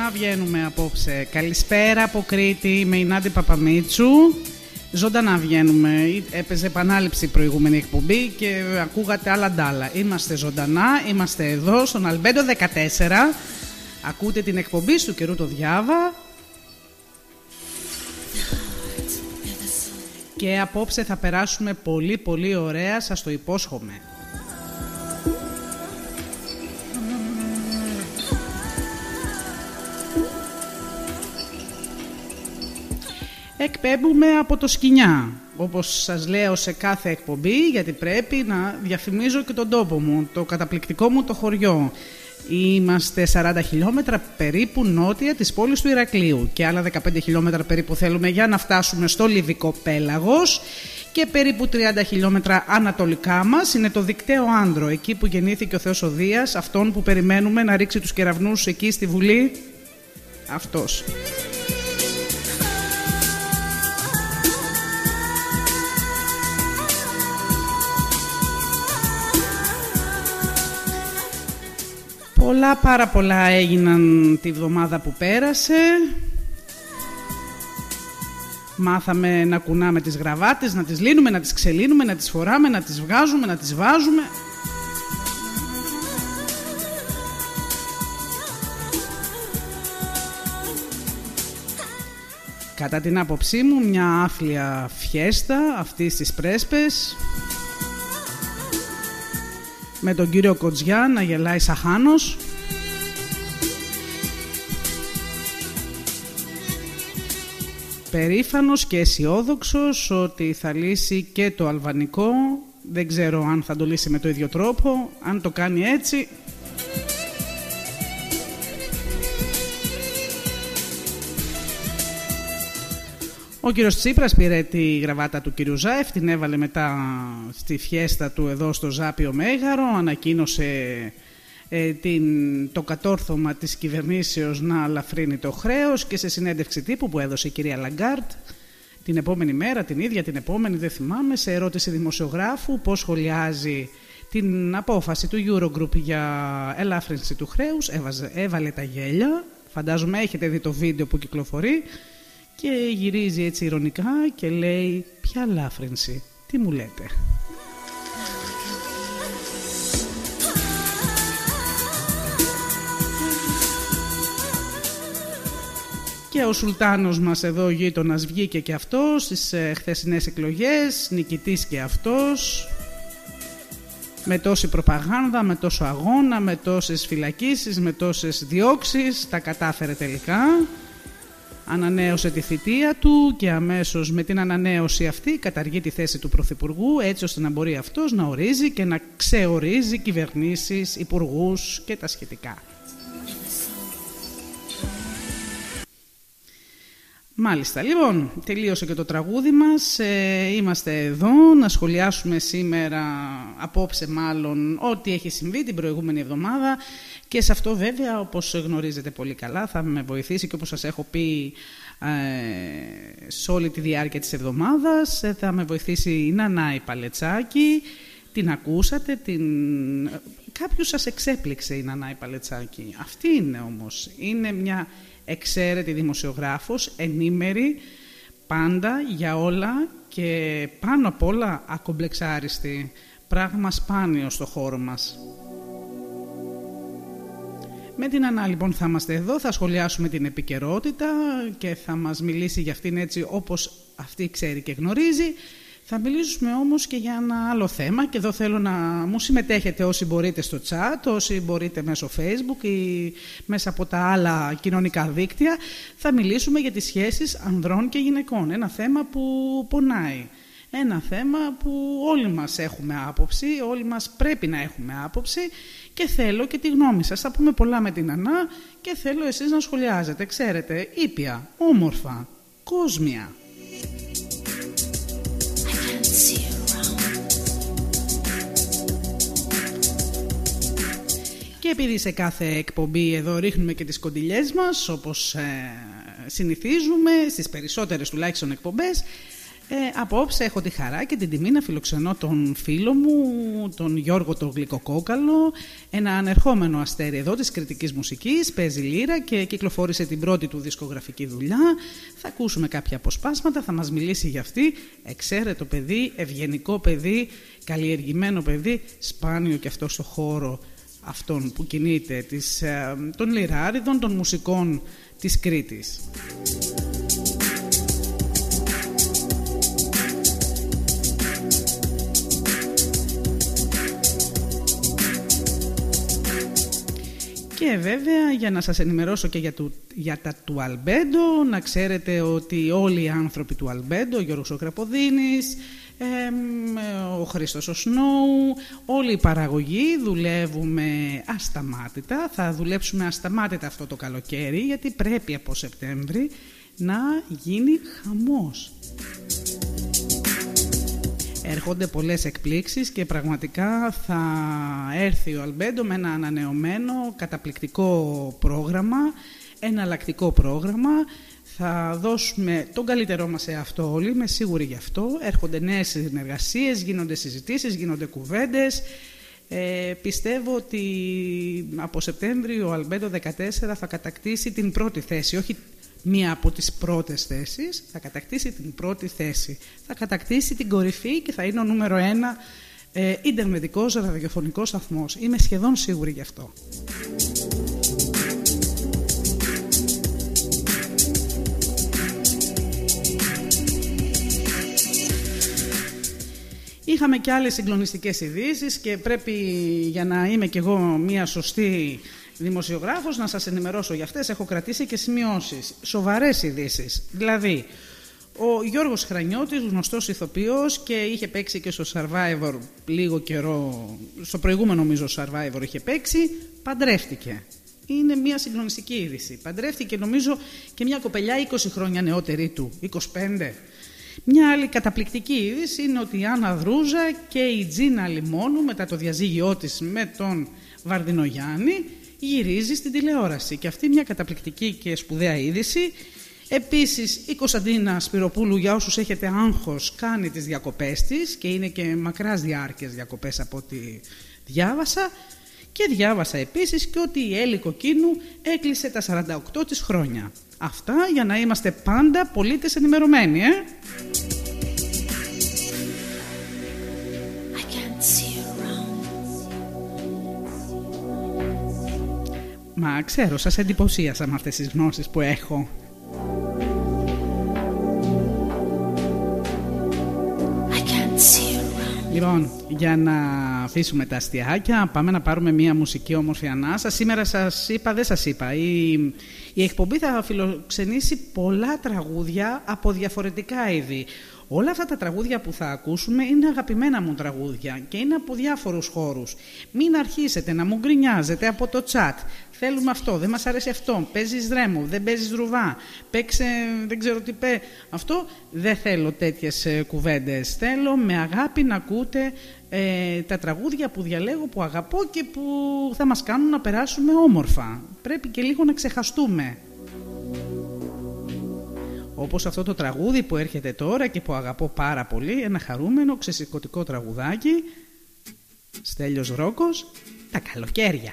Ζωντανά βγαίνουμε απόψε. Καλησπέρα από Κρήτη, είμαι η Νάντι Παπαμίτσου. Ζωντανά βγαίνουμε. Έπαιζε επανάληψη η προηγούμενη εκπομπή και ακούγατε άλλα ντάλα. Είμαστε ζωντανά, είμαστε εδώ στον Αλμπέντο 14. Ακούτε την εκπομπή του καιρού το Διάβα. Και απόψε θα περάσουμε πολύ πολύ ωραία, σας το υπόσχομαι. Εκπέμπουμε από το σκηνιά. Όπως σας λέω σε κάθε εκπομπή, γιατί πρέπει να διαφημίζω και τον τόπο μου, το καταπληκτικό μου το χωριό. Είμαστε 40 χιλιόμετρα περίπου νότια της πόλης του Ηρακλείου και άλλα 15 χιλιόμετρα περίπου θέλουμε για να φτάσουμε στο Λιβικό Πέλαγος και περίπου 30 χιλιόμετρα ανατολικά μας είναι το δικταίο Άντρο, εκεί που γεννήθηκε ο Θεός Οδείας, αυτόν που περιμένουμε να ρίξει τους κεραυνούς εκεί στη Βουλή. Αυτός. Πολλά, πάρα πολλά έγιναν τη βδομάδα που πέρασε. Μάθαμε να κουνάμε τις γραβάτες, να τις λύνουμε, να τις ξελύνουμε, να τις φοράμε, να τις βγάζουμε, να τις βάζουμε. Κατά την άποψή μου, μια άθλια φιέστα αυτής της πρέσπες με τον κύριο Κοτζιά να γελάει σαχάνος. Περήφανος και αισιόδοξος ότι θα λύσει και το αλβανικό. Δεν ξέρω αν θα το λύσει με το ίδιο τρόπο. Αν το κάνει έτσι, Ο κύριος Τσίπρας πήρε τη γραβάτα του κύριου Ζάεφ, την έβαλε μετά στη φιέστα του εδώ στο Ζάπιο Μέγαρο, ανακοίνωσε ε, την, το κατόρθωμα της κυβερνήσεως να αλαφρύνει το χρέος και σε συνέντευξη τύπου που έδωσε η κυρία Λαγκάρτ την επόμενη μέρα, την ίδια την επόμενη, δεν θυμάμαι, σε ερώτηση δημοσιογράφου πώς σχολιάζει την απόφαση του Eurogroup για ελάφρυνση του χρέους, έβαζε, έβαλε τα γέλια, φαντάζομαι έχετε δει το βίντεο που κυκλοφορεί, και γυρίζει έτσι ηρωνικά και λέει «Ποια λάφρυνση, τι μου λέτε». Και ο Σουλτάνος μας εδώ ο γείτονας βγήκε και αυτός στις ε, χθεσινές εκλογές, νικητής και αυτός, με τόση προπαγάνδα, με τόσο αγώνα, με τόσες φυλακίσεις, με τόσες διώξεις, τα κατάφερε τελικά ανανέωσε τη θητεία του και αμέσως με την ανανέωση αυτή καταργεί τη θέση του Πρωθυπουργού έτσι ώστε να μπορεί αυτός να ορίζει και να ξεορίζει κυβερνήσεις, υπουργούς και τα σχετικά. Μάλιστα, λοιπόν, τελείωσε και το τραγούδι μας. Ε, είμαστε εδώ να σχολιάσουμε σήμερα, απόψε μάλλον, ό,τι έχει συμβεί την προηγούμενη εβδομάδα και σε αυτό βέβαια, όπως γνωρίζετε πολύ καλά, θα με βοηθήσει και όπως σας έχω πει ε, σε όλη τη διάρκεια της εβδομάδας, ε, θα με βοηθήσει η Νανάη Παλετσάκη, την ακούσατε, την... κάποιος σας εξέπληξε η Νανάη Παλετσάκη. Αυτή είναι όμως, είναι μια εξαίρετη δημοσιογράφος, ενήμερη, πάντα για όλα και πάνω απ' όλα ακομπλεξάριστη. Πράγμα σπάνιο στο χώρο μας. Με την Ανά λοιπόν θα είμαστε εδώ, θα σχολιάσουμε την επικαιρότητα και θα μας μιλήσει για αυτήν έτσι όπως αυτή ξέρει και γνωρίζει. Θα μιλήσουμε όμως και για ένα άλλο θέμα και εδώ θέλω να μου συμμετέχετε όσοι μπορείτε στο chat, όσοι μπορείτε μέσω facebook ή μέσα από τα άλλα κοινωνικά δίκτυα. Θα μιλήσουμε για τις σχέσεις ανδρών και γυναικών, ένα θέμα που πονάει. Ένα θέμα που όλοι μας έχουμε άποψη, όλοι μας πρέπει να έχουμε άποψη και θέλω και τη γνώμη σας. Θα πούμε πολλά με την Ανά και θέλω εσείς να σχολιάζετε. Ξέρετε, ήπια, όμορφα, κόσμια. Και επειδή σε κάθε εκπομπή εδώ ρίχνουμε και τις κοντιλιές μας, όπως ε, συνηθίζουμε, στις περισσότερες τουλάχιστον εκπομπές, Ε, απόψε έχω τη χαρά και την τιμή να φιλοξενώ τον φίλο μου, τον Γιώργο τον Γλυκοκόκαλο, ένα ανερχόμενο αστέρι εδώ της κριτικής μουσικής, παίζει λύρα και κυκλοφόρησε την πρώτη του δισκογραφική δουλειά. Θα ακούσουμε κάποια αποσπάσματα, θα μας μιλήσει για αυτή. Εξαίρετο παιδί, ευγενικό παιδί, καλλιεργημένο παιδί, σπάνιο και αυτό στο χώρο αυτόν που κινείται, της, ε, των λιράριδων, των μουσικών της Κρήτης. Και βέβαια για να σας ενημερώσω και για, του, για τα του Αλμπέντο, να ξέρετε ότι όλοι οι άνθρωποι του Αλμπέντο, ο Γιώργος ο Κραποδίνης, ο Χρήστος ο Σνόου, όλη η παραγωγή δουλεύουμε ασταμάτητα. Θα δουλέψουμε ασταμάτητα αυτό το καλοκαίρι γιατί πρέπει από Σεπτέμβρη να γίνει χαμός. Έρχονται πολλές εκπλήξεις και πραγματικά θα έρθει ο Αλμπέντο με ένα ανανεωμένο καταπληκτικό πρόγραμμα, εναλλακτικό πρόγραμμα. Θα δώσουμε τον καλύτερό μας σε αυτό όλοι, είμαι σίγουρη γι' αυτό. Έρχονται νέες συνεργασίες, γίνονται συζητήσεις, γίνονται κουβέντες. Ε, πιστεύω ότι από Σεπτέμβριο ο Αλμπέντο 14 θα κατακτήσει την πρώτη θέση, όχι μία από τις πρώτες θέσεις, θα κατακτήσει την πρώτη θέση. Θα κατακτήσει την κορυφή και θα είναι ο νούμερο ένα ε, ιντερνετικός ραδιοφωνικός σταθμός. Είμαι σχεδόν σίγουρη γι' αυτό. Είχαμε και άλλες συγκλονιστικές ειδήσεις και πρέπει για να είμαι κι εγώ μια σωστή δημοσιογράφος να σας ενημερώσω για αυτές. Έχω κρατήσει και σημειώσεις. Σοβαρές ειδήσεις. Δηλαδή, ο Γιώργος Χρανιώτης, γνωστός ηθοποιός και είχε παίξει και στο Survivor λίγο καιρό, στο προηγούμενο νομίζω Survivor είχε παίξει, παντρεύτηκε. Είναι μια συγκλονιστική είδηση. Παντρεύτηκε νομίζω και μια κοπελιά 20 χρόνια νεότερη του, 25. Μια άλλη καταπληκτική είδηση είναι ότι η Άννα Δρούζα και η Τζίνα Λιμόνου μετά το διαζύγιό της με τον Βαρδινογιάννη γυρίζει στην τηλεόραση. Και αυτή μια καταπληκτική και σπουδαία είδηση. Επίσης η Κωνσταντίνα Σπυροπούλου για όσους έχετε άγχος κάνει τις διακοπές της και είναι και μακράς διάρκειας διακοπές από ό,τι διάβασα. Και διάβασα επίσης και ότι η Έλλη Κοκκίνου έκλεισε τα 48 της χρόνια. Αυτά για να είμαστε πάντα πολίτες ενημερωμένοι, ε! Μα ξέρω, σας εντυπωσίασα με αυτές τις γνώσεις που έχω. Λοιπόν, για να αφήσουμε τα αστιάκια, πάμε να πάρουμε μία μουσική όμορφη ανάσα. Σήμερα σας είπα, δεν σας είπα, η, η εκπομπή θα φιλοξενήσει πολλά τραγούδια από διαφορετικά είδη. Όλα αυτά τα τραγούδια που θα ακούσουμε είναι αγαπημένα μου τραγούδια και είναι από διάφορους χώρους. Μην αρχίσετε να μου γκρινιάζετε από το chat. Θέλουμε αυτό, δεν μας αρέσει αυτό, παίζεις ρέμο, δεν παίζεις ρουβά, παίξε δεν ξέρω τι πέ. Αυτό δεν θέλω τέτοιες ε, κουβέντες. Θέλω με αγάπη να ακούτε ε, τα τραγούδια που διαλέγω, που αγαπώ και που θα μας κάνουν να περάσουμε όμορφα. Πρέπει και λίγο να ξεχαστούμε. Όπως αυτό το τραγούδι που έρχεται τώρα και που αγαπώ πάρα πολύ, ένα χαρούμενο ξεσηκωτικό τραγουδάκι, Στέλιος Ρόκος, τα καλοκαίρια.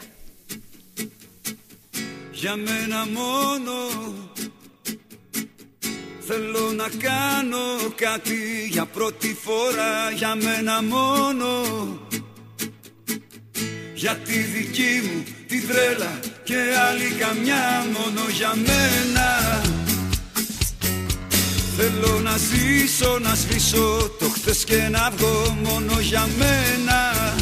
Για μένα μόνο Θέλω να κάνω κάτι για πρώτη φορά. Για μένα μόνο Για τη δική μου τη τρέλα Και άλλη καμιά. Μόνο για μένα Θέλω να ζήσω, να σβήσω το χτες και να βγω. Μόνο για μένα.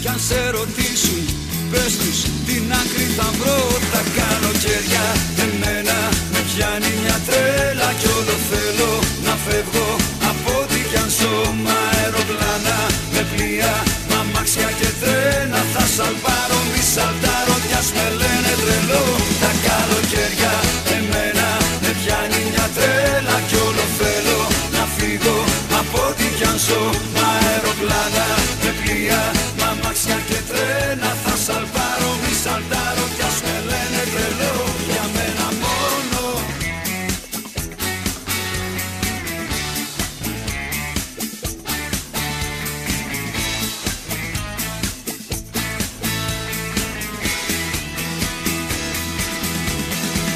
Κι αν σε ρωτήσουν Πες τους την άκρη θα βρω τα καλοκαίρια Εμένα με πιάνει μια τρέλα κι όλο θέλω να φεύγω Από ό,τι κι αν ζω Μα αεροπλάνα με πλοία Μα μάξια και τρένα. Θα σαλπάρω μη σαλτάρω κι ας με λένε τρελό. Τα καλοκαίρια εμένα με πιάνει μια τρέλα κι όλο θέλω να φύγω Από ό,τι κι αν ζω Μα αεροπλάνα με πλοία Μα μάξια τρένα θα σαλπάρω, μη σαλτάρω κι ας με λένε τρελό για μένα μόνο.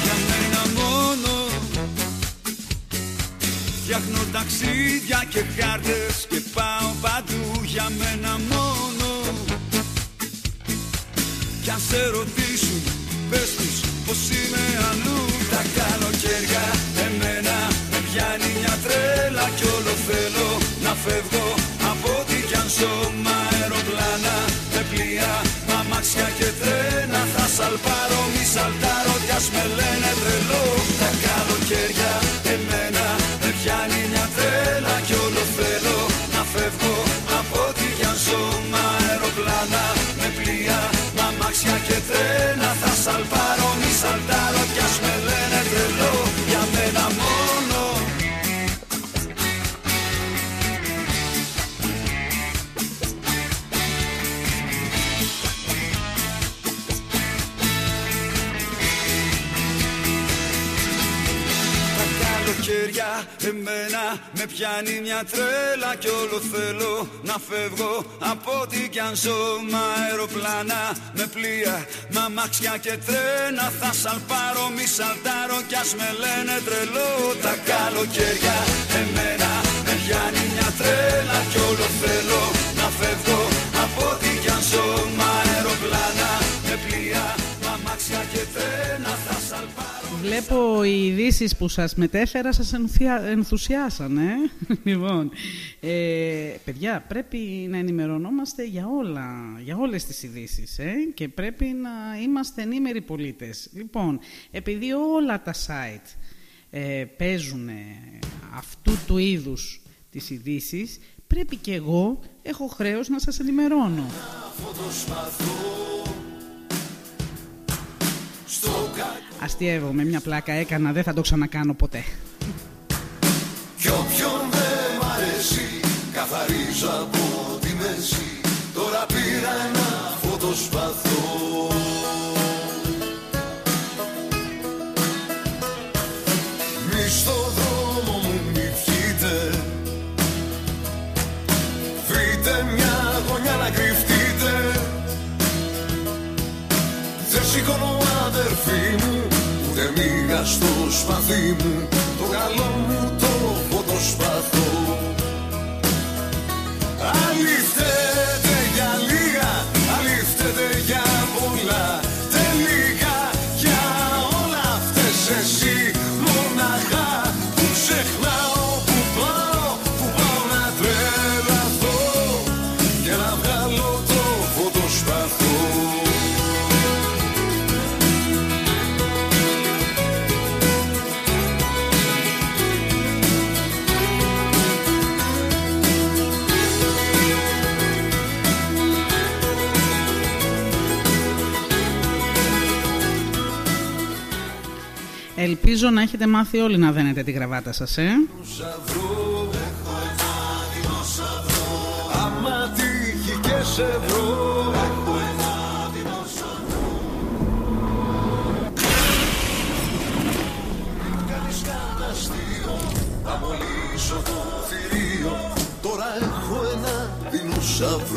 Για μένα μόνο. Φτιάχνω ταξίδια και κάρτες και πάω παντού. Για μένα μόνο αν σε ρωτήσουν πες τους πως είμαι αλλού. Τα καλοκαίρια εμένα με πιάνει μια τρέλα Κι όλο θέλω να φεύγω από ό,τι κι αν ζω Μα αεροπλάνα με πλοία, μαμάξια και τρένα. Θα σαλπάρω μη σαλτάρω κι ας με λένε τρελό. Τα καλοκαίρια εμένα με πιάνει μια τρέλα Κι όλο θέλω να φεύγω από ό,τι κι αν ζω Μα αεροπλάνα με πλοία, μα μάξια και τρένα Θα σαλπάρω μη σαλτάρω κι ας με λένε τρελό Τα καλοκαίρια. Εμένα με πιάνει μια τρέλα Κι όλο θέλω να φεύγω από ό,τι κι αν ζω Μα αεροπλάνα με πλοία, μα μάξια και τρένα Θα σαλπάρω Βλέπω οι ειδήσεις που σας μετέφερα σας ενθουσια... ενθουσιάσαν, ε; λοιπόν, ε, παιδιά, πρέπει να ενημερωνόμαστε για όλα, για όλες τις ειδήσεις, ε; και πρέπει να είμαστε ενήμεροι πολίτες. Λοιπόν, επειδή όλα τα site ε, παίζουν αυτού του είδους τις ειδήσεις, πρέπει και εγώ έχω χρέος να σας ενημερώνω. Αστείευομαι, μια πλάκα έκανα, δεν θα το ξανακάνω ποτέ. Κι όποιον δεν μ' αρέσει Καθαρίζω από σπαθί μου. Το καλό Ελπίζω να έχετε μάθει όλοι να δένετε τη γραβάτα σας, ε. δεινόσαυρο Έχω ένα δεινόσαυρο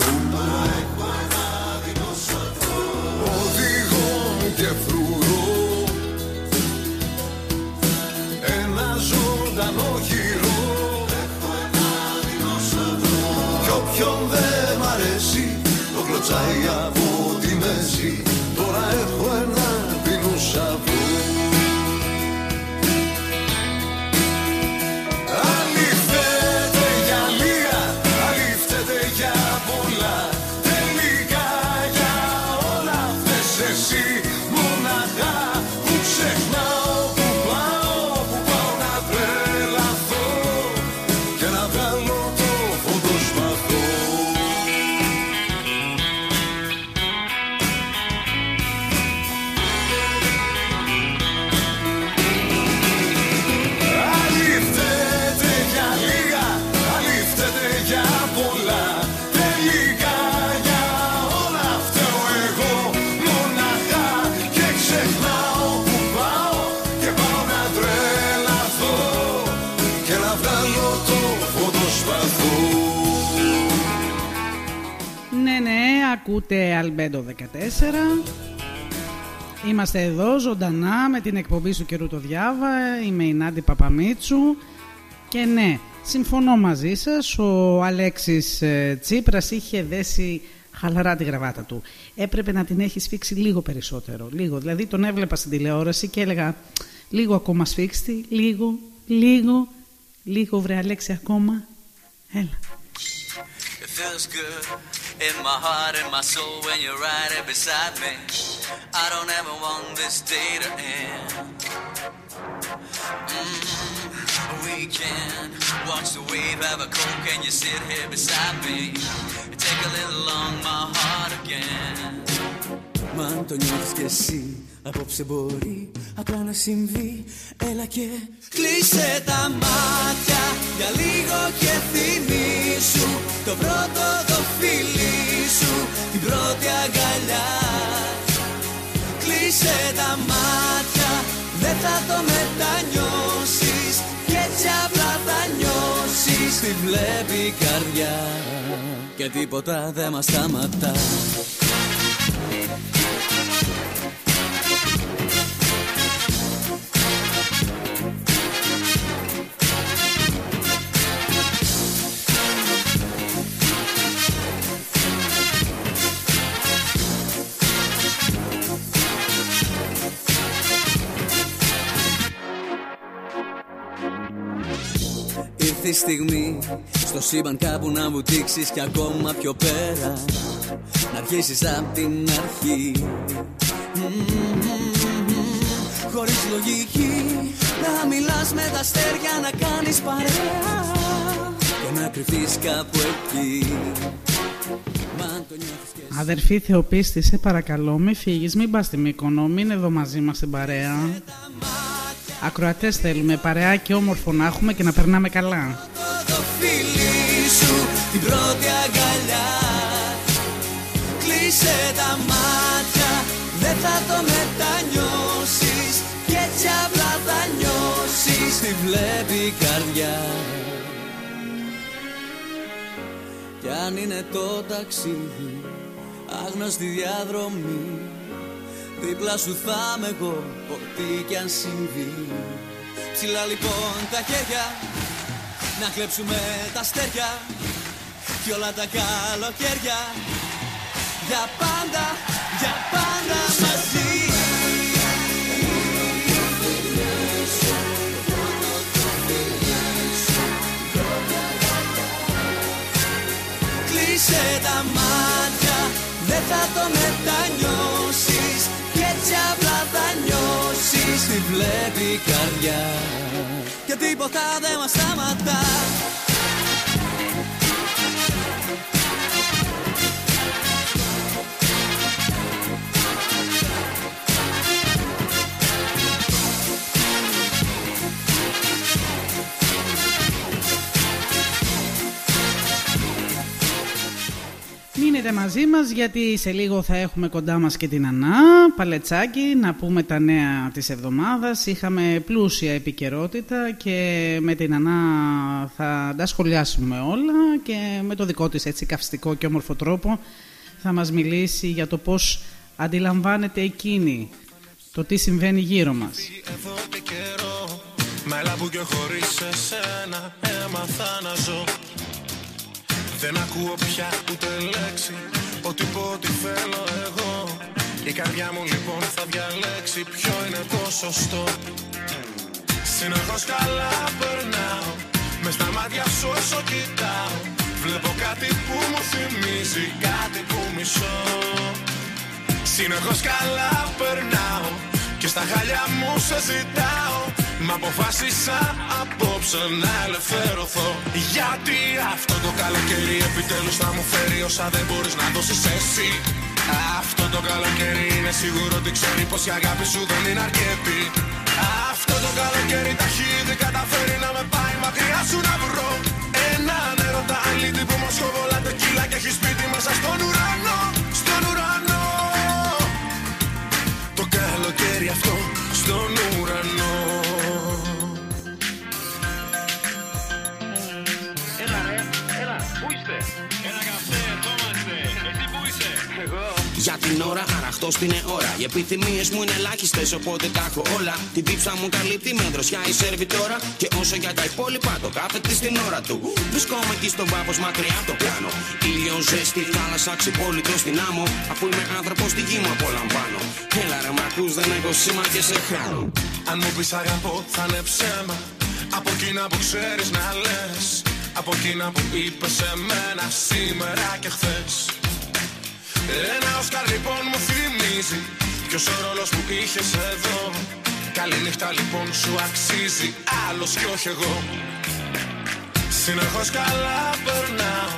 ακούτε Αλμπέντο 14. Είμαστε εδώ ζωντανά με την εκπομπή σου καιρού το διάβα. Είμαι η Νάντι Παπαμίτσου. Και ναι, Συμφωνώ μαζί σας, ο Αλέξης ε, Τσίπρας είχε δέσει χαλαρά τη γραβάτα του. Έπρεπε να την έχει σφίξει λίγο περισσότερο, λίγο. Δηλαδή τον έβλεπα στην τηλεόραση και έλεγα λίγο ακόμα σφίξτη, λίγο, λίγο, λίγο βρε Αλέξη ακόμα. Έλα. feels good in my heart and my soul when you're right here beside me. I don't ever want this day to end. Mm, we can watch the wave, have a coke, and you sit here beside me. Take a little long my heart again. Μα αν το νιώθεις κι εσύ Απόψε μπορεί απλά να συμβεί Έλα και Κλείσε τα μάτια για λίγο και θυμίσου Το πρώτο το φίλι σου Την πρώτη αγκαλιά. Κλείσε τα μάτια Δεν θα το μετανιώσεις. Και έτσι απλά θα νιώσεις Τη βλέπει η καρδιά. Και τίποτα δεν μας σταματά Ήρθε η στιγμή στο σύμπαν κάπου να βουτήξεις και ακόμα πιο πέρα Να αρχίσεις απ' την αρχή Χωρίς λογική Να μιλάς με τα αστέρια να κάνεις παρέα Και να κρυφτείς κάπου εκεί Αδερφή Θεοπίστη, σε παρακαλώ, μη φύγεις, μην πας στη Μύκονο, μην εδώ μαζί μας στην παρέα. Ακροατές θέλουμε, παρεάκι όμορφο να έχουμε και να περνάμε καλά. Το φίλι σου, την πρώτη αγκαλιά. Κλείσε τα μάτια, δεν θα το μετανιώσεις. Και έτσι απλά θα νιώσεις, τη βλέπει η καρδιά. Κι αν είναι το ταξίδι, άγνωστη διαδρομή Δίπλα σου θα είμαι εγώ, ό,τι κι αν συμβεί. Ψηλά λοιπόν τα χέρια, να κλέψουμε τα αστέρια. Κι όλα τα καλοκαίρια, για πάντα, για πάντα μαζί. Κλείσε τα μάτια, δεν θα το μετανιώσεις έτσι απλά θα νιώσεις Τη βλέπει η καρδιά. Και τίποτα δεν μας σταματά Μείνετε μαζί μας γιατί σε λίγο θα έχουμε κοντά μας και την Ανά, Παλετσάκη, να πούμε τα νέα της εβδομάδας. Είχαμε πλούσια επικαιρότητα και με την Ανά θα τα σχολιάσουμε όλα και με το δικό της έτσι καυστικό και όμορφο τρόπο θα μας μιλήσει για το πώς αντιλαμβάνεται εκείνη το τι συμβαίνει γύρω μας. που και χωρίς εσένα έμαθα να ζω δεν ακούω πια ούτε λέξη. Ό,τι πω ό,τι θέλω εγώ. Η καρδιά μου λοιπόν θα διαλέξει Ποιο είναι το σωστό. Συνεχώς καλά περνάω. Με στα μάτια σου όσο κοιτάω. Βλέπω κάτι που μου θυμίζει Κάτι που μισώ. Συνεχώς καλά περνάω. Και στα χαλιά μου σε ζητάω Μ' αποφάσισα απόψε να ελευθερωθώ. Γιατί αυτό το καλοκαίρι επιτέλους θα μου φέρει όσα δεν μπορείς να δώσεις εσύ. Αυτό το καλοκαίρι είναι σίγουρο ότι ξέρει πως η αγάπη σου δεν είναι αρκετή. Αυτό το καλοκαίρι τα χείδη καταφέρει να με πάει μακριά σου να βρω. Έναν έρωτα αλήτη που μας Για την ώρα αραχτώ στην ώρα. Οι επιθυμίες μου είναι ελάχιστες, οπότε τα έχω όλα. Την τύψα μου καλύπτει με δροσιά η σερβιτόρα. Και όσο για τα υπόλοιπα, το κάθε τη στην ώρα του. Βρισκόμαι εκεί στον πάπο μακριά από το πλάνο. Ήλιο ζέστη, θάλασσα, ξυπόλυτο στην άμμο. Αφού είμαι άνθρωπος στη γη μου απολαμβάνω. Έλα ρε μ' δεν έχω σήμα και σε χάνω. Αν μου πεις αγαπώ, θα είναι ψέμα. Από εκείνα που ξέρεις να λες. Από εκείνα που είπες σε μένα σήμερα και χθες. Ένα Όσκαρ λοιπόν μου θυμίζει. Ποιος ο ρόλος που είχες εδώ. Καληνύχτα λοιπόν σου αξίζει. Άλλος κι όχι εγώ. Συνεχώς καλά περνάω.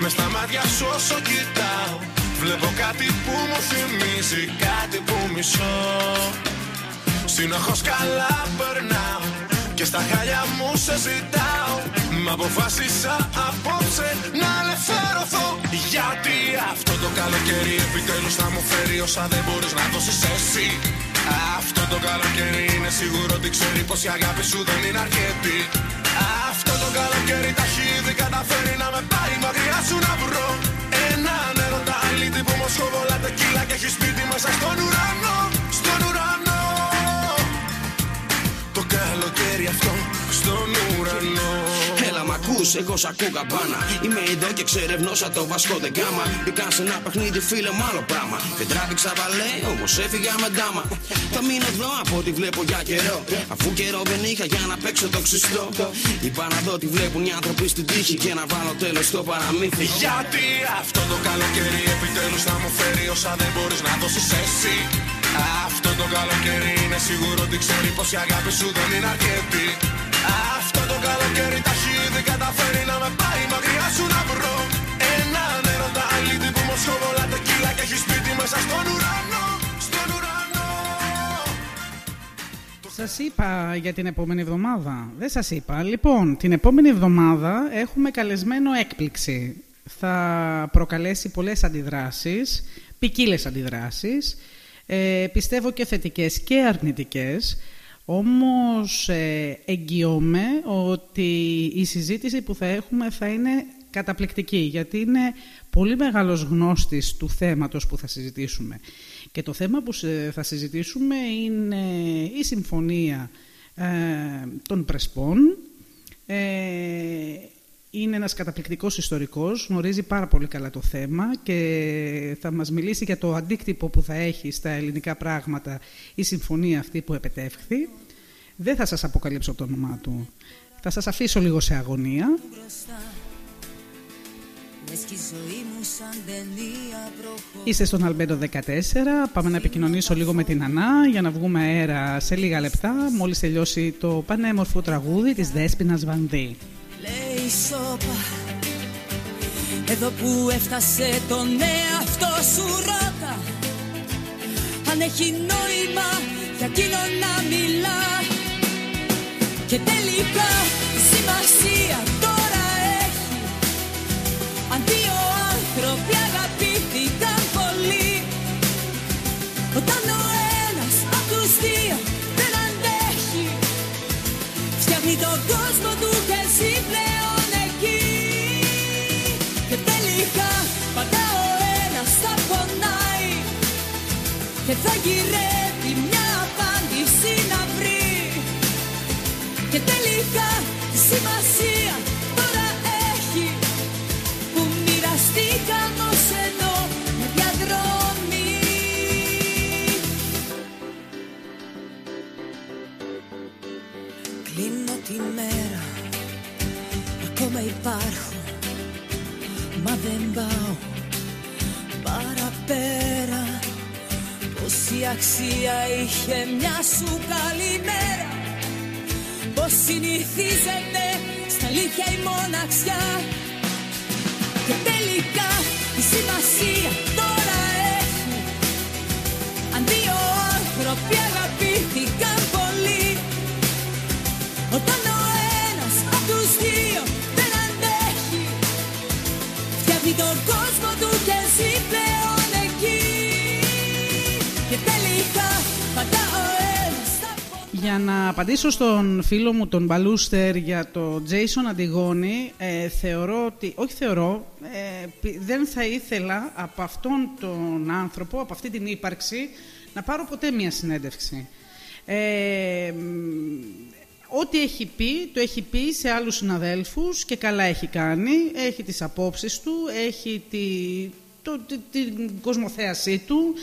Με στα μάτια σου όσο κοιτάω. Βλέπω κάτι που μου θυμίζει. Κάτι που μισώ. Συνεχώς καλά περνάω. Και στα χάλια μου σε ζητάω Μα αποφάσισα απόψε να ελευθερωθώ. Γιατί αυτό το καλοκαίρι επιτέλους θα μου φέρει όσα δεν μπορείς να δώσεις εσύ. Αυτό το καλοκαίρι είναι σίγουρο ότι ξέρει πως η αγάπη σου δεν είναι αρκετή. Αυτό το καλοκαίρι τα έχει ήδη καταφέρει να με πάρει μακριά σου να βρω. Έναν έρωτα αλήτη που μου σκοβολά τεκίλα και έχει σπίτι μέσα στον ουρανό Στον ουρανό. Το καλοκαίρι αυτό στον ουρανό ακούς, εγώ σ' ακούω καμπάνα. Είμαι εδώ και ξερευνώσα το βασκό δεν κάμα. Μπήκα σε ένα παιχνίδι, φίλε μου, άλλο πράγμα. Δεν τράβηξα βαλέ, όμως έφυγα με ντάμα. Θα μείνω εδώ από ό,τι βλέπω για καιρό. Αφού καιρό δεν είχα για να παίξω το ξυστό. Είπα να δω τι βλέπουν οι άνθρωποι στην τύχη και να βάλω τέλος στο παραμύθι. Γιατί αυτό το καλοκαίρι επιτέλους θα μου φέρει όσα δεν μπορείς να δώσεις εσύ. Αυτό το καλοκαίρι είναι σίγουρο ότι ξέρει πως η αγάπη σου δεν είναι αρκετή. Αυτό το καλοκαίρι τα έχει ήδη καταφέρει να με πάει μακριά σου να βρω Έναν έρωτα αλήτη που μου σκοβολά τεκίλα και έχει σπίτι μέσα στον ουρανό Στον ουρανό Σας είπα για την επόμενη εβδομάδα. Δεν σας είπα. Λοιπόν, την επόμενη εβδομάδα έχουμε καλεσμένο έκπληξη. Θα προκαλέσει πολλές αντιδράσεις, ποικίλες αντιδράσεις, ε, πιστεύω και θετικές και αρνητικές. Όμως ε, εγγυώμαι ότι η συζήτηση που θα έχουμε θα είναι καταπληκτική, γιατί είναι πολύ μεγάλος γνώστης του θέματος που θα συζητήσουμε. Και το θέμα που θα συζητήσουμε είναι η συμφωνία ε, των Πρεσπών, ε, είναι ένας καταπληκτικός ιστορικός, γνωρίζει πάρα πολύ καλά το θέμα και θα μας μιλήσει για το αντίκτυπο που θα έχει στα ελληνικά πράγματα η συμφωνία αυτή που επετεύχθη. Δεν θα σας αποκαλύψω το όνομά του. Θα σας αφήσω λίγο σε αγωνία. Είστε στον Αλμπέντο 14. Πάμε να επικοινωνήσω λίγο με την Ανά για να βγούμε αέρα σε λίγα λεπτά μόλις τελειώσει το πανέμορφο τραγούδι της Δέσποινας Βανδύ. Λέει σώπα. Εδώ που έφτασε τον εαυτό σου ρώτα. Αν έχει νόημα για εκείνο να μιλά. Και τελικά σημασία τώρα έχει. Αν δύο άνθρωποι αγαπήθηκαν πολύ. Όταν ο ένας από τους δύο δεν αντέχει Φτιάχνει τον κόσμο Και θα γυρεύει μια απάντηση να βρει. Και τελικά σημασία τώρα έχει Που μοιραστήκαν ως ενώ με διαδρομή. Κλείνω τη μέρα Ακόμα υπάρχω Μα δεν πάω παραπέρα Πόση αξία είχε μια σου καλημέρα Πως συνηθίζεται στα αλήθεια η μοναξιά. Και τελικά η σημασία τώρα έχει. Αν δύο άνθρωποι αγαπήθηκαν πολύ Όταν Και τελικά πάντα ο ένας θα Για να απαντήσω στον φίλο μου τον Μπαλούστερ για το Jason Αντιγόνη, ε, θεωρώ ότι, όχι θεωρώ, ε, δεν θα ήθελα από αυτόν τον άνθρωπο, από αυτή την ύπαρξη, να πάρω ποτέ μία συνέντευξη. Ε, ό,τι έχει πει, το έχει πει σε άλλους συναδέλφους και καλά έχει κάνει. Έχει τις απόψεις του, έχει τη, το, την κοσμοθέασή του,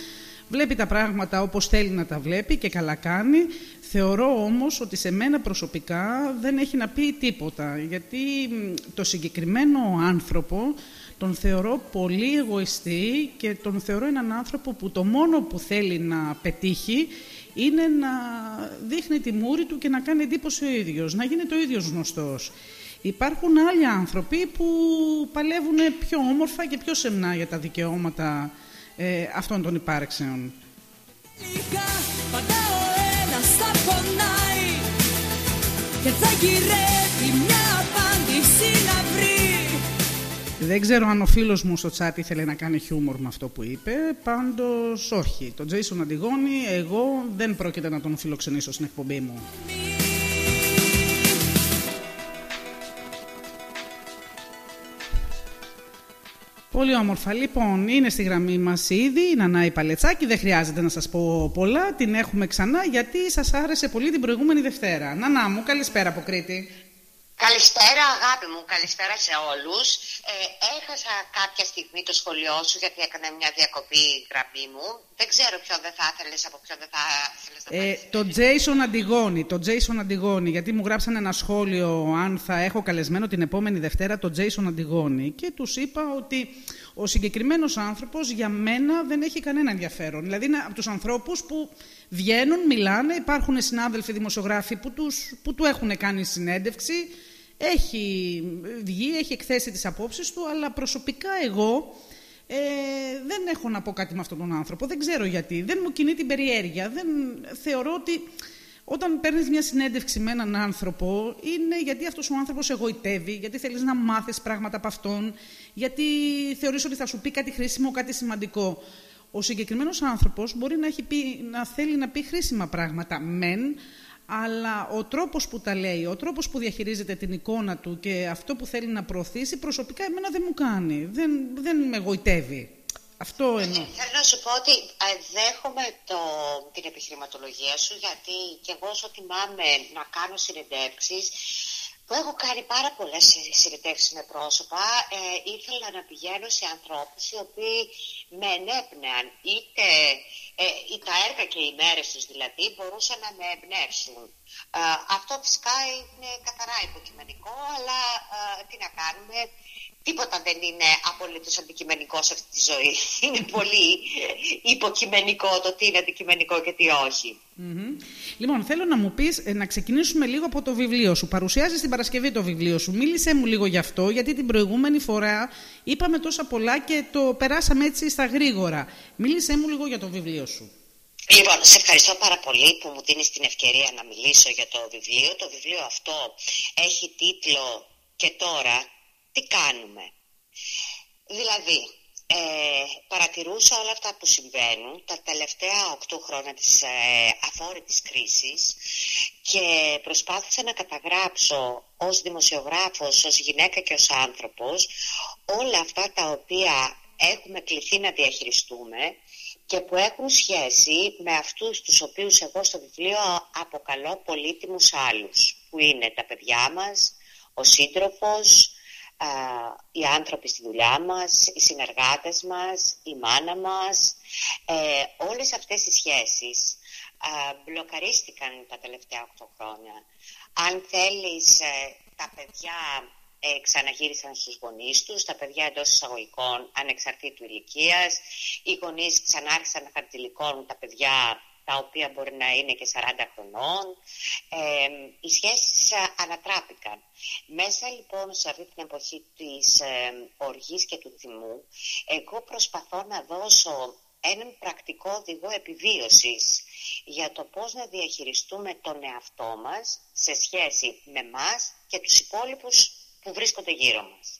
βλέπει τα πράγματα όπως θέλει να τα βλέπει και καλά κάνει. Θεωρώ όμως ότι σε μένα προσωπικά δεν έχει να πει τίποτα, γιατί το συγκεκριμένο άνθρωπο τον θεωρώ πολύ εγωιστή και τον θεωρώ έναν άνθρωπο που το μόνο που θέλει να πετύχει είναι να δείχνει τη μούρη του και να κάνει εντύπωση ο ίδιος, να γίνει το ίδιος γνωστός. Υπάρχουν άλλοι άνθρωποι που παλεύουν πιο όμορφα και πιο σεμνά για τα δικαιώματα ε, αυτών των υπάρξεων. και θα μια απάντηση να βρει. Δεν ξέρω αν ο φίλος μου στο chat ήθελε να κάνει χιούμορ με αυτό που είπε, πάντως όχι. Τον Jason Αντιγόνη εγώ δεν πρόκειται να τον φιλοξενήσω στην εκπομπή μου. Πολύ όμορφα. Λοιπόν, είναι στη γραμμή μας ήδη η Νανάη Παλετσάκη. Δεν χρειάζεται να σας πω πολλά. Την έχουμε ξανά γιατί σας άρεσε πολύ την προηγούμενη Δευτέρα. Νανά μου, καλησπέρα από Κρήτη. Καλησπέρα αγάπη μου, καλησπέρα σε όλους. Ε, έχασα κάποια στιγμή το σχολείο σου γιατί έκανα μια διακοπή γραμμή μου. Δεν ξέρω ποιο δεν θα ήθελες, από ποιο δεν θα ήθελες να ε, Το Jason Αντιγόνη, το Jason Αντιγόνη, γιατί μου γράψαν ένα σχόλιο αν θα έχω καλεσμένο την επόμενη Δευτέρα το Jason Αντιγόνη και τους είπα ότι ο συγκεκριμένος άνθρωπος για μένα δεν έχει κανένα ενδιαφέρον. Δηλαδή είναι από τους ανθρώπους που βγαίνουν, μιλάνε, υπάρχουν συνάδελφοι δημοσιογράφοι που, τους, που του έχουν κάνει συνέντευξη, έχει βγει, έχει εκθέσει τις απόψεις του, αλλά προσωπικά εγώ ε, δεν έχω να πω κάτι με αυτόν τον άνθρωπο. Δεν ξέρω γιατί. Δεν μου κινεί την περιέργεια. Δεν, θεωρώ ότι όταν παίρνεις μια συνέντευξη με έναν άνθρωπο, είναι γιατί αυτός ο άνθρωπος εγωιτεύει, γιατί θέλεις να μάθεις πράγματα από αυτόν, γιατί θεωρείς ότι θα σου πει κάτι χρήσιμο, κάτι σημαντικό. Ο συγκεκριμένος άνθρωπος μπορεί να, έχει πει, να θέλει να πει χρήσιμα πράγματα, μεν, αλλά ο τρόπος που τα λέει, ο τρόπος που διαχειρίζεται την εικόνα του και αυτό που θέλει να προωθήσει, προσωπικά εμένα δεν μου κάνει, δεν, δεν με εγωιτεύει. Αυτό εννοώ. Θέλω να σου πω ότι ε, δέχομαι το, την επιχειρηματολογία σου, γιατί και εγώ όσο θυμάμαι να κάνω συνεντεύξεις, που έχω κάνει πάρα πολλές συνεντεύξει με πρόσωπα, ε, ήθελα να πηγαίνω σε ανθρώπους οι οποίοι με ενέπνεαν, είτε ε, τα έργα και οι μέρες τους δηλαδή μπορούσαν να με εμπνεύσουν. Ε, αυτό φυσικά είναι καθαρά υποκειμενικό, αλλά ε, τι να κάνουμε, Τίποτα δεν είναι απολύτως αντικειμενικό σε αυτή τη ζωή. Είναι πολύ υποκειμενικό το τι είναι αντικειμενικό και τι όχι. Λοιπόν, θέλω να μου πεις ε, να ξεκινήσουμε λίγο από το βιβλίο σου. Παρουσιάζεις την Παρασκευή το βιβλίο σου. Μίλησε μου λίγο γι' αυτό, γιατί την προηγούμενη φορά είπαμε τόσα πολλά και το περάσαμε έτσι στα γρήγορα. Μίλησε μου λίγο για το βιβλίο σου. Λοιπόν, σε ευχαριστώ πάρα πολύ που μου δίνεις την ευκαιρία να μιλήσω για το βιβλίο. Το βιβλίο αυτό έχει τίτλο «Και τώρα τι κάνουμε; Δηλαδή, ε, παρατηρούσα όλα αυτά που συμβαίνουν τα τελευταία 8 χρόνια της ε, αφόρητης κρίσης και προσπάθησα να καταγράψω ως δημοσιογράφος, ως γυναίκα και ως άνθρωπος όλα αυτά τα οποία έχουμε κληθεί να διαχειριστούμε και που έχουν σχέση με αυτούς τους οποίους εγώ στο βιβλίο αποκαλώ πολύτιμους άλλους, που είναι τα παιδιά μας, ο σύντροφος, οι άνθρωποι στη δουλειά μας, οι συνεργάτες μας, η μάνα μας. Ε, όλες αυτές οι σχέσεις μπλοκαρίστηκαν τα τελευταία 8 χρόνια. Αν θέλεις, ε, τα παιδιά ε, ξαναγύρισαν στους γονείς τους, τα παιδιά εντός εισαγωγικών ανεξαρτήτου ηλικίας, οι γονείς ξανάρχισαν να χαρτιλικώνουν τα παιδιά τα οποία μπορεί να είναι και 40 χρονών. Ε, οι σχέσεις ε, ανατράπηκαν. Μέσα λοιπόν σε αυτή την εποχή της ε, οργής και του θυμού, εγώ προσπαθώ να δώσω έναν πρακτικό οδηγό επιβίωσης για το πώς να διαχειριστούμε τον εαυτό μας σε σχέση με μας και τους υπόλοιπους που βρίσκονται γύρω μας.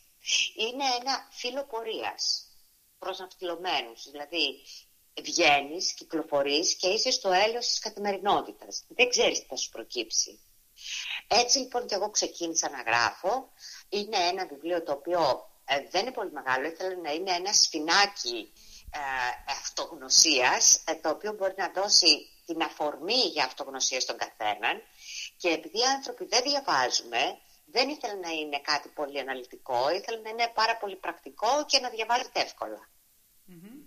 Είναι ένα φύλλο πορείας προς ναυτιλωμένους, δηλαδή βγαίνεις, κυκλοφορείς και είσαι στο έλεος της καθημερινότητας. Δεν ξέρεις τι θα σου προκύψει. Έτσι λοιπόν και εγώ ξεκίνησα να γράφω. Είναι ένα βιβλίο το οποίο ε, δεν είναι πολύ μεγάλο, ήθελα να είναι ένα σφινάκι ε, αυτογνωσίας, ε, το οποίο μπορεί να δώσει την αφορμή για αυτογνωσία στον καθέναν και επειδή οι άνθρωποι δεν διαβάζουμε, δεν ήθελα να είναι κάτι πολύ αναλυτικό, ήθελα να είναι πάρα πολύ πρακτικό και να διαβάζετε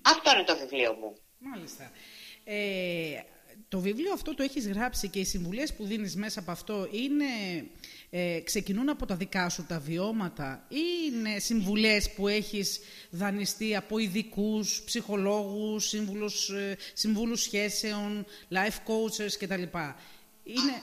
Αυτό είναι το βιβλίο μου. Μάλιστα. Ε, το βιβλίο αυτό το έχεις γράψει και οι συμβουλές που δίνεις μέσα από αυτό είναι, ε, ξεκινούν από τα δικά σου τα βιώματα ή είναι συμβουλές που έχεις δανειστεί από ειδικούς, ψυχολόγους, σύμβουλους, ε, συμβούλους σχέσεων, life coaches κτλ. Είναι...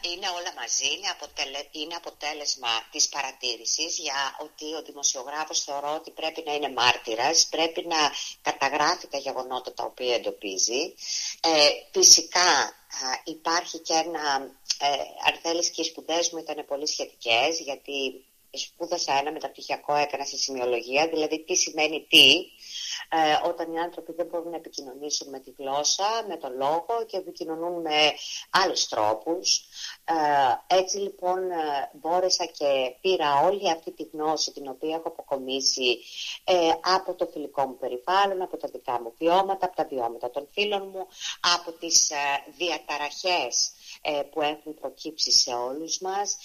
είναι... όλα μαζί, είναι, αποτελε... είναι αποτέλεσμα της παρατήρησης για ότι ο δημοσιογράφος θεωρώ ότι πρέπει να είναι μάρτυρας, πρέπει να καταγράφει τα γεγονότα τα οποία εντοπίζει. Ε, φυσικά υπάρχει και ένα, ε, αν θέλεις και οι σπουδές μου ήταν πολύ σχετικές, γιατί σπούδασα ένα μεταπτυχιακό, έκανα σε σημειολογία, δηλαδή τι σημαίνει τι, ε, όταν οι άνθρωποι δεν μπορούν να επικοινωνήσουν με τη γλώσσα, με τον λόγο και επικοινωνούν με άλλους τρόπους. Ε, έτσι λοιπόν ε, μπόρεσα και πήρα όλη αυτή τη γνώση την οποία έχω αποκομίσει ε, από το φιλικό μου περιβάλλον, από τα δικά μου βιώματα, από τα βιώματα των φίλων μου, από τις διαταραχές ε, που έχουν προκύψει σε όλους μας,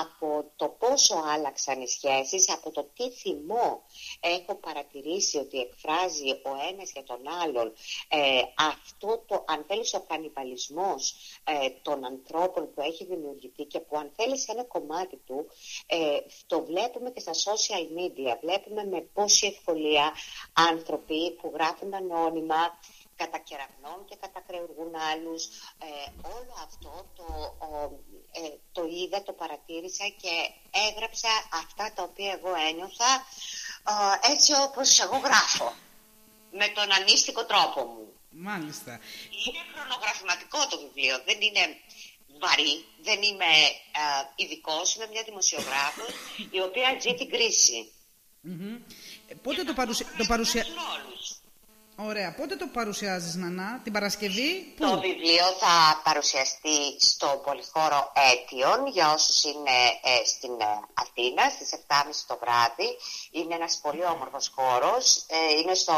από το πόσο άλλαξαν οι σχέσεις, από το τι θυμό έχω παρατηρήσει ότι εκφράζει ο ένας για τον άλλον ε, αυτό το, αν θέλεις, ο κανιβαλισμός ε, των ανθρώπων που έχει δημιουργηθεί και που αν θέλεις ένα κομμάτι του το βλέπουμε και στα social media, βλέπουμε με πόση ευκολία άνθρωποι που γράφουν ανώνυμα κατακεραυνών και κατακρεουργούν άλλους. Ε, όλο αυτό το, ε, το είδα, το παρατήρησα και έγραψα αυτά τα οποία εγώ ένιωθα ε, έτσι όπως εγώ γράφω. Με τον ανίστικο τρόπο μου. Μάλιστα. Είναι χρονογραφηματικό το βιβλίο, δεν είναι βαρύ, δεν είμαι ε, ειδικός, είμαι μια δημοσιογράφος η οποία ζει την κρίση. Πότε το, παρουσια... το παρουσια... Ωραία. Πότε το παρουσιάζεις, Νανά, την Παρασκευή, πού; Το βιβλίο θα παρουσιαστεί στο Πολυχώρο Αίτιον για όσους είναι ε, στην ε, Αθήνα στις 7.30 το βράδυ. Είναι ένας πολύ όμορφος χώρος. Ε, είναι στο,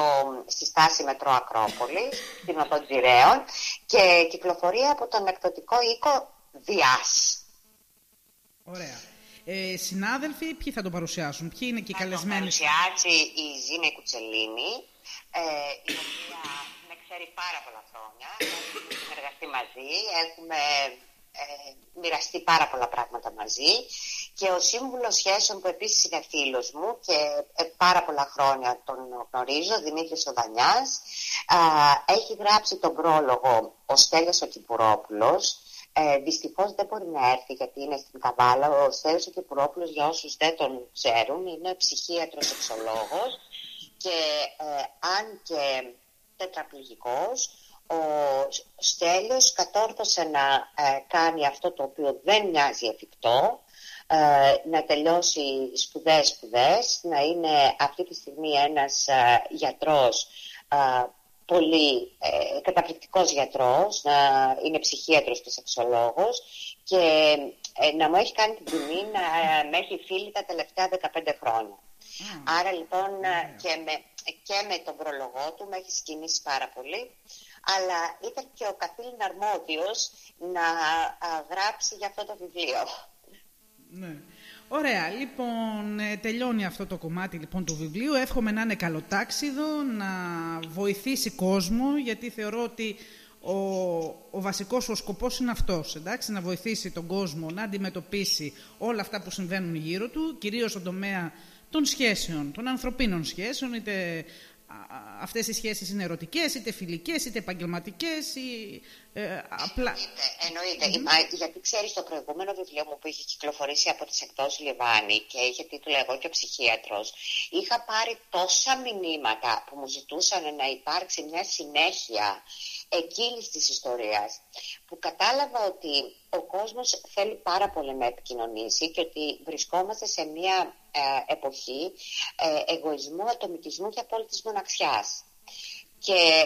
στη στάση Μετρό Ακρόπολης, στην Οδό και κυκλοφορεί από τον εκδοτικό οίκο Διάς. Ωραία. Ε, συνάδελφοι, ποιοι θα το παρουσιάσουν, ποιοι είναι και οι καλεσμένοι. Θα το παρουσιάσει η Ζήνα Κουτσελίνη, ε, η οποία με ξέρει πάρα πολλά χρόνια. Έχουμε συνεργαστεί μαζί, έχουμε ε, μοιραστεί πάρα πολλά πράγματα μαζί και ο σύμβουλος σχέσεων που επίσης είναι φίλος μου και ε, πάρα πολλά χρόνια τον γνωρίζω, Δημήτρης Οδανιάς, έχει γράψει τον πρόλογο ο Στέλιος ο Κυπουρόπουλος, ε, δυστυχώς δεν μπορεί να έρθει γιατί είναι στην Καβάλα. Ο Στέλιος ο Κυπουρόπουλος, για όσους δεν τον ξέρουν, είναι ψυχίατρος εξολόγος και ε, αν και τετραπληγικός, ο Στέλιος κατόρθωσε να ε, κάνει αυτό το οποίο δεν μοιάζει εφικτό, ε, να τελειώσει σπουδές σπουδές, να είναι αυτή τη στιγμή ένας γιατρός πολύ ε, καταπληκτικός γιατρός, να είναι ψυχίατρος και σεξολόγος και να μου έχει κάνει την τιμή να με έχει φίλη τα τελευταία 15 χρόνια. Άρα λοιπόν και, με, και με τον προλογό του με έχει σκηνήσει πάρα πολύ αλλά ήταν και ο καθήλυν αρμόδιος να γράψει για αυτό το βιβλίο. Ναι. Ωραία, λοιπόν, ε, τελειώνει αυτό το κομμάτι λοιπόν του βιβλίου. Εύχομαι να είναι καλοτάξιδο, να βοηθήσει κόσμο, γιατί θεωρώ ότι ο, ο βασικός ο σκοπός είναι αυτός, εντάξει, να βοηθήσει τον κόσμο να αντιμετωπίσει όλα αυτά που συμβαίνουν γύρω του, κυρίως στον τομέα των σχέσεων, των ανθρωπίνων σχέσεων, είτε αυτές οι σχέσεις είναι ερωτικές, είτε φιλικές, είτε επαγγελματικές ή ε, απλά... Εννοείται, γιατί ξέρεις το προηγούμενο βιβλίο μου που είχε κυκλοφορήσει από τις εκτός Λιβάνι και είχε τίτλο «Εγώ και ο ψυχίατρος», είχα πάρει τόσα μηνύματα που μου ζητούσαν να υπάρξει μια συνέχεια εκείνης της ιστορίας που κατάλαβα ότι ο κόσμος θέλει πάρα πολύ να επικοινωνήσει και ότι βρισκόμαστε σε μια ε, εποχή ε, εγωισμού, ατομικισμού και απόλυτης μοναξιάς. Και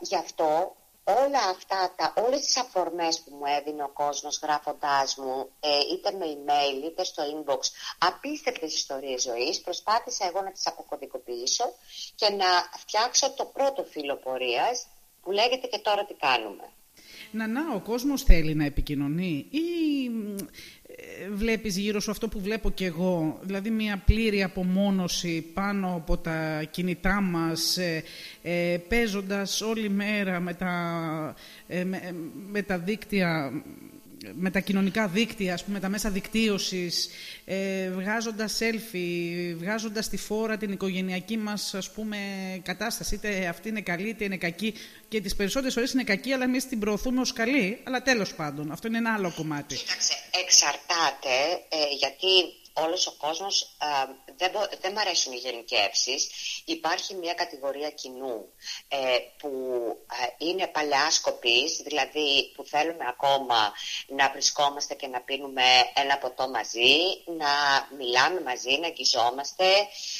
γι' αυτό όλα αυτά, τα, όλες τις αφορμές που μου έδινε ο κόσμος γράφοντάς μου, ε, είτε με email είτε στο inbox, απίστευτες ιστορίες ζωής, προσπάθησα εγώ να τις αποκωδικοποιήσω και να φτιάξω το πρώτο φύλλο πορείας που λέγεται και τώρα τι κάνουμε. Να, να, ο κόσμος θέλει να επικοινωνεί ή ε, βλέπεις γύρω σου αυτό που βλέπω και εγώ, δηλαδή μια πλήρη απομόνωση πάνω από τα κινητά μας, ε, ε παίζοντας όλη μέρα με τα, ε, με τα δίκτυα με τα κοινωνικά δίκτυα, ας πούμε, τα μέσα δικτύωσης, ε, βγάζοντας selfie, βγάζοντας τη φόρα την οικογενειακή μας ας πούμε, κατάσταση. Είτε αυτή είναι καλή, είτε είναι κακή. Και τις περισσότερες φορές είναι κακή, αλλά εμείς την προωθούμε ως καλή. Αλλά τέλος πάντων, αυτό είναι ένα άλλο κομμάτι. Κοίταξε, εξαρτάται, ε, γιατί όλος ο κόσμος, δεν, δεν μ' αρέσουν οι γενικεύσεις. Υπάρχει μια κατηγορία κοινού ε, που είναι παλαιάσκοπης, δηλαδή που θέλουμε ακόμα να βρισκόμαστε και να πίνουμε ένα ποτό μαζί, να μιλάμε μαζί, να αγγιζόμαστε,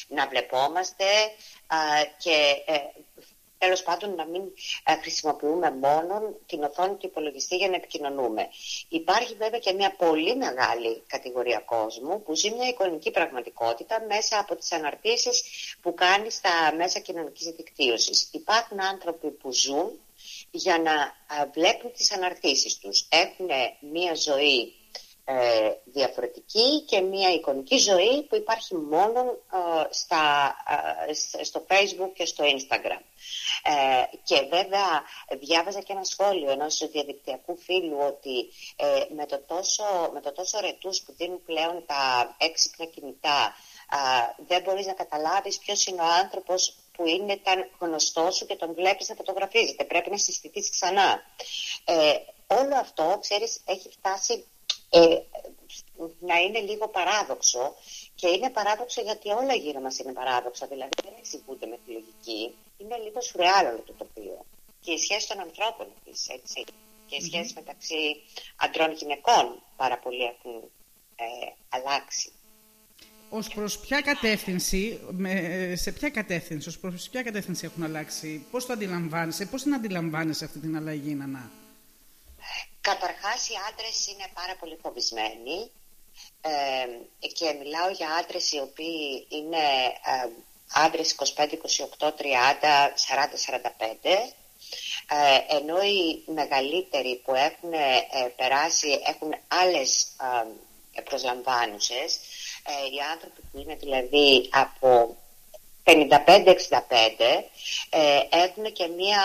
να βλεπόμαστε και ε, τέλος πάντων να μην ε, χρησιμοποιούμε μόνο την οθόνη του υπολογιστή για να επικοινωνούμε. Υπάρχει βέβαια και μια πολύ μεγάλη κατηγορία κόσμου που ζει μια εικονική πραγματικότητα μέσα από τις αναρτήσεις που κάνει στα μέσα κοινωνικής δικτύωσης. Υπάρχουν άνθρωποι που ζουν για να ε, βλέπουν τις αναρτήσεις τους. Έχουν μια ζωή ε, διαφορετική και μια εικονική ζωή που υπάρχει μόνο ε, στα, ε, στο facebook και στο instagram. και βέβαια διάβαζα και ένα σχόλιο ενός διαδικτυακού φίλου ότι με, το τόσο, με το τόσο ρετούς που δίνουν πλέον τα έξυπνα κινητά δεν μπορείς να καταλάβεις ποιος είναι ο άνθρωπος που είναι tan γνωστός σου και τον βλέπεις να φωτογραφίζεται. Πρέπει να συστηθείς ξανά. όλο αυτό, ξέρεις, έχει φτάσει ε, να είναι λίγο παράδοξο και είναι παράδοξο γιατί όλα γύρω μας είναι παράδοξα, δηλαδή δεν εξηγούνται με τη λογική, είναι λίγο σουρεάλ όλο το τοπίο. Και οι σχέσεις των ανθρώπων επίσης, έτσι, και οι σχέσεις μεταξύ αντρών και γυναικών πάρα πολύ έχουν ε, αλλάξει. Ως προς ποια κατεύθυνση, σε ποια κατεύθυνση, ως προς ποια κατεύθυνση έχουν αλλάξει, πώς το αντιλαμβάνεσαι, πώς την αντιλαμβάνεσαι αυτή την αλλαγή, Νανά; Καταρχάς οι άντρες είναι πάρα πολύ φοβισμένοι ε, και μιλάω για άντρες οι οποίοι είναι ε, άντρες 25, 28, 30, 40, 45 ε, ενώ οι μεγαλύτεροι που έχουν ε, περάσει έχουν άλλες ε, προσλαμβάνουσες οι άνθρωποι που είναι δηλαδή από 55-65 έχουν και μία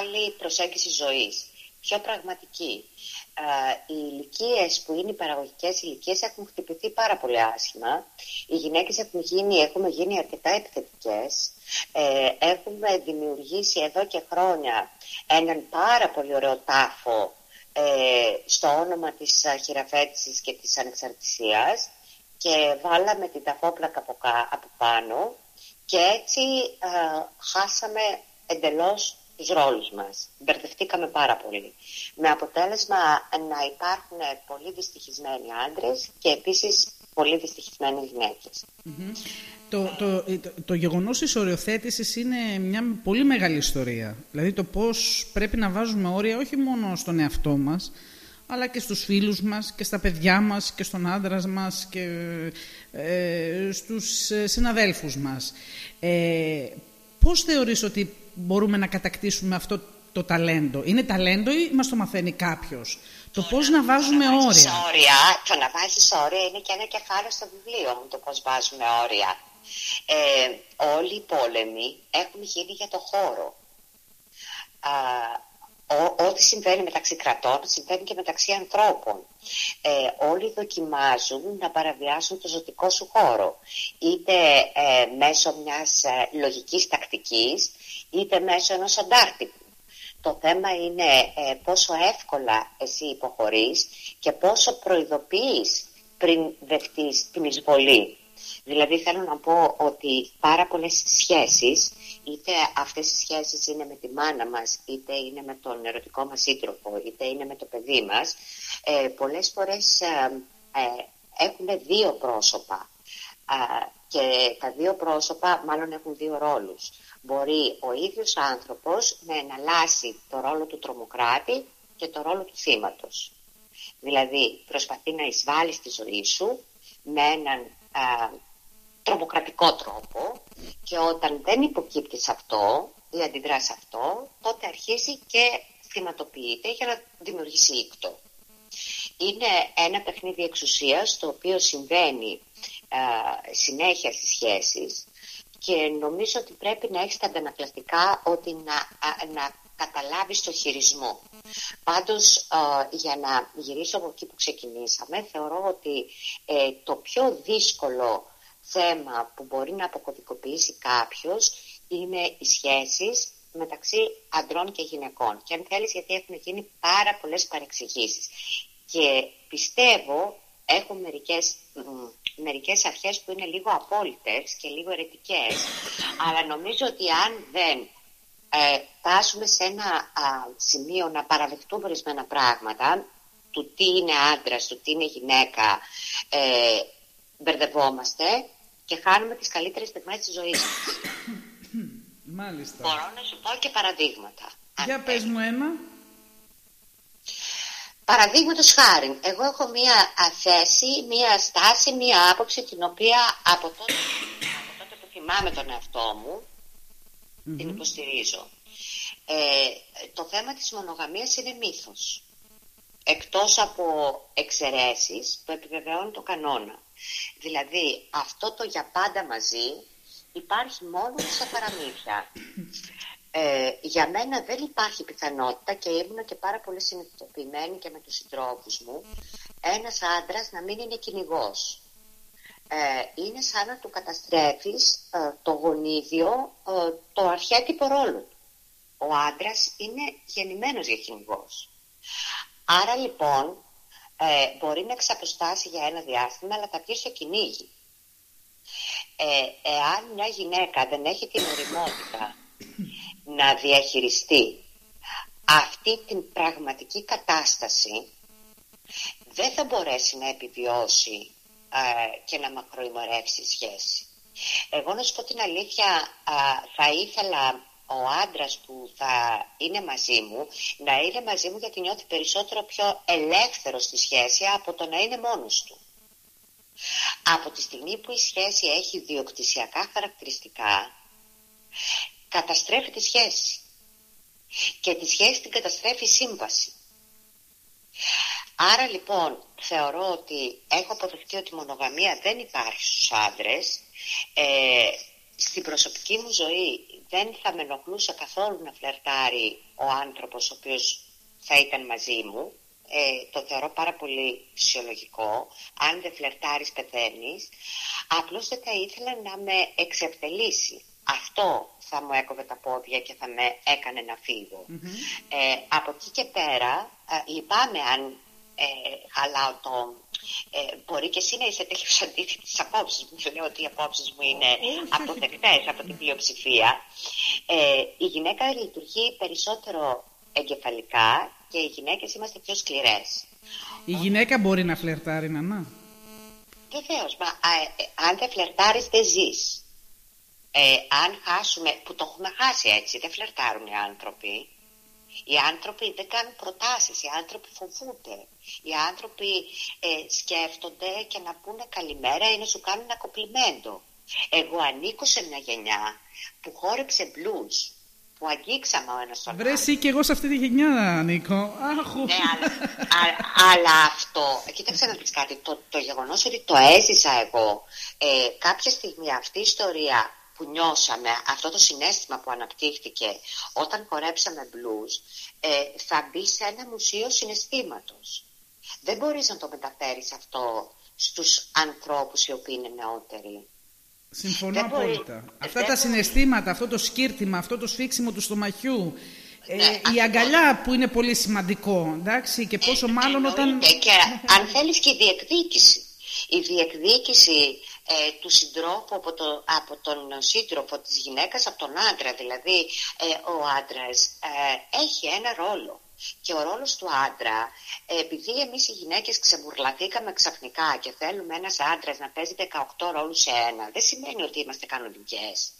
άλλη προσέγγιση ζωής πιο πραγματική. οι ηλικίες που είναι οι παραγωγικές ηλικίες έχουν χτυπηθεί πάρα πολύ άσχημα. Οι γυναίκες έχουν γίνει, έχουμε γίνει αρκετά επιθετικές. Ε, έχουμε δημιουργήσει εδώ και χρόνια έναν πάρα πολύ ωραίο τάφο ε, στο όνομα της χειραφέτησης και της ανεξαρτησίας και βάλαμε την ταφόπλακα από, από πάνω και έτσι ε, χάσαμε εντελώς τους ρόλους μας. Μπερδευτήκαμε πάρα πολύ. Με αποτέλεσμα να υπάρχουν πολύ δυστυχισμένοι άντρες και επίσης πολύ δυστυχισμένες Το, το, το, το γεγονός της οριοθέτησης είναι μια πολύ μεγάλη ιστορία. Δηλαδή το πώς πρέπει να βάζουμε όρια όχι μόνο στον εαυτό μας, αλλά και στους φίλους μας και στα παιδιά μας και στον άντρα μας και ε, στους συναδέλφους μας. Ε, πώς θεωρείς ότι μπορούμε να κατακτήσουμε αυτό το ταλέντο. Είναι ταλέντο ή μας το μαθαίνει κάποιος; Το, πώς να βάζουμε να όρια. όρια. Το να βάζεις όρια είναι και ένα κεφάλαιο στο βιβλίο μου, το πώς βάζουμε όρια. Ε, όλοι οι πόλεμοι έχουν γίνει για το χώρο. Α, ό,τι συμβαίνει μεταξύ κρατών συμβαίνει και μεταξύ ανθρώπων. Ε, όλοι δοκιμάζουν να παραβιάσουν το ζωτικό σου χώρο. Είτε ε, μέσω μιας ε, λογικής τακτικής, είτε μέσω ενός αντάρτικου. Το θέμα είναι ε, πόσο εύκολα εσύ υποχωρείς και πόσο προειδοποιείς πριν δεχτείς την εισβολή. Δηλαδή θέλω να πω ότι πάρα πολλές σχέσεις, είτε αυτές οι σχέσεις είναι με τη μάνα μας, είτε είναι με τον ερωτικό μας σύντροφο, είτε είναι με το παιδί μας, ε, πολλές φορές ε, ε έχουν δύο πρόσωπα. και τα δύο πρόσωπα μάλλον έχουν δύο ρόλους. Μπορεί ο ίδιος άνθρωπος να εναλλάσσει το ρόλο του τρομοκράτη και το ρόλο του θύματος. Δηλαδή προσπαθεί να εισβάλλει στη ζωή σου με έναν α, τρομοκρατικό τρόπο και όταν δεν υποκύπτεις σε αυτό ή αντιδράς σε αυτό, τότε αρχίζει και θυματοποιείται για να δημιουργήσει ήκτο. Είναι ένα παιχνίδι εξουσίας το οποίο συμβαίνει συνέχεια στις σχέσεις και νομίζω ότι πρέπει να έχεις τα αντανακλαστικά ότι να, να καταλάβεις το χειρισμό. Πάντως, για να γυρίσω από εκεί που ξεκινήσαμε, θεωρώ ότι ε, το πιο δύσκολο θέμα που μπορεί να αποκωδικοποιήσει κάποιος είναι οι σχέσεις μεταξύ αντρών και γυναικών. Και αν θέλεις γιατί έχουν γίνει πάρα πολλές παρεξηγήσεις. Και πιστεύω έχουν μερικές, μερικές αρχές που είναι λίγο απόλυτες και λίγο ερετικές, αλλά νομίζω ότι αν δεν ε, φτάσουμε σε ένα σημείο να παραδεχτούμε ορισμένα πράγματα, του τι είναι άντρας, του τι είναι γυναίκα, ε, μπερδευόμαστε και χάνουμε τις καλύτερες στιγμές της ζωής μας. Μάλιστα. Μπορώ να σου πω και παραδείγματα. Για πες μου ένα. Παραδείγματος χάρη, εγώ έχω μία θέση, μία στάση, μία άποψη την οποία από τότε, από τότε που θυμάμαι τον εαυτό μου την υποστηρίζω. Ε, το θέμα της μονογαμίας είναι μύθος. Εκτός από εξαιρέσεις που επιβεβαιώνουν το κανόνα. Δηλαδή αυτό το για πάντα μαζί υπάρχει μόνο στα παραμύθια. Ε, για μένα δεν υπάρχει πιθανότητα και ήμουν και πάρα πολύ συνειδητοποιημένη και με τους συντρόφους μου ένας άντρας να μην είναι κυνηγός. Ε, είναι σαν να του καταστρέφεις ε, το γονίδιο, ε, το αρχέτυπο ρόλο του. Ο άντρας είναι γεννημένος για κυνηγός. Άρα λοιπόν μπορεί να εξαποστάσει για ένα διάστημα αλλά θα βγει στο κυνήγι. εάν μια γυναίκα δεν έχει την οριμότητα να διαχειριστεί αυτή την πραγματική κατάσταση δεν θα μπορέσει να επιβιώσει ε, και να μακροημορεύσει σχέση. Εγώ να σου πω την αλήθεια θα ήθελα ο άντρας που θα είναι μαζί μου να είναι μαζί μου γιατί νιώθει περισσότερο πιο ελεύθερο στη σχέση από το να είναι μόνος του. Από τη στιγμή που η σχέση έχει διοκτησιακά χαρακτηριστικά καταστρέφει τη σχέση. Και τη σχέση την καταστρέφει η σύμβαση. Άρα λοιπόν θεωρώ ότι έχω αποδεχτεί ότι η μονογαμία δεν υπάρχει στους άντρες. Ε, στην προσωπική μου ζωή δεν θα με ενοχλούσε καθόλου να φλερτάρει ο άνθρωπος ο οποίος θα ήταν μαζί μου. Ε, το θεωρώ πάρα πολύ φυσιολογικό. Αν δεν φλερτάρεις πεθαίνεις. Απλώς δεν θα ήθελα να με εξεπτελίσει αυτό θα μου έκοβε τα πόδια και θα με έκανε να φυγω ε, από εκεί και πέρα, ε, λυπάμαι αν ε, χαλάω το... Ε, μπορεί και εσύ να είσαι τέτοιος αντίθετη στις απόψεις μου. Δεν λέω ότι οι απόψεις μου είναι αποδεκτές από την πλειοψηφία. Ε, η γυναίκα λειτουργεί περισσότερο εγκεφαλικά και οι γυναίκες είμαστε πιο σκληρές. Η γυναίκα μπορεί να φλερτάρει, να. Βεβαίως, μα ε, αν δεν φλερτάρεις, δεν ζεις ε, αν χάσουμε, που το έχουμε χάσει έτσι, δεν φλερτάρουν οι άνθρωποι. Οι άνθρωποι δεν κάνουν προτάσεις, οι άνθρωποι φοβούνται. Οι άνθρωποι ε, σκέφτονται και να πούνε καλημέρα ή να σου κάνουν ένα κοπλιμέντο. Εγώ ανήκω σε μια γενιά που χόρεψε blues, που αγγίξαμε ο ένας τον Βρε εσύ και εγώ σε αυτή τη γενιά ανήκω. Άχου. Ναι, αλλά, αλλά αυτό, κοίταξε να πεις κάτι, το, το γεγονός ότι το έζησα εγώ, ε, κάποια στιγμή αυτή η ιστορία που νιώσαμε, αυτό το συνέστημα που αναπτύχθηκε όταν χορέψαμε blues, ε, θα μπει σε ένα μουσείο συναισθήματος. Δεν μπορείς να το μεταφέρεις αυτό στους ανθρώπους οι οποίοι είναι νεότεροι. Συμφωνώ απόλυτα. Αυτά τα συναισθήματα, αυτό το σκύρτημα, αυτό το σφίξιμο του στομαχιού, ε, ναι, η αγκαλιά που είναι πολύ σημαντικό, εντάξει, και πόσο ε, μάλλον όταν... Και αν θέλεις και η διεκδίκηση. Η διεκδίκηση ε, του συντρόφου από, το, από τον σύντροφο της γυναίκας, από τον άντρα. Δηλαδή ε, ο άντρας ε, έχει ένα ρόλο. Και ο ρόλος του άντρα, επειδή εμείς οι γυναίκες ξεμπουρλαθήκαμε ξαφνικά και θέλουμε ένας άντρας να παίζει 18 ρόλους σε ένα, δεν σημαίνει ότι είμαστε κανονικές.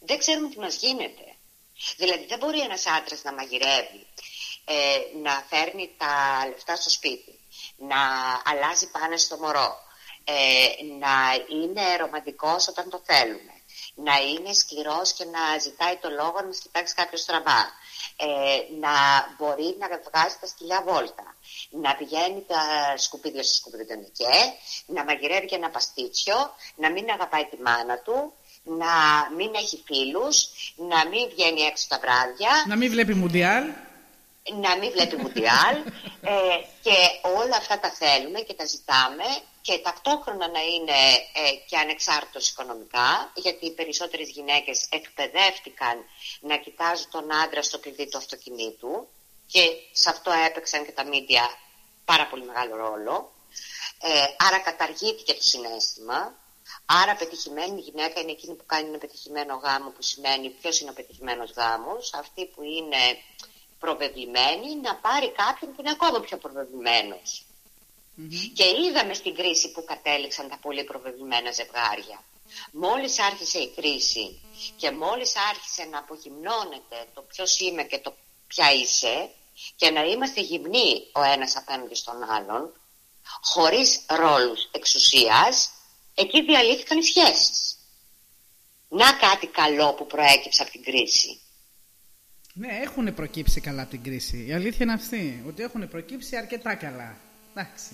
Δεν ξέρουμε τι μας γίνεται. Δηλαδή δεν μπορεί ένας άντρας να μαγειρεύει, να φέρνει τα λεφτά στο σπίτι, να αλλάζει πάνω στο μωρό, ε, να είναι ρομαντικός όταν το θέλουμε, να είναι σκληρός και να ζητάει το λόγο να μας κοιτάξει κάποιος στραβά, ε, να μπορεί να βγάζει τα σκυλιά βόλτα, να πηγαίνει τα σκουπίδια στο σκουπιδιτονικέ, να μαγειρεύει και ένα παστίτσιο, να μην αγαπάει τη μάνα του, να μην έχει φίλους, να μην βγαίνει έξω τα βράδια. Να μην βλέπει μουντιάλ να μην βλέπει Μουντιάλ ε, και όλα αυτά τα θέλουμε και τα ζητάμε και ταυτόχρονα να είναι ε, και ανεξάρτητος οικονομικά γιατί οι περισσότερες γυναίκες εκπαιδεύτηκαν να κοιτάζουν τον άντρα στο κλειδί του αυτοκινήτου και σε αυτό έπαιξαν και τα μίντια πάρα πολύ μεγάλο ρόλο. Ε, άρα καταργήθηκε το συνέστημα. Άρα πετυχημένη γυναίκα είναι εκείνη που κάνει ένα πετυχημένο γάμο που σημαίνει ποιος είναι ο πετυχημένος γάμος. Αυτή που είναι προβεβλημένη να πάρει κάποιον που είναι ακόμα πιο προβεβλημένος. Και είδαμε στην κρίση που κατέληξαν τα πολύ προβεβλημένα ζευγάρια. Μόλις άρχισε η κρίση και μόλις άρχισε να απογυμνώνεται το ποιος είμαι και το ποια είσαι και να είμαστε γυμνοί ο ένας απέναντι στον άλλον, χωρίς ρόλους εξουσίας, εκεί διαλύθηκαν οι σχέσεις. Να κάτι καλό που προέκυψε από την κρίση. Ναι, έχουν προκύψει καλά την κρίση. Η αλήθεια είναι αυτή, ότι έχουν προκύψει αρκετά καλά. Εντάξει.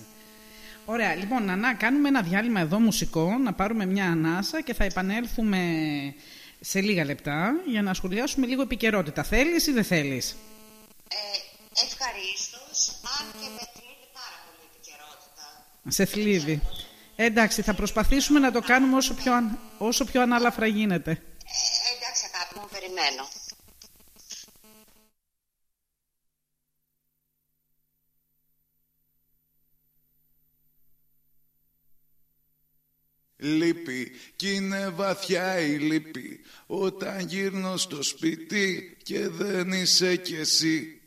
Ωραία, λοιπόν, να κάνουμε ένα διάλειμμα εδώ μουσικό, να πάρουμε μια ανάσα και θα επανέλθουμε σε λίγα λεπτά για να σχολιάσουμε λίγο επικαιρότητα. Θέλεις ή δεν θέλεις; Ε, ευχαρίστως, αν και με θλίβει πάρα πολύ επικαιρότητα. Σε θλίβει. Ε, εντάξει, θα προσπαθήσουμε να το κάνουμε όσο πιο, όσο πιο ανάλαφρα γίνεται. Ε, εντάξει, αγάπη μου, περιμένω. Λύπη κι είναι βαθιά η λύπη. Όταν γύρνω στο σπίτι και δεν είσαι κι εσύ.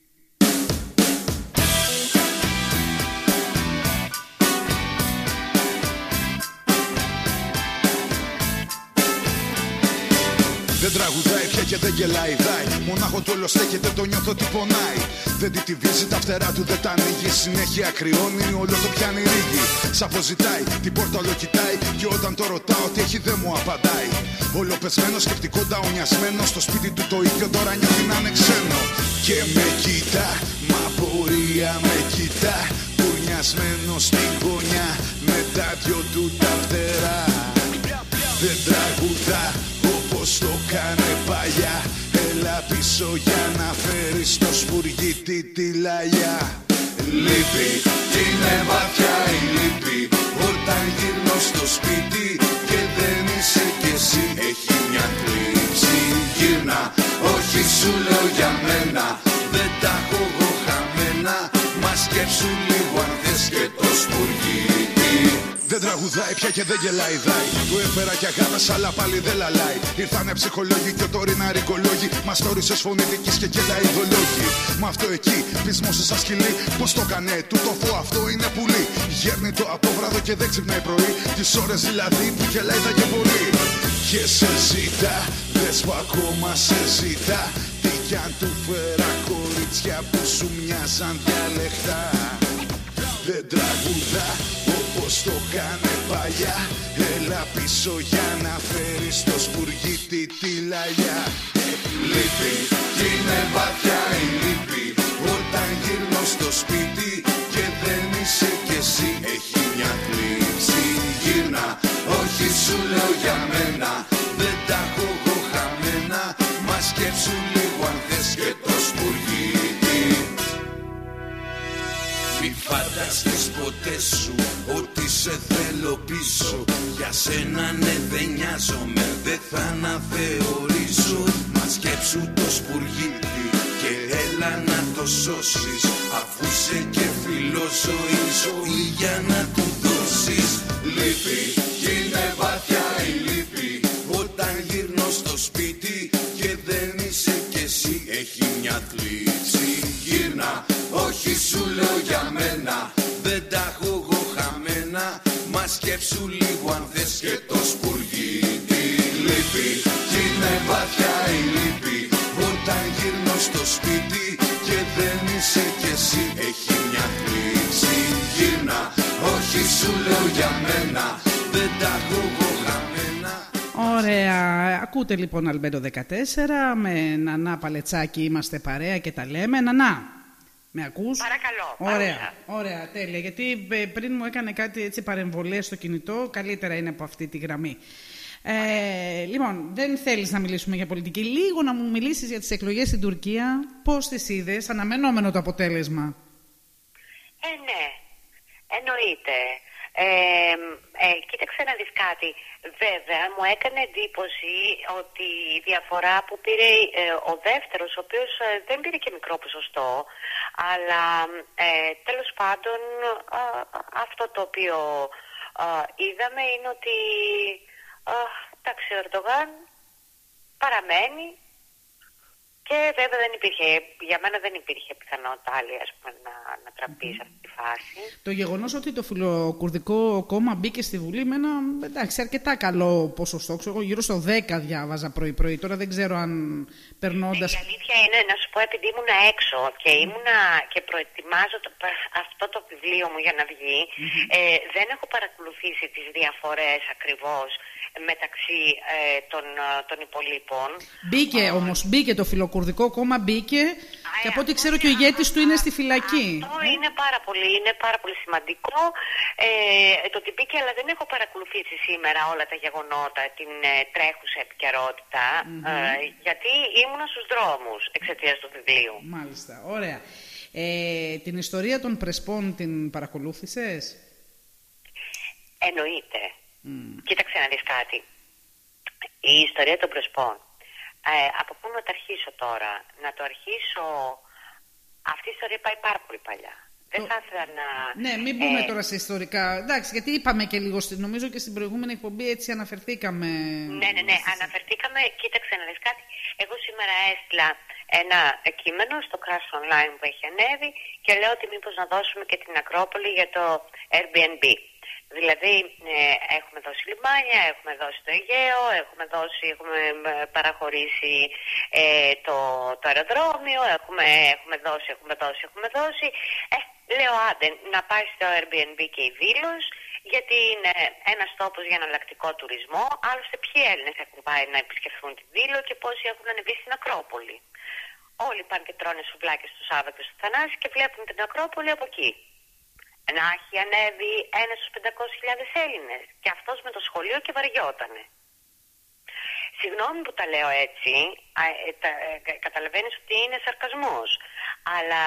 Δεν τραγουδάει. πια και δεν γελάει δάει Μονάχο του όλο στέκεται το νιώθω τι πονάει. Δεν τη τη βίζει τα φτερά του δεν τα ανοίγει. Συνέχεια κρυώνει όλο το πιάνει ρίγη Σ' αποζητάει την πόρτα όλο κοιτάει. Και όταν το ρωτάω τι έχει δεν μου απαντάει. Όλο πεσμένο σκεπτικό ταουνιασμένο Στο σπίτι του το ίδιο τώρα νιώθει να είναι ξένο. Και με κοιτά μα πορεία με κοιτά. Κουρνιασμένο στην γωνιά Με τα δυο του τα φτερά. Δεν τραγουδά όπως το κάνε παλιά Έλα πίσω για να φέρεις το σπουργίτι τη λαγιά. Λύπη, είναι βαθιά η λύπη. Όταν γυρνώ στο σπίτι και δεν είσαι κι εσύ Έχει μια κλίψη γύρνα Όχι σου λέω για μένα. Δεν τα έχω εγώ χαμένα. Μα σκέψου λίγο αν θες και το σπουργίτι δεν τραγουδάει πια και δεν γελάει δάει. Του έφερα και αγάπες αλλά πάλι δεν λαλάει. Ήρθανε ψυχολόγοι και τωρινά ρικολόγοι. Μας τόρισες φωνητικής και κελάει δολόγοι Μα αυτό εκεί πεισμός σαν σκυλί Πως το κανέ του το φω αυτό είναι πουλί. Γέρνει το απόβραδο και δεν ξυπνάει πρωί. Τις ώρες δηλαδή που κελάει θα και πολύ. Και σε ζητά δες που ακόμα σε ζητά Τι κι αν του φέρα κορίτσια που σου μοιάζαν διαλεχτά δεν τραγουδά όπως το κάνε παλιά Έλα πίσω για να φέρεις το σπουργίτι τη λαγιά Λύπη κι είναι βαθιά η λύπη. Όταν γυρνώ στο σπίτι και δεν είσαι κι εσύ Έχει μια κλίψη γύρνα Όχι σου λέω για μένα. Δεν τα έχω εγώ χαμένα. Μα σκέψου λίγο αν θες και το σπουργίτι Μη φανταστείς ποτέ σου ότι σε θέλω πίσω Για σένα ναι δεν νοιάζομαι Δεν θα αναθεωρήσω. Μα σκέψου το σπουργίτι Και έλα να το σώσεις Αφού σε και φιλό η ζωή για να του δώσεις Λύπη είναι βαθιά η λύπη. Όταν γυρνώ στο σπίτι Και δεν είσαι κι εσύ Έχει μια θλίψη Γύρνα όχι σου λέω για μένα σκέψου λίγο αν θες και το σπουργί τη λύπη. Κι είναι βαθιά η λύπη όταν γυρνώ στο σπίτι και δεν είσαι κι εσύ. Έχει μια κλίση γύρνα όχι σου λέω για μένα δεν τα ακούω γραμμένα. Ωραία, ακούτε λοιπόν Αλμπέντο 14 με Νανά Παλετσάκη είμαστε παρέα και τα λέμε. Νανά! Με ακούς; Παρακαλώ. Ωραία, παρούσα. ωραία, τέλεια. Γιατί ε, πριν μου έκανε κάτι έτσι παρεμβολές στο κινητό, καλύτερα είναι από αυτή τη γραμμή. Ε, λοιπόν, δεν θέλεις να μιλήσουμε για πολιτική. Λίγο να μου μιλήσεις για τις εκλογές στην Τουρκία. Πώς τις είδες, αναμενόμενο το αποτέλεσμα. Ε, ναι, εννοείται. Ε, ε, κοίταξε να δεις κάτι. Βέβαια, μου έκανε εντύπωση ότι η διαφορά που πήρε ε, ο δεύτερος, ο οποίος ε, δεν πήρε και μικρό ποσοστό, αλλά ε, τέλος πάντων α, αυτό το οποίο α, είδαμε είναι ότι α, εντάξει, ο Ερντογάν παραμένει και βέβαια δεν υπήρχε, για μένα δεν υπήρχε πιθανότητα άλλη ας πούμε, να, να τραμπεί σε αυτή τη φάση. Το γεγονός ότι το φιλοκουρδικό κόμμα μπήκε στη Βουλή με ένα εντάξει, αρκετά καλό ποσοστό. Ξέρω, εγώ γύρω στο 10 διάβαζα πρωί-πρωί. Τώρα δεν ξέρω αν περνώντας. Η αλήθεια είναι να σου πω επειδή ήμουνα έξω και ήμουνα και προετοιμάζω το, αυτό το βιβλίο μου για να βγει, ε, δεν έχω παρακολουθήσει τις διαφορές ακριβώς μεταξύ ε, των, ε, των υπολείπων. Μπήκε όμως, μπήκε το φιλοκουρδικό κόμμα, μπήκε. Και από ό,τι ξέρω και ο ηγέτης του είναι στη φυλακή. Αυτό είναι πάρα πολύ, είναι πάρα πολύ σημαντικό ε, το ότι μπήκε, αλλά δεν έχω παρακολουθήσει σήμερα όλα τα γεγονότα, την ε, τρέχουσα επικαιρότητα, ε, γιατί ήμουνα στους δρόμους εξαιτίας του βιβλίου. Μάλιστα, ωραία. Ε, την ιστορία των Πρεσπών την παρακολούθησες; Εννοείται. Κοίταξε να δεις κάτι. Η ιστορία των Πρεσπών. Ε, από πού να το αρχίσω τώρα; Να το αρχίσω... Αυτή η ιστορία πάει πάρα πολύ παλιά. Δεν θα ήθελα να... Ναι, μην μπούμε ε, τώρα σε ιστορικά. Εντάξει, γιατί είπαμε και λίγο, στην- νομίζω και στην προηγούμενη εκπομπή έτσι αναφερθήκαμε. Ναι, ναι, ναι. Αναφερθήκαμε, κοίταξε να δεις κάτι. Εγώ σήμερα έστειλα ένα κείμενο στο Crash Online που έχει ανέβει και λέω ότι μήπως να δώσουμε και την Ακρόπολη για το Airbnb. Δηλαδή ε, έχουμε δώσει λιμάνια, έχουμε δώσει το Αιγαίο, έχουμε, δώσει, έχουμε ε, παραχωρήσει ε, το, το αεροδρόμιο, έχουμε, έχουμε δώσει, έχουμε δώσει, έχουμε δώσει. Ε, λέω άντε να πάει στο Airbnb και η Δήλος, γιατί είναι ένας τόπος για εναλλακτικό τουρισμό. Άλλωστε ποιοι Έλληνες έχουν πάει να επισκεφθούν τη Δήλο και πόσοι έχουν ανεβεί στην Ακρόπολη; Όλοι πάνε και τρώνε σουβλάκια στο Σάββατο στο Θανάση και βλέπουν την Ακρόπολη από εκεί. Να έχει ανέβει ένας στους 500.000 Έλληνες και αυτός με το σχολείο και βαριότανε. Συγγνώμη που τα λέω έτσι, α, ε, τα- ε, κα- καταλαβαίνεις ότι είναι σαρκασμός. Αλλά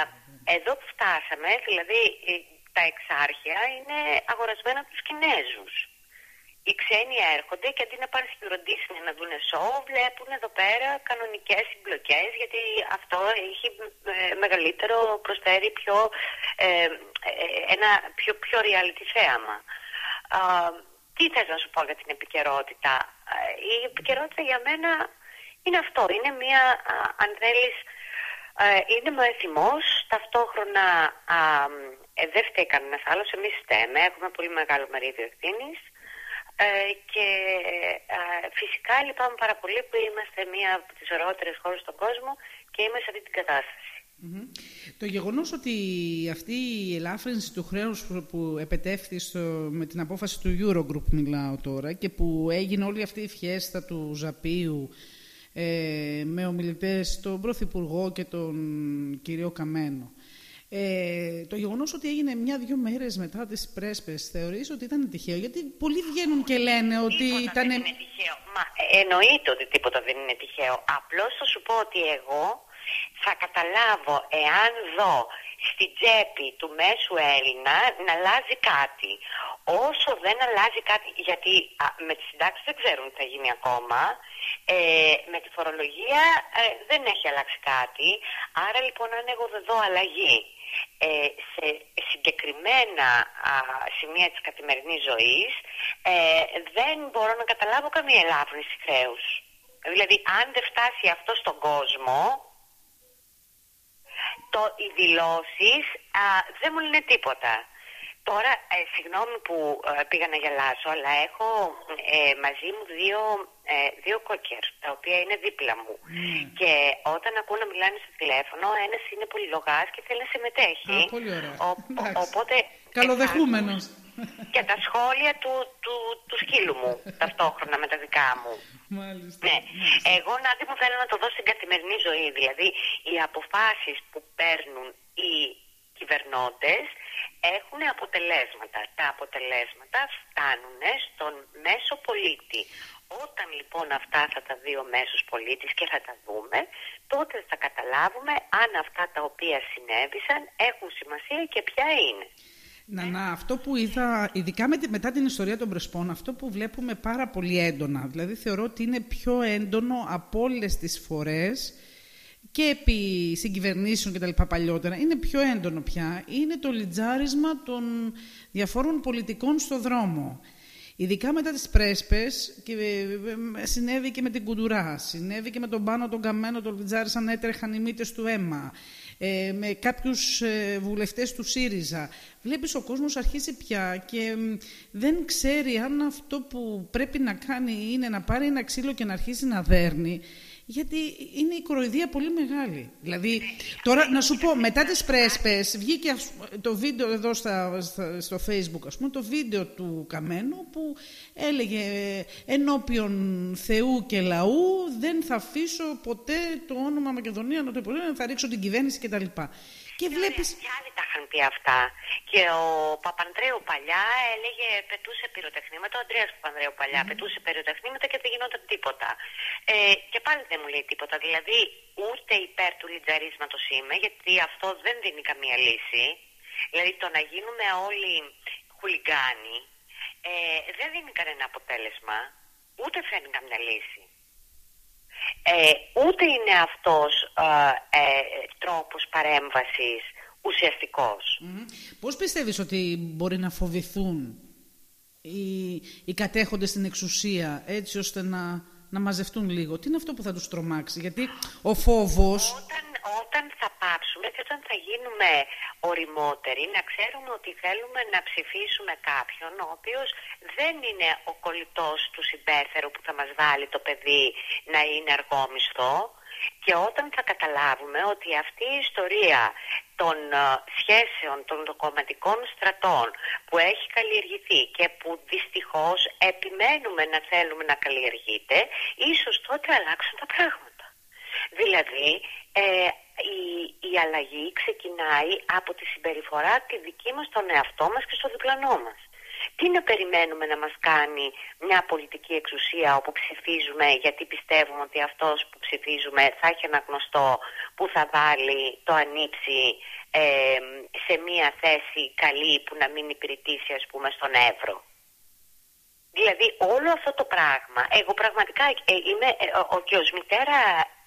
εδώ που φτάσαμε, δηλαδή ε, τα εξάρχεια είναι αγορασμένα από τους Κινέζους. Οι ξένοι έρχονται και αντί να πάνε στην Ροντίσνη να δουν σοου, βλέπουν εδώ πέρα κανονικές συμπλοκές, γιατί αυτό έχει ε, μεγαλύτερο, προσφέρει πιο, ε, ε, ένα πιο, πιο reality θέαμα. Α, τι θες να σου πω για την επικαιρότητα; Α, Η επικαιρότητα για μένα είναι αυτό. Είναι μια, α, αν θέλεις, ε, είναι με θυμός, ταυτόχρονα α, ε, δεν φταίει κανένας άλλος, εμείς φταίμε, έχουμε πολύ μεγάλο μερίδιο ευθύνης ε, και ε, φυσικά λυπάμαι πάρα πολύ που είμαστε μία από τις ωραιότερες χώρες στον κόσμο και είμαι σε αυτή την κατάσταση. Μμμ. Το γεγονός ότι αυτή η ελάφρυνση του χρέους που- που επετεύχθη στο, με την απόφαση του Eurogroup μιλάω τώρα και που έγινε όλη αυτή η φιέστα του Ζαπίου ε, με ομιλητές τον Πρωθυπουργό και τον κύριο Καμένο. Ε, το γεγονός ότι έγινε μια-δυο μέρες μετά τις πρέσπες θεωρείς ότι ήταν τυχαίο; Γιατί πολλοί βγαίνουν και λένε ότι Τίποτα ήταν... δεν είναι τυχαίο. Μα ε, εννοείται ότι τίποτα δεν είναι τυχαίο. Απλώς θα σου πω ότι εγώ θα καταλάβω εάν δω στην τσέπη του μέσου Έλληνα να αλλάζει κάτι. Όσο δεν αλλάζει κάτι, γιατί α, με τις συντάξεις δεν ξέρουν τι θα γίνει ακόμα, ε, με τη φορολογία ε, δεν έχει αλλάξει κάτι. Άρα λοιπόν αν εγώ δεν δω αλλαγή ε, σε συγκεκριμένα α, σημεία της καθημερινής ζωής ε, δεν μπορώ να καταλάβω καμία ελάφρυνση χρέους. Δηλαδή αν δεν φτάσει αυτό στον κόσμο το, οι δηλώσεις δεν μου λένε τίποτα. Τώρα, ε, συγγνώμη που ε, πήγα να γελάσω, αλλά έχω ε, μαζί μου δύο, ε, δύο κόκκερ, τα οποία είναι δίπλα μου. Ναι. Και όταν ακούω να μιλάνε στο τηλέφωνο, ένας είναι πολυλογάς και θέλει να συμμετέχει. Α, πολύ ωραία. Ο- ο- Εντάξει. οπότε Καλοδεχούμενος. Και τα σχόλια του, του, του σκύλου μου ταυτόχρονα με τα δικά μου. Μάλιστα. Ναι. μάλιστα. Εγώ Νάντι μου θέλω να το δω στην καθημερινή ζωή. Δηλαδή οι αποφάσεις που παίρνουν οι κυβερνώντες έχουν αποτελέσματα. Τα αποτελέσματα φτάνουν στον μέσο πολίτη. Όταν λοιπόν αυτά θα τα δει ο μέσος πολίτης και θα τα δούμε, τότε θα καταλάβουμε αν αυτά τα οποία συνέβησαν έχουν σημασία και ποια είναι. Να, να, αυτό που είδα, ειδικά με, τη- μετά την ιστορία των Πρεσπών, αυτό που βλέπουμε πάρα πολύ έντονα, δηλαδή θεωρώ ότι είναι πιο έντονο από όλες τις φορές και επί συγκυβερνήσεων και τα λοιπά παλιότερα, είναι πιο έντονο πια, είναι το λιτζάρισμα των διαφόρων πολιτικών στο δρόμο. Ειδικά μετά τις πρέσπες, και ε, ε, συνέβη και με την Κουντουρά, συνέβη και με τον Πάνο τον Καμένο, τον Λιτζάρισαν έτρεχαν οι μύτες του αίμα, ε, με κάποιους ε, βουλευτές του ΣΥΡΙΖΑ. Βλέπεις ο κόσμος αρχίζει πια και μ, δεν ξέρει αν αυτό που πρέπει να κάνει είναι να πάρει ένα ξύλο και να αρχίσει να δέρνει, γιατί είναι η κοροϊδία πολύ μεγάλη. Δηλαδή, τώρα να σου πω, μετά τις πρέσπες βγήκε ας- το βίντεο εδώ στα, στα- στο facebook, ας πούμε, το βίντεο του Καμένου που έλεγε ενώπιον Θεού και λαού δεν θα αφήσω ποτέ το όνομα Μακεδονία να το υπολογίσω, θα ρίξω την κυβέρνηση κτλ. Και βλέπεις... Και άλλοι τα είχαν πει αυτά; Και ο Παπανδρέου παλιά έλεγε, πετούσε πυροτεχνήματα. Ο Ανδρέας Παπανδρέου παλιά πετούσε πυροτεχνήματα και δεν γινόταν τίποτα. Ε, και πάλι δεν μου λέει τίποτα. Δηλαδή, ούτε υπέρ του λιτζαρίσματος είμαι, γιατί αυτό δεν δίνει καμία λύση. Δηλαδή, το να γίνουμε όλοι χουλιγκάνοι ε, δεν δίνει κανένα αποτέλεσμα, ούτε φέρνει καμιά λύση. Ε, ούτε είναι αυτός ε, ε, τρόπος παρέμβασης ουσιαστικός. Μμμ. Πώς πιστεύεις ότι μπορεί να φοβηθούν οι, οι κατέχοντες στην εξουσία έτσι ώστε να, να μαζευτούν λίγο; Τι είναι αυτό που θα τους τρομάξει; Γιατί ο φόβος... Όταν, όταν θα πάψουμε και όταν θα γίνουμε οριμότεροι, να ξέρουμε ότι θέλουμε να ψηφίσουμε κάποιον ο οποίος δεν είναι ο κολλητός του συμπέρθερου που θα μας βάλει το παιδί να είναι αργόμισθο και όταν θα καταλάβουμε ότι αυτή η ιστορία των ε, σχέσεων των κομματικών στρατών που έχει καλλιεργηθεί και που δυστυχώς επιμένουμε να θέλουμε να καλλιεργείται, ίσως τότε αλλάξουν τα πράγματα. Δηλαδή, ε, η, η αλλαγή ξεκινάει από τη συμπεριφορά τη δική μας στον εαυτό μας και στο διπλανό μας. Τι να περιμένουμε να μας κάνει μια πολιτική εξουσία όπου ψηφίζουμε γιατί πιστεύουμε ότι αυτός που ψηφίζουμε θα έχει ένα γνωστό που θα βάλει το ανήψι ε, σε μια θέση καλή που να μην υπηρετήσει ας πούμε στον Εύρο. Δηλαδή όλο αυτό το πράγμα, εγώ πραγματικά ε, είμαι ε, ο, ο, και ως μητέρα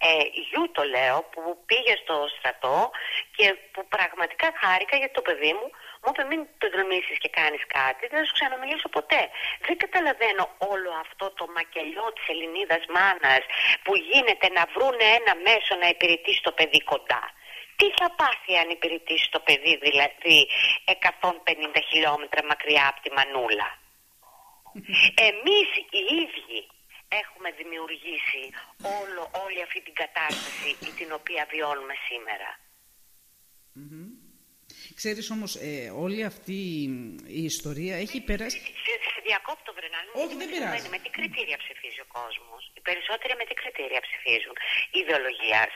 ε, γιου το λέω που πήγε στο στρατό και που πραγματικά χάρηκα γιατί το παιδί μου μου είπε μην το δρομήσεις και κάνεις κάτι, δεν θα σου ξαναμιλήσω ποτέ. Δεν καταλαβαίνω όλο αυτό το μακελιό της Ελληνίδας μάνας που γίνεται να βρούνε ένα μέσο να υπηρετήσει το παιδί κοντά. Τι θα πάθει αν υπηρετήσει το παιδί δηλαδή 150 χιλιόμετρα μακριά από τη Μανούλα; Εμείς οι ίδιοι έχουμε δημιουργήσει όλο, όλη αυτή την κατάσταση την οποία βιώνουμε σήμερα. Ξέρεις όμως, ε, όλη αυτή η ιστορία έχει περάσει... Σε, σε διακόπτω, Βρενάλη. Όχι, δεν πειράζει. Με τι κριτήρια ψηφίζει ο κόσμος. Οι περισσότεροι με τι κριτήρια ψηφίζουν. Ιδεολογίας.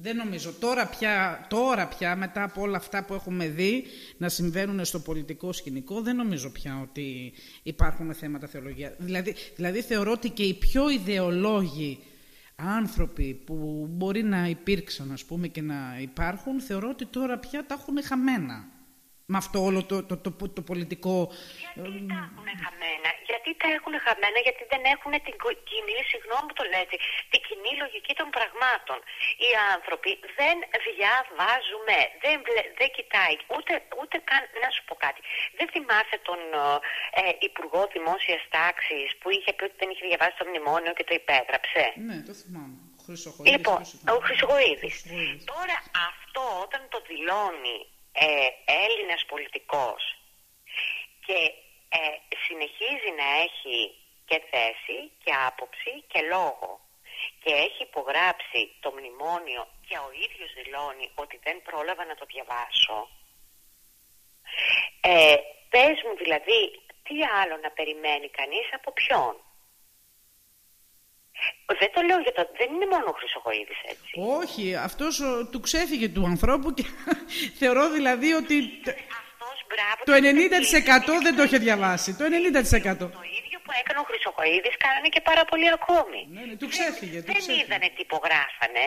Δεν νομίζω. Τώρα πια, τώρα πια, μετά από όλα αυτά που έχουμε δει να συμβαίνουν στο πολιτικό σκηνικό, δεν νομίζω πια ότι υπάρχουν θέματα θεολογία. Δηλαδή, δηλαδή θεωρώ ότι και οι πιο ιδεολόγοι άνθρωποι που μπορεί να υπήρξαν ας πούμε και να υπάρχουν, θεωρώ ότι τώρα πια τα έχουν χαμένα. Με αυτό όλο το, το, το, το πολιτικό... Γιατί τα έχουν χαμένα, γιατί τα έχουν χαμένα, γιατί δεν έχουν την κο- κοινή, συγγνώμη που το λέτε, την κοινή λογική των πραγμάτων. Οι άνθρωποι δεν διαβάζουμε, δεν, βλε- δεν κοιτάει, ούτε, ούτε καν, να σου πω κάτι. Δεν θυμάσαι τον ε, ε, Υπουργό Δημόσιας Τάξης που είχε πει ότι δεν είχε διαβάσει το μνημόνιο και το υπέγραψε; Ναι, το θυμάμαι. Χρυσοχοίδης, Λοιπόν, ποιος ήταν; ο Χρυσογοίδης. Χρυσοχοίδης. Τώρα αυτό όταν το δηλώνει ε, Έλληνας πολιτικός και ε, συνεχίζει να έχει και θέση και άποψη και λόγο και έχει υπογράψει το μνημόνιο και ο ίδιος δηλώνει ότι δεν πρόλαβα να το διαβάσω. Ε, πες μου δηλαδή τι άλλο να περιμένει κανείς από ποιον; Δεν το λέω για το. Δεν είναι μόνο ο Χρυσοχοίδης έτσι. Όχι, αυτός ο, του ξέφυγε του ανθρώπου και θεωρώ δηλαδή ότι Αυτός μπράβο. το 90% δεν το είχε διαβάσει. Το 90%. Το ίδιο που έκανε ο Χρυσοχοίδης κάνανε και πάρα πολλοί ακόμη. Ναι, ναι, του ξέφυγε, του δεν ξέφυγε. είδανε τι υπογράφανε.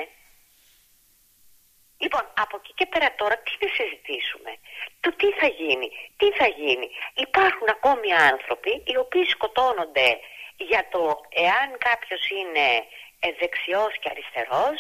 Λοιπόν, από εκεί και πέρα τώρα τι να συζητήσουμε; Το τι θα γίνει, τι θα γίνει; Υπάρχουν ακόμη άνθρωποι οι οποίοι σκοτώνονται για το εάν κάποιος είναι ε, δεξιός και αριστερός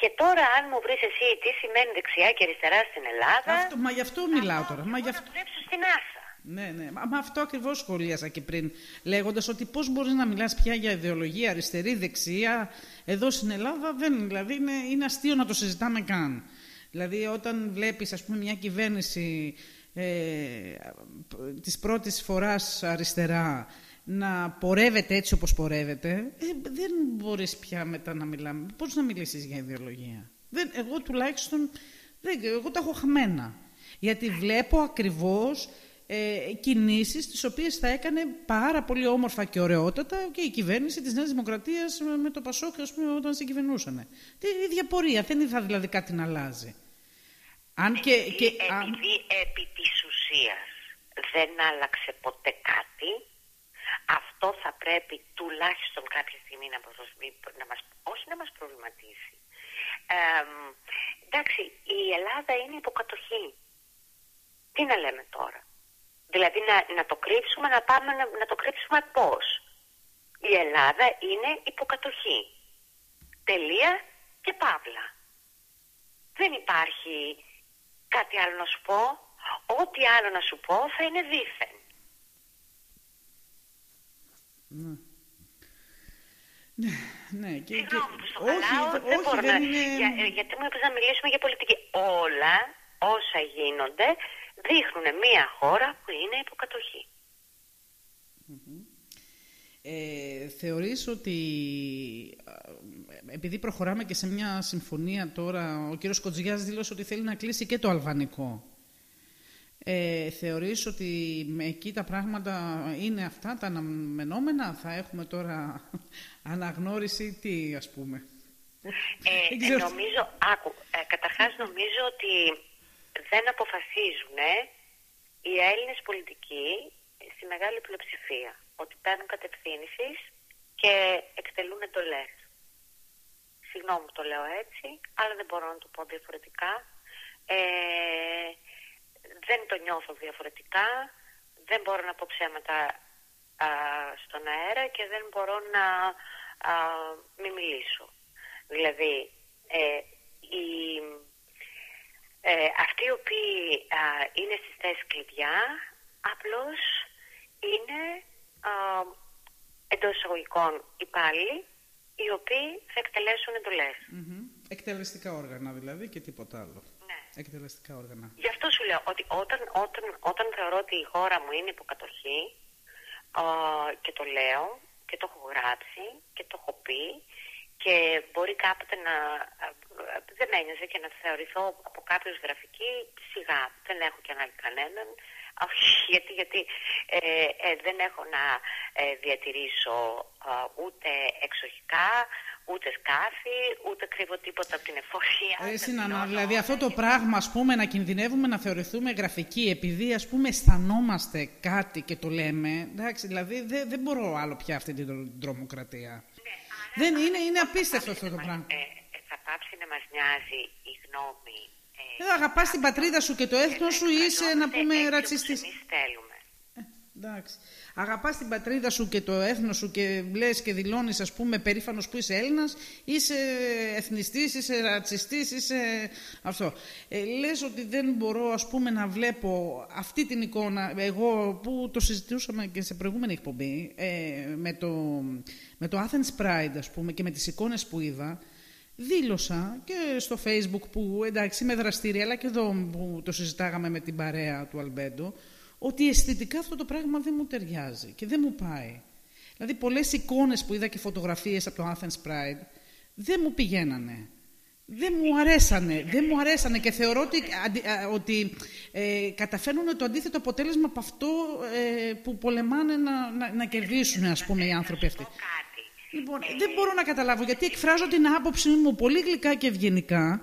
και τώρα αν μου βρεις εσύ τι σημαίνει δεξιά και αριστερά στην Ελλάδα Αυτό, μα γι' αυτό μιλάω τώρα. Μα γι' θα αυτό... δουλέψω στην Άσα. Ναι, ναι. Μα, μα αυτό ακριβώς σχολίασα και πριν, λέγοντας ότι πώς μπορείς να μιλάς πια για ιδεολογία αριστερή-δεξιά εδώ στην Ελλάδα. Δεν, δηλαδή είναι, είναι αστείο να το συζητάμε καν. Δηλαδή, όταν βλέπεις, ας πούμε, μια κυβέρνηση ε, της πρώτης φοράς αριστερά να πορεύεται έτσι όπως πορεύεται, ε, δεν μπορείς πια μετά να μιλάμε. Πώς να μιλήσεις για ιδεολογία; Δεν, εγώ τουλάχιστον, δεν, εγώ τα έχω χαμένα. Γιατί βλέπω ακριβώς ε, κινήσεις τις οποίες θα έκανε πάρα πολύ όμορφα και ωραιότατα και η κυβέρνηση της Νέας Δημοκρατίας με- με το Πασόκ ας πούμε, όταν συγκυβερνούσαν. Τι ίδια πορεία, δεν είδα δηλαδή κάτι να αλλάζει. Αν και, και, Επειδή, αν- επειδή επί της ουσίας δεν άλλαξε ποτέ κάτι, αυτό θα πρέπει τουλάχιστον κάποια στιγμή να, μας, να μας, όχι να μας προβληματίσει. Ε, μ, εντάξει, η Ελλάδα είναι υποκατοχή. Τι να λέμε τώρα; Δηλαδή να, να το κρύψουμε, να πάμε να, να το κρύψουμε πώς; Η Ελλάδα είναι υποκατοχή. Τελεία και παύλα. Δεν υπάρχει κάτι άλλο να σου πω. Ό,τι άλλο να σου πω θα είναι δίθεν. Ναι, και, και, Συγγνώμη που στο όχι, χαλάω, δε- δεν όχι, μπορώ δεν να... είναι... Για, ε, γιατί μου είπες να μιλήσουμε για πολιτική. Όλα όσα γίνονται δείχνουν μια χώρα που είναι υποκατοχή. Ε, θεωρείς ότι α, επειδή προχωράμε και σε μια συμφωνία τώρα, ο κύριος Κοτζιάς δήλωσε ότι θέλει να κλείσει και το αλβανικό; Ε, θεωρείς ότι με εκεί τα πράγματα είναι αυτά τα αναμενόμενα, θα έχουμε τώρα αναγνώριση, τι ας πούμε. Ε, Δεν ξέρω. νομίζω, άκου, ε, καταρχάς νομίζω ότι δεν αποφασίζουν οι Έλληνες πολιτικοί στη μεγάλη πλειοψηφία. Ότι παίρνουν κατευθύνσεις και εκτελούν εντολές. Συγγνώμη που το λέω έτσι, αλλά δεν μπορώ να το πω διαφορετικά. Ε, δεν το νιώθω διαφορετικά. Δεν μπορώ να πω ψέματα α, στον αέρα και δεν μπορώ να α, μην μιλήσω. Δηλαδή, ε, οι, ε, αυτοί οι οποίοι α, είναι στις θέσεις κλειδιά, απλώς είναι α, εντός εισαγωγικών υπάλληλοι, οι οποίοι θα εκτελέσουν εντολές. Μμμ. Εκτελεστικά όργανα δηλαδή και τίποτα άλλο. Ναι. Εκτελεστικά όργανα. Γι' αυτό σου λέω ότι όταν, όταν, όταν θεωρώ ότι η χώρα μου είναι υποκατοχή α, και το λέω και το έχω γράψει και το έχω πει και μπορεί κάποτε να α, α, δεν με ένοιαζε και να θεωρηθώ από κάποιους γραφική σιγά δεν έχω και ανάγκη κανέναν Α, γιατί, γιατί ε, ε, δεν έχω να ε, διατηρήσω α, ούτε εξοχικά ούτε σκάφη ούτε κρύβω τίποτα από την εφορία Ε, δεν Συνανά, πληρώνω δηλαδή αυτό το όλα. πράγμα, ας πούμε, να κινδυνεύουμε να θεωρηθούμε γραφικοί επειδή, ας πούμε, αισθανόμαστε κάτι και το λέμε, εντάξει, δηλαδή δεν, δεν μπορώ άλλο πια αυτή την τρο- τρομοκρατία. δεν είναι, είναι απίστευτο αυτό το πράγμα. Ε, ε, θα πάψει να μας νοιάζει η γνώμη. Ε, Δεν αγαπάς την πατρίδα σου και το έθνος σου ή είσαι, να πούμε, έτσι όπως ρατσιστής. Εμείς θέλουμε. Εντάξει. Αγαπάς την πατρίδα σου και το έθνος σου και λες και δηλώνεις ας πούμε περήφανος που είσαι Έλληνας, είσαι εθνιστής, είσαι ρατσιστής, είσαι αυτό. Ε, λες ότι δεν μπορώ ας πούμε να βλέπω αυτή την εικόνα, εγώ που το συζητούσαμε και σε προηγούμενη εκπομπή, ε, με, το, με το Athens Pride ας πούμε και με τις εικόνες που είδα, δήλωσα και στο facebook που εντάξει είμαι δραστήρια αλλά και εδώ που το συζητάγαμε με την παρέα του Αλμπέντο ότι αισθητικά αυτό το πράγμα δεν μου ταιριάζει και δεν μου πάει. Δηλαδή πολλές εικόνες που είδα και φωτογραφίες από το Athens Pride δεν μου πηγαίνανε. Δεν μου αρέσανε, δεν μου αρέσανε και θεωρώ ότι, ότι ε, καταφέρνουν το αντίθετο αποτέλεσμα από αυτό ε, που πολεμάνε να, να, να κερδίσουν ας πούμε οι άνθρωποι αυτοί. Λοιπόν, δεν μπορώ να καταλάβω γιατί εκφράζω την άποψη μου πολύ γλυκά και ευγενικά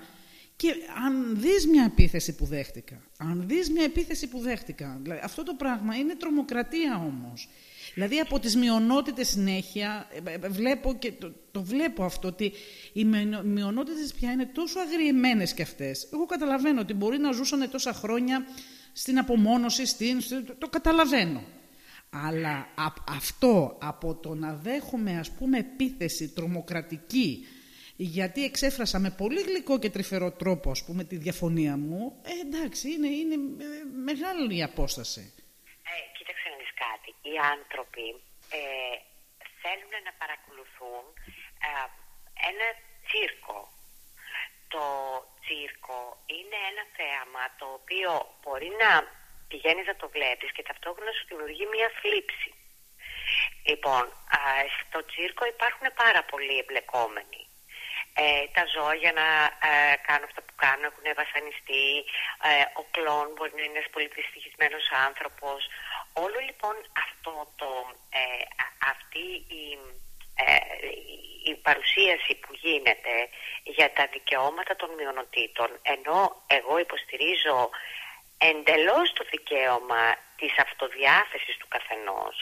και αν δεις μια επίθεση που δέχτηκα, αν δεις μια επίθεση που δέχτηκα, δηλαδή, αυτό το πράγμα είναι τρομοκρατία όμως. Δηλαδή από τις μειονότητες συνέχεια, ε, ε, βλέπω και το, το βλέπω αυτό, ότι οι μειονότητες πια είναι τόσο αγριεμένες κι αυτές. Εγώ καταλαβαίνω ότι μπορεί να ζούσαν τόσα χρόνια στην απομόνωση, στην, το, το καταλαβαίνω. Αλλά αυτό από το να δέχομαι ας πούμε επίθεση τρομοκρατική γιατί εξέφρασα με πολύ γλυκό και τρυφερό τρόπο ας πούμε τη διαφωνία μου, ε, εντάξει είναι, είναι ε, μεγάλη η απόσταση. Ε, κοίταξε να δεις κάτι. Οι άνθρωποι ε, θέλουν να παρακολουθούν ε, ένα τσίρκο. Το τσίρκο είναι ένα θέαμα το οποίο μπορεί να πηγαίνεις να το βλέπεις και ταυτόχρονα σου δημιουργεί μια θλίψη. Λοιπόν, στο τσίρκο υπάρχουν πάρα πολλοί εμπλεκόμενοι. Ε, τα ζώα για να ε, κάνουν αυτά που κάνουν έχουν βασανιστεί. Ε, ο κλόν μπορεί να είναι ένας πολύ δυστυχισμένος άνθρωπος. Όλο λοιπόν αυτό το, ε, αυτή η, η παρουσίαση που γίνεται για τα δικαιώματα των μειονοτήτων ενώ εγώ υποστηρίζω εντελώς το δικαίωμα της αυτοδιάθεσης του καθενός,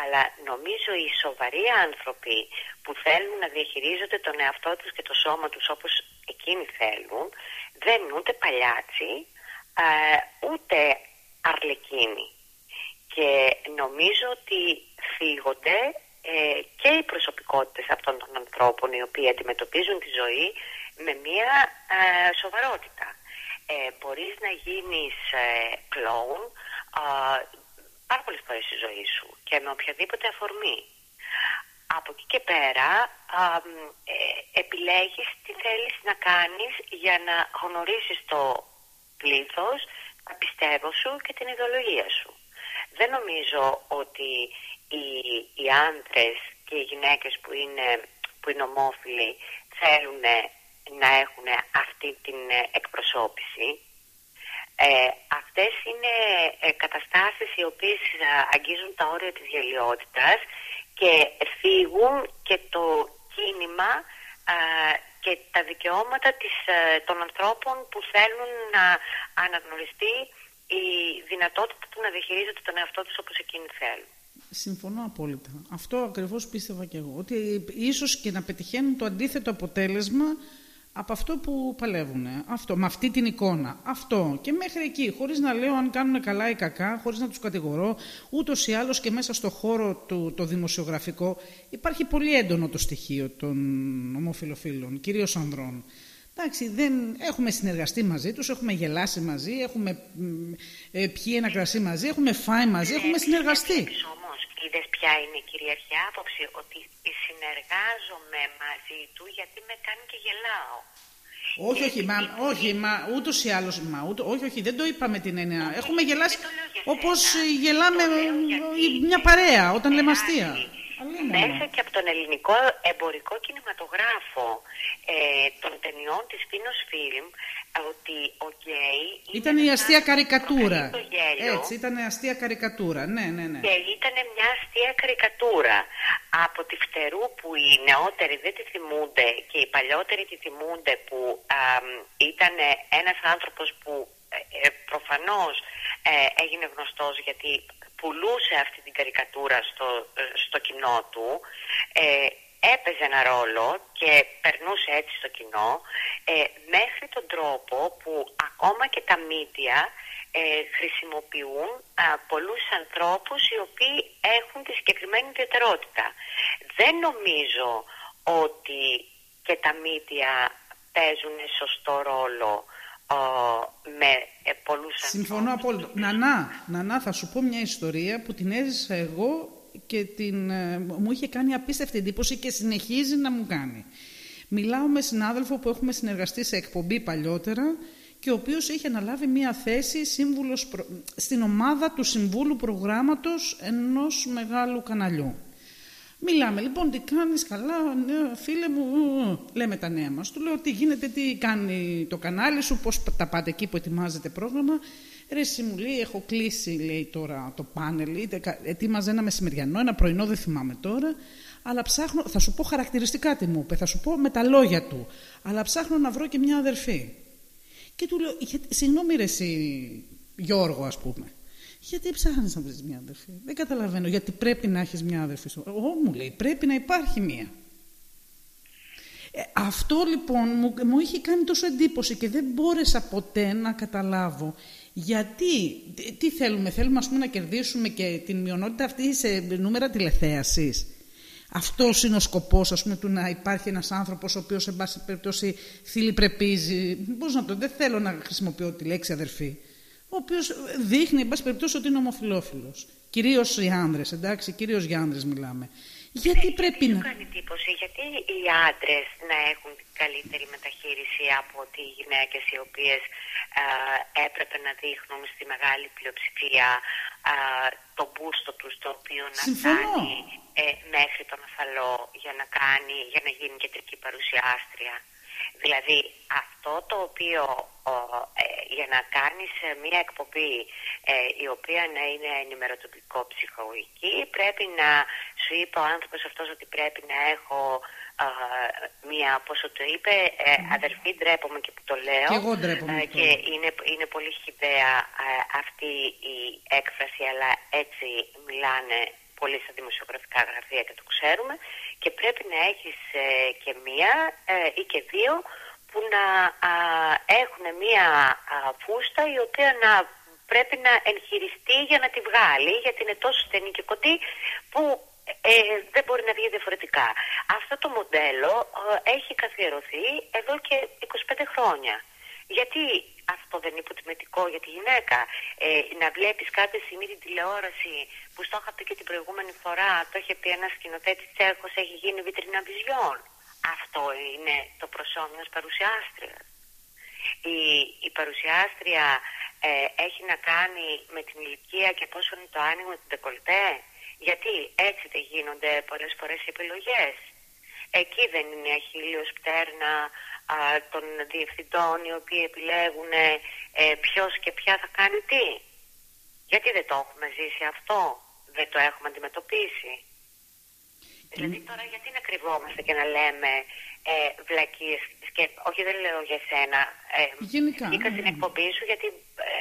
αλλά νομίζω οι σοβαροί άνθρωποι που θέλουν να διαχειρίζονται τον εαυτό τους και το σώμα τους όπως εκείνοι θέλουν, δεν είναι ούτε παλιάτσι, ούτε αρλεκίνοι. Και νομίζω ότι φύγονται ε, και οι προσωπικότητες αυτών των ανθρώπων οι οποίοι αντιμετωπίζουν τη ζωή με μία ε, σοβαρότητα ε, μπορείς να γίνεις ε, κλόουν πάρα πολλές φορές στη ζωή σου και με οποιαδήποτε αφορμή. Από εκεί και πέρα ε, επιλέγεις τι θέλεις να κάνεις για να γνωρίσεις το πλήθος, τα πιστεύω σου και την ιδεολογία σου. Δεν νομίζω ότι οι, οι άντρες και οι γυναίκες που είναι, που είναι ομόφυλοι θέλουν να έχουν αυτή την ε, εκπροσώπηση. Ε, αυτές είναι ε, καταστάσεις οι οποίες ε, αγγίζουν τα όρια της γελιότητας και φύγουν και το κίνημα και τα δικαιώματα της, των ανθρώπων που θέλουν να αναγνωριστεί η δυνατότητα του να διαχειρίζονται τον εαυτό τους όπως εκείνοι θέλουν. Συμφωνώ απόλυτα. Αυτό ακριβώς πίστευα και εγώ. Ότι ίσως και να πετυχαίνουν το αντίθετο αποτέλεσμα από αυτό που παλεύουν. Αυτό, με αυτή την εικόνα. Αυτό. Και μέχρι εκεί, χωρίς να λέω αν κάνουν καλά ή κακά, χωρίς να τους κατηγορώ, ούτως ή άλλως και μέσα στο χώρο του το δημοσιογραφικό υπάρχει πολύ έντονο το στοιχείο των ομοφιλοφίλων, κυρίως ανδρών. Εντάξει, δεν, έχουμε συνεργαστεί μαζί τους, έχουμε γελάσει μαζί, έχουμε ε, πιει ένα κρασί μαζί, έχουμε φάει μαζί, έχουμε συνεργαστεί. Όμως, είδες ποια είναι η κυριαρχή άποψη, ότι συνεργάζομαι μαζί του γιατί με κάνει και γελάω. Όχι, όχι, μα, όχι, μα ούτως ή άλλως. όχι, όχι, δεν το είπαμε την έννοια. Έχουμε γελάσει όπως γελάμε μια παρέα όταν λέμε αστεία. Μέσα και από τον ελληνικό εμπορικό κινηματογράφο ε, των ταινιών της Φίνος Φιλμ ότι ο γκέι... Ήταν η αστεία καρικατούρα. Έτσι, ήταν η αστεία καρικατούρα, ναι, ναι, ναι. Και ήταν μια αστεία καρικατούρα. Από τη φτερού που οι νεότεροι δεν τη θυμούνται και οι παλιότεροι τη θυμούνται που ήταν ένας άνθρωπος που ε, ε, προφανώς ε, έγινε γνωστός γιατί πουλούσε αυτή την καρικατούρα στο, ε, στο κοινό του ε, έπαιζε ένα ρόλο και περνούσε έτσι στο κοινό ε, μέχρι τον τρόπο που ακόμα και τα μίντια ε, χρησιμοποιούν α, πολλούς ανθρώπους οι οποίοι έχουν τη συγκεκριμένη ιδιαιτερότητα. Δεν νομίζω ότι και τα μίντια παίζουν σωστό ρόλο με ε, πολλούς Συμφωνώ απόλυτα. Νανά, Νανά, θα σου πω μια ιστορία που την έζησα εγώ και την, ε, μου είχε κάνει απίστευτη εντύπωση και συνεχίζει να μου κάνει. Μιλάω με συνάδελφο που έχουμε συνεργαστεί σε εκπομπή παλιότερα και ο οποίος έχει αναλάβει μία θέση σύμβουλος στην ομάδα του Συμβούλου Προγράμματος ενός μεγάλου καναλιού. Μιλάμε λοιπόν, τι κάνεις καλά, ναι, φίλε μου, λέμε τα νέα μας. Του λέω τι γίνεται, τι κάνει το κανάλι σου, πώς τα πάτε εκεί που ετοιμάζετε πρόγραμμα. Ρε εσύ μου λέει, έχω κλείσει λέει τώρα το πάνελ, είτε ετοίμαζε ένα μεσημεριανό, ένα πρωινό δεν θυμάμαι τώρα, αλλά ψάχνω, θα σου πω χαρακτηριστικά τι μου είπε, θα σου πω με τα λόγια του, αλλά ψάχνω να βρω και μια αδερφή. Και του λέω, συγγνώμη ρε εσύ Γιώργο ας πούμε, γιατί ψάχνεις να βρεις μια αδερφή; Δεν καταλαβαίνω γιατί πρέπει να έχεις μια αδερφή. Εγώ μου λέει πρέπει να υπάρχει μια. Ε, αυτό λοιπόν μου, μου είχε κάνει τόσο εντύπωση και δεν μπόρεσα ποτέ να καταλάβω γιατί, τι θέλουμε, θέλουμε ας πούμε να κερδίσουμε και την μειονότητα αυτή σε νούμερα τηλεθέασης. Αυτός είναι ο σκοπός, ας πούμε, του να υπάρχει ένας άνθρωπος ο οποίος, εν πάση περιπτώσει, θηλυπρεπίζει. Πώς να το, δεν θέλω να χρησιμοποιώ τη λέξη αδερφή ο οποίος δείχνει, εν πάση περιπτώσει, ότι είναι ομοφυλόφιλος. Κυρίως οι άνδρες, εντάξει, κυρίως για άνδρες μιλάμε. Γιατί ναι, πρέπει να. κάνει εντύπωση, γιατί οι άντρες να έχουν καλύτερη μεταχείριση από ότι οι γυναίκες οι οποίες έπρεπε να δείχνουν στη μεγάλη πλειοψηφία α, το μπούστο τους, το οποίο να κάνει ε, μέχρι τον αφαλό για να, κάνει, για να γίνει κεντρική παρουσιάστρια. Δηλαδή αυτό το οποίο ε, για να κάνεις ε, μια εκπομπή ε, η οποία να είναι ενημερωτικό ψυχολογική πρέπει να σου είπε ο άνθρωπος αυτός ότι πρέπει να έχω μία, όπως το είπε, αδερφή ντρέπομαι και που το λέω. Και, εγώ και είναι, είναι πολύ χιδέα αυτή η έκφραση αλλά έτσι μιλάνε πολύ στα δημοσιογραφικά γραφεία και το ξέρουμε και πρέπει να έχεις και μία ή και δύο που να έχουν μία φούστα η οποία να πρέπει να εγχειριστεί για να τη βγάλει γιατί είναι τόσο στενή και κοντή που ε, δεν μπορεί να βγει διαφορετικά. Αυτό το μοντέλο έχει καθιερωθεί εδώ και 25 χρόνια. Γιατί αυτό δεν είναι υποτιμητικό για τη γυναίκα. Ε, να βλέπεις κάποια στιγμή την τηλεόραση που στο είχα πει και την προηγούμενη φορά, το είχε πει ένας σκηνοθέτης Τσέρχος, έχει γίνει βιτρίνα βυζιών. Αυτό είναι το προσώμιο μιας παρουσιάστριας. Η, η παρουσιάστρια ε, έχει να κάνει με την ηλικία και πόσο είναι το άνοιγμα του ντεκολτέ. Γιατί έτσι δεν γίνονται πολλές φορές οι επιλογές. Εκεί δεν είναι η αχίλιος πτέρνα α, των διευθυντών οι οποίοι επιλέγουν ε, ποιος και ποια θα κάνει τι. Γιατί δεν το έχουμε ζήσει αυτό, δεν το έχουμε αντιμετωπίσει. Δηλαδή τώρα γιατί να κρυβόμαστε και να λέμε ε, βλακίες και όχι δεν λέω για σένα. Ε, Γενικά. Βγήκα στην εκπομπή σου γιατί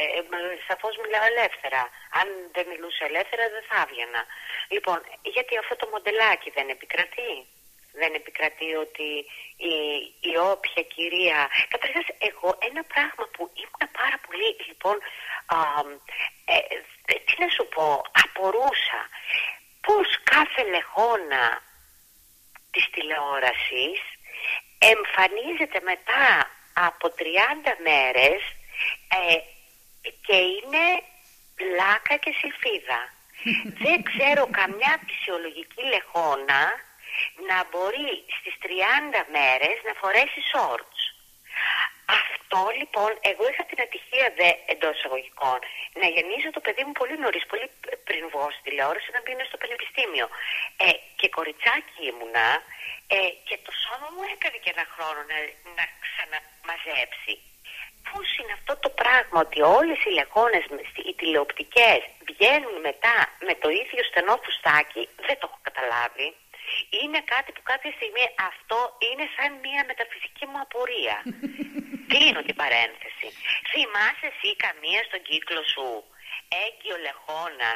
ε, σαφώς μιλάω ελεύθερα. Αν δεν μιλούσα ελεύθερα δεν θα έβγαινα. Λοιπόν, γιατί αυτό το μοντελάκι δεν επικρατεί; Δεν επικρατεί ότι η, η όποια κυρία... Καταρχάς, εγώ ένα πράγμα που ήμουν πάρα πολύ, λοιπόν, α, ε, τι να σου πω, απορούσα πώς κάθε λεχόνα της τηλεόρασης εμφανίζεται μετά από 30 μέρες ε, και είναι πλάκα και σιφίδα. Δεν ξέρω καμιά φυσιολογική λεχόνα να μπορεί στις 30 μέρες να φορέσει σόρτς. Αυτό λοιπόν, εγώ είχα την ατυχία δε εντός εισαγωγικών να γεννήσω το παιδί μου πολύ νωρίς, πολύ πριν βγω στη τηλεόραση, να μπει στο πανεπιστήμιο. Ε, και κοριτσάκι ήμουνα ε, και το σώμα μου έκανε και ένα χρόνο να, να ξαναμαζέψει. Πώς είναι αυτό το πράγμα ότι όλες οι λεγόνες, οι τηλεοπτικές βγαίνουν μετά με το ίδιο στενό φουστάκι, δεν το έχω καταλάβει είναι κάτι που κάποια στιγμή αυτό είναι σαν μια μεταφυσική μου απορία. Κλείνω την παρένθεση. Θυμάσαι εσύ καμία στον κύκλο σου έγκυο λεχόνα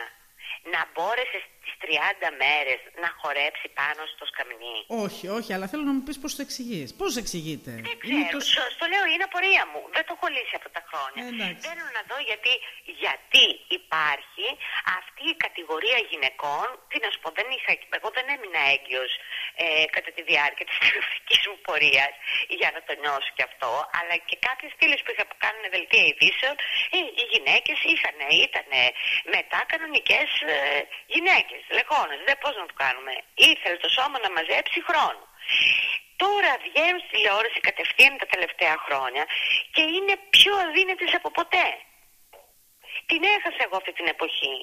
να μπόρεσες τις 30 μέρες να χορέψει πάνω στο σκαμνί. Όχι, όχι, αλλά θέλω να μου πεις πώς το εξηγείς. Πώς εξηγείται; Δεν ξέρω, το... στο λέω είναι απορία μου. Δεν το έχω λύσει αυτά τα χρόνια. Ε, θέλω να δω γιατί, γιατί υπάρχει αυτή η κατηγορία γυναικών. Τι να σου πω, δεν είχα, εγώ δεν έμεινα έγκυος ε, κατά τη διάρκεια της τηλεοπτικής μου πορείας για να το νιώσω και αυτό, αλλά και κάποιες φίλες που είχα που κάνουν δελτία ειδήσεων, ε, οι γυναίκες είχαν, ήταν μετά κανονικές ε, γυναίκες, λεγόνες, δεν πώς να το κάνουμε. Ήθελε το σώμα να μαζέψει χρόνο. τώρα βγαίνουν στη τηλεόραση κατευθείαν τα τελευταία χρόνια και είναι πιο αδύνατες από ποτέ. Την έχασα εγώ αυτή την εποχή.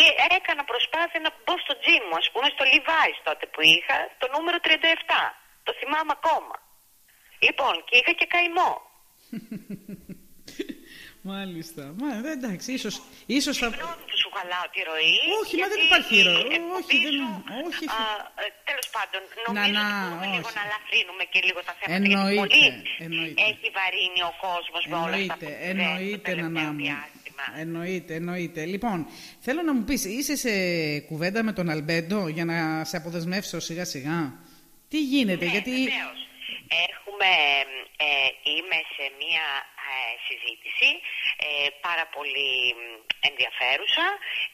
Ε, Έκανα προσπάθεια να μπω στο gym μου, ας πούμε, στο Levi's τότε που είχα, το νούμερο 37. Το θυμάμαι ακόμα. Λοιπόν, και είχα και καημό. Μάλιστα. Μα, ε, εντάξει, ίσως, ίσως θα... Συγγνώμη που σου χαλάω τη ροή. Όχι, μα δεν γιατί υπάρχει η ροή. εκπομπή Όχι, δεν- σου, όχι. α, ε, τέλος πάντων, Να, νομίζω να, ότι μπορούμε λίγο όχι. να ελαφρύνουμε και λίγο τα θέματα. Εννοείται, γιατί πολύ εννοείται. έχει βαρύνει ο κόσμος με όλα αυτά που Εννοείται, συμβαίνουν το εννοείται να τελευταίο να μου. διάστημα. Εννοείται, εννοείται. Λοιπόν, θέλω να μου πεις, είσαι σε κουβέντα με τον Αλμπέντο για να σε αποδεσμεύσω σιγά σιγά. Τι γίνεται, Ναι, γιατί... βεβαίως. Έχουμε, ε, είμαι σε μία ε, συζήτηση ε, πάρα πολύ μ, ενδιαφέρουσα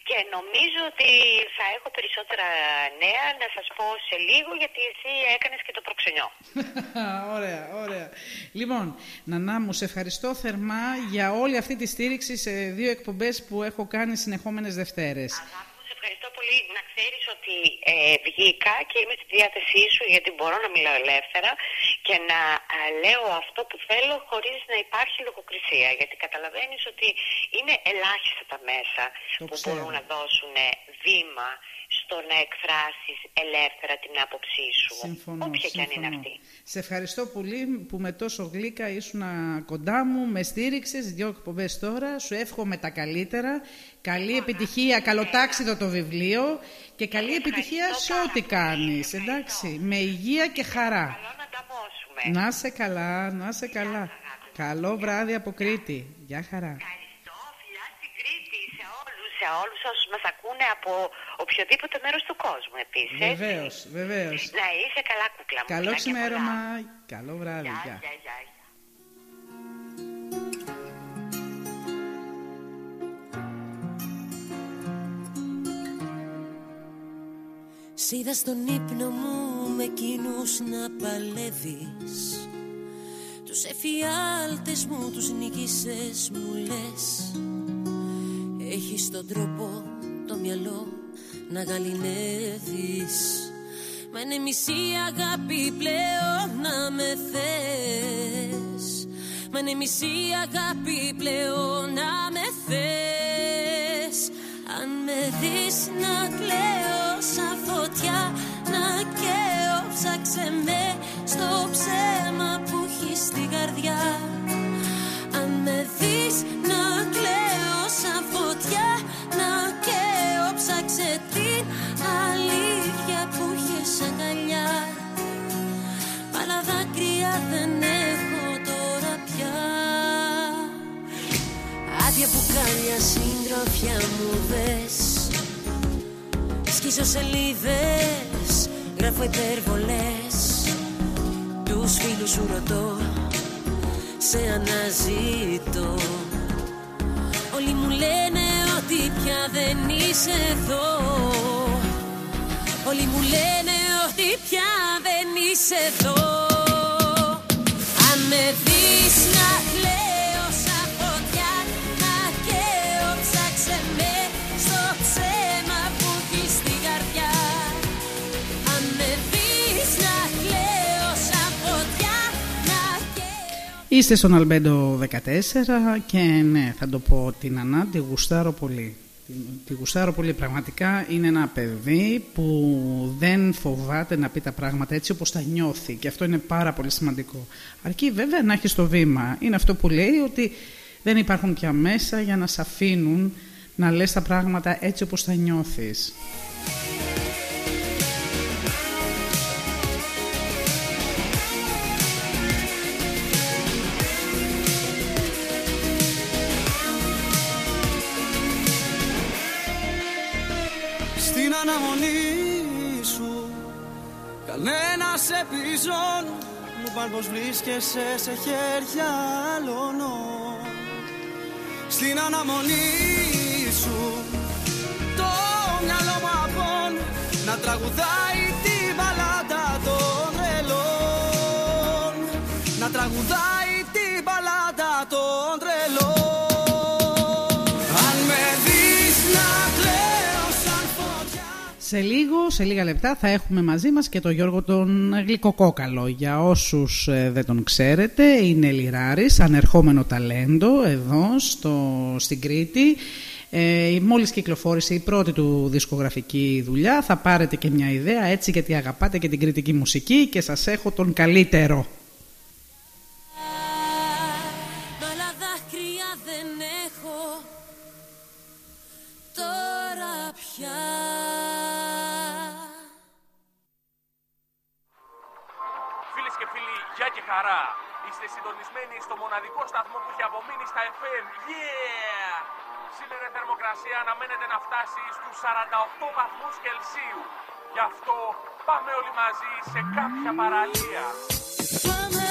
και νομίζω ότι θα έχω περισσότερα νέα να σας πω σε λίγο γιατί εσύ έκανες και το προξενιό. ωραία, ωραία. Λοιπόν, Νανά μου, σε ευχαριστώ θερμά για όλη αυτή τη στήριξη σε δύο εκπομπές που έχω κάνει συνεχόμενες Δευτέρες. Αγάπη μου, σε ευχαριστώ πολύ. Να ξέρεις ότι ε, βγήκα και είμαι στη διάθεσή σου γιατί μπορώ να μιλάω ελεύθερα και να α, λέω αυτό που θέλω χωρίς να υπάρχει λογοκρισία. Γιατί καταλαβαίνεις ότι είναι ελάχιστα τα μέσα Το που ξέρω. μπορούν να δώσουν βήμα στο να εκφράσεις ελεύθερα την άποψή σου. Συμφωνώ, όποια και αν είναι συμφωνώ. αυτή. Σε ευχαριστώ πολύ που με τόσο γλύκα ήσουν κοντά μου, με στήριξες δύο εκπομπές τώρα. Σου εύχομαι τα καλύτερα. Καλή επιτυχία, καλοτάξιδο το βιβλίο και καλή επιτυχία σε ό,τι κάνεις, εντάξει, με υγεία και χαρά. Καλό να ανταμώσουμε. Να σε καλά, να σε καλά. Καλό βράδυ από Κρήτη. Γεια χαρά. Ευχαριστώ, φιλιά στην Κρήτη, σε όλους, σε όλους όσους μας ακούνε από οποιοδήποτε μέρος του κόσμου επίσης. έτσι. Βεβαίως, βεβαίως. Να είσαι καλά κουκλά μου. Καλό φιλάκια ξημέρωμα. πολλά. Καλό βράδυ. Γεια, Γεια. γεια, Σ' είδα στον ύπνο μου με εκείνους να παλεύεις. Τους εφιάλτες μου τους νίκησες μου λες. Έχεις τον τρόπο το μυαλό να γαλινεύεις. Μα είναι μισή αγάπη πλέον να με θες. Μα είναι μισή αγάπη πλέον να με θες Αν με δεις να κλαίω σαν φωτιά Να καίω ψάξε με στο ψέμα που έχει στην καρδιά. Αν με δεις να κλαίω σαν φωτιά Να καίω ψάξε την αλήθεια που έχεις αγκαλιά. Μ' άλλα δάκρυα δεν έχω τώρα πια. Άδεια μπουκάλια συντροφιά μου δες Σκίσω σελίδες, γράφω υπερβολές. Τους φίλους σου ρωτώ, σε αναζητώ. Όλοι μου λένε ότι πια δεν είσαι εδώ. Όλοι μου λένε ότι πια δεν είσαι εδώ. Αν με Είστε στον Αλμπέντο 14 και ναι, θα το πω την Ανά, τη γουστάρω πολύ. Τη, τη γουστάρω πολύ πραγματικά. Είναι ένα παιδί που δεν φοβάται να πει τα πράγματα έτσι όπως τα νιώθει και αυτό είναι πάρα πολύ σημαντικό. Αρκεί βέβαια να έχεις το βήμα. Είναι αυτό που λέει ότι δεν υπάρχουν πια μέσα για να σε αφήνουν να λες τα πράγματα έτσι όπως τα νιώθεις. Αναμονή σου. Κανένας επιζών Μου παν πως βρίσκεσαι σε χέρια άλλων. Στην αναμονή σου Το μυαλό μου απόν Να τραγουδάει την μπαλάντα των τρελών. Να τραγουδάει την μπαλάντα των τρελών Σε λίγο, σε λίγα λεπτά θα έχουμε μαζί μας και τον Γιώργο τον Γλυκοκόκαλο. Για όσους ε, δεν τον ξέρετε, είναι λιράρης, ανερχόμενο ταλέντο εδώ στο, στην Κρήτη. Ε, μόλις κυκλοφόρησε η πρώτη του δισκογραφική δουλειά, θα πάρετε και μια ιδέα έτσι γιατί αγαπάτε και την κριτική μουσική και σας έχω τον καλύτερο. Είστε συντονισμένοι στο μοναδικό σταθμό που έχει απομείνει στα FM. Yeah! Σήμερα η θερμοκρασία αναμένεται να φτάσει στους 48 βαθμούς Κελσίου. Γι' αυτό πάμε όλοι μαζί σε κάποια παραλία. Ξεκινάμε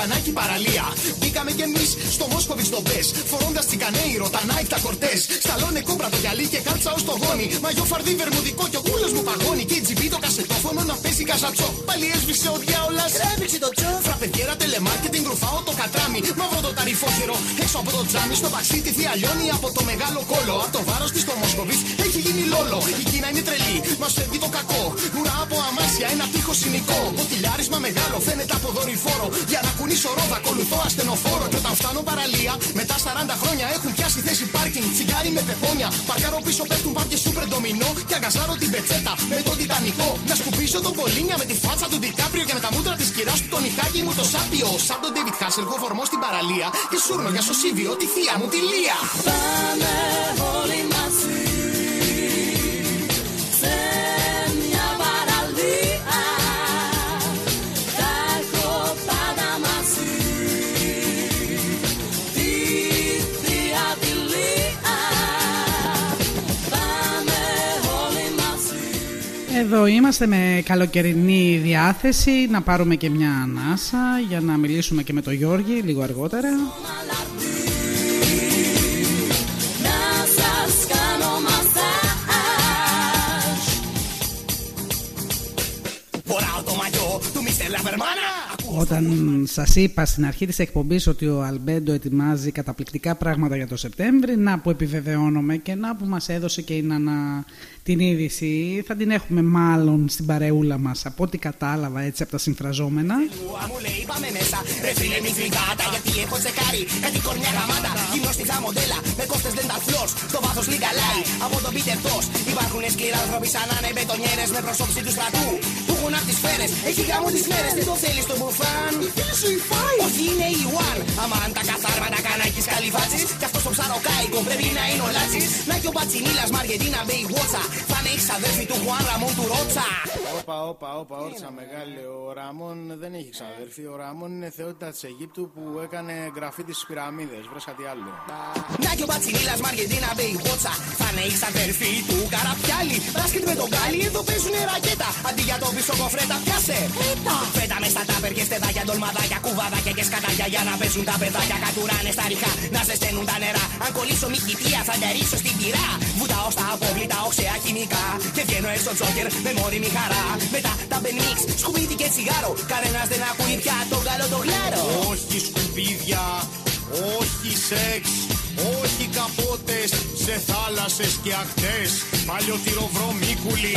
σημεράκι για πανάκι παραλία. Μπήκαμε κι εμείς στο Μόσκοβι στο Μπες. Φορώντας τσικανέιρο, τα Nike, τα κορτές. Σταλώνε κόμπρα το γυαλί και κάλτσα ως το γόνι. Μαγιό φαρδί βερμουδικό και ο κούλος μου παγώνει. Και τζιμπί το κασετόφωνο να πέσει καζατσό. Πάλι έσβησε ο διάολας. Τρέβηξε το τσό. Φραπεδιέρα τελεμάρκετινγκ ρουφάω το κατράμι. Μαύρο το ταρυφόχερο. Έξω από το τζάμι στο παξί τη λιώνει από το μεγάλο κόλο. Από το βάρος της στο Μόσκοβι έχει γίνει λόλο. Η Κίνα είναι τρελή, μας φεύγει το κακό. Ουρά από αμάσια, ένα τείχος συνικό. Ποτηλιάρισμα μεγάλο φαίνεται από δορυφόρο. Για να κουνήσω ρόδα, ακολουθώ ασθενοφόρο. Και όταν φτάνω παραλία, μετά 40 χρόνια έχουν πιάσει θέση πάρκινγκ. Τσιγάρι με πεπόνια. Παρκάρω πίσω πέφτουν πάρκε σούπερ ντομινό. Και αγκαζάρω την πετσέτα με τον τιτανικό. Να σκουπίσω τον Πολίνια με τη φάτσα του Ντικάπριο. Και με τα μούτρα της κυράς του τον Ιχάκι μου το σάπιο. Σαν τον David Hasselhoff φορμό στην παραλία. Και σούρνο για σωσίβιο τη θεία μου τη Λία. Πάμε όλοι μαζί. Εδώ είμαστε με καλοκαιρινή διάθεση να πάρουμε και μια ανάσα για να μιλήσουμε και με τον Γιώργη λίγο αργότερα. Όταν σας είπα στην αρχή της εκπομπής ότι ο Αλμπέντο ετοιμάζει καταπληκτικά πράγματα για το Σεπτέμβρη, να που επιβεβαιώνομαι και να που μας έδωσε και η Νανά την είδηση. Θα την έχουμε μάλλον στην παρεούλα μας από ό,τι κατάλαβα έτσι από τα συμφραζόμενα. Μου λέει πάμε μέσα, ρε φίλε μη φλιγάτα γιατί έχω τσεκάρει κάτι κορμιά γαμάτα. Γυμνοστιχά μοντέλα με κόφτε dental floss, το βάθος λιγκαλάει από τον Peter Toss. Υπάρχουν σκληρά άνθρωποι σαν να είναι μπετονιέρες με προσώψη του στρατού. Που έχουν απ' τις σφαίρες, έχει γάμο τις μέρες, δεν το θέλεις στο μπουφάν. Όχι είναι η One, αμάν τα καθάρματα κανάκι καλυφάτση. Κι αυτός το ψαροκάικο πρέπει να είναι ο Λάτσις. Να και ο Πατσινίλας Μαργεντίνα Μπέι Βότσα. Θα είναι η ξαδέρφη του Χουάν Ραμόν του Ρότσα. Όπα, όπα, όπα, όρτσα μεγάλη. Ο Ραμόν δεν έχει ξαδέρφη. Ο Ραμόν είναι θεότητα της Αιγύπτου που έκανε γραφή της πυραμίδες. Βρες κάτι άλλο. Να και ο Πατσινίλα Μαργεντίνα Μπέι Βότσα. Θα είναι η ξαδέρφη του Καραπιάλι. Μπάσκετ με τον Γκάλι, εδώ παίζουν ρακέτα. Αντί για το πίσω κοφρέτα, πιάσε. Φέτα μες στα τάπερ και στεδάκια, ντολμαδάκια, κουβαδάκια και σκατάκια για να παίζουν τα παιδάκια. Κατουράνε στα ριχά, να ζεσταίνουν τα νερά. Αν κολλήσω μη θα ντερίσω στην πυρά. Βουτάω στα απόβλητα, οξέα χημικά. Και βγαίνω έξω τζόκερ με μόνιμη χαρά. Μετά τα μπενίξ, σκουπίδι και τσιγάρο. Κανένας δεν ακούει πια τον καλό το γλάρο. Όχι σκουπίδια, όχι σεξ. Όχι καπότες σε θάλασσες και ακτές Παλιωτηροβρομίκουλοι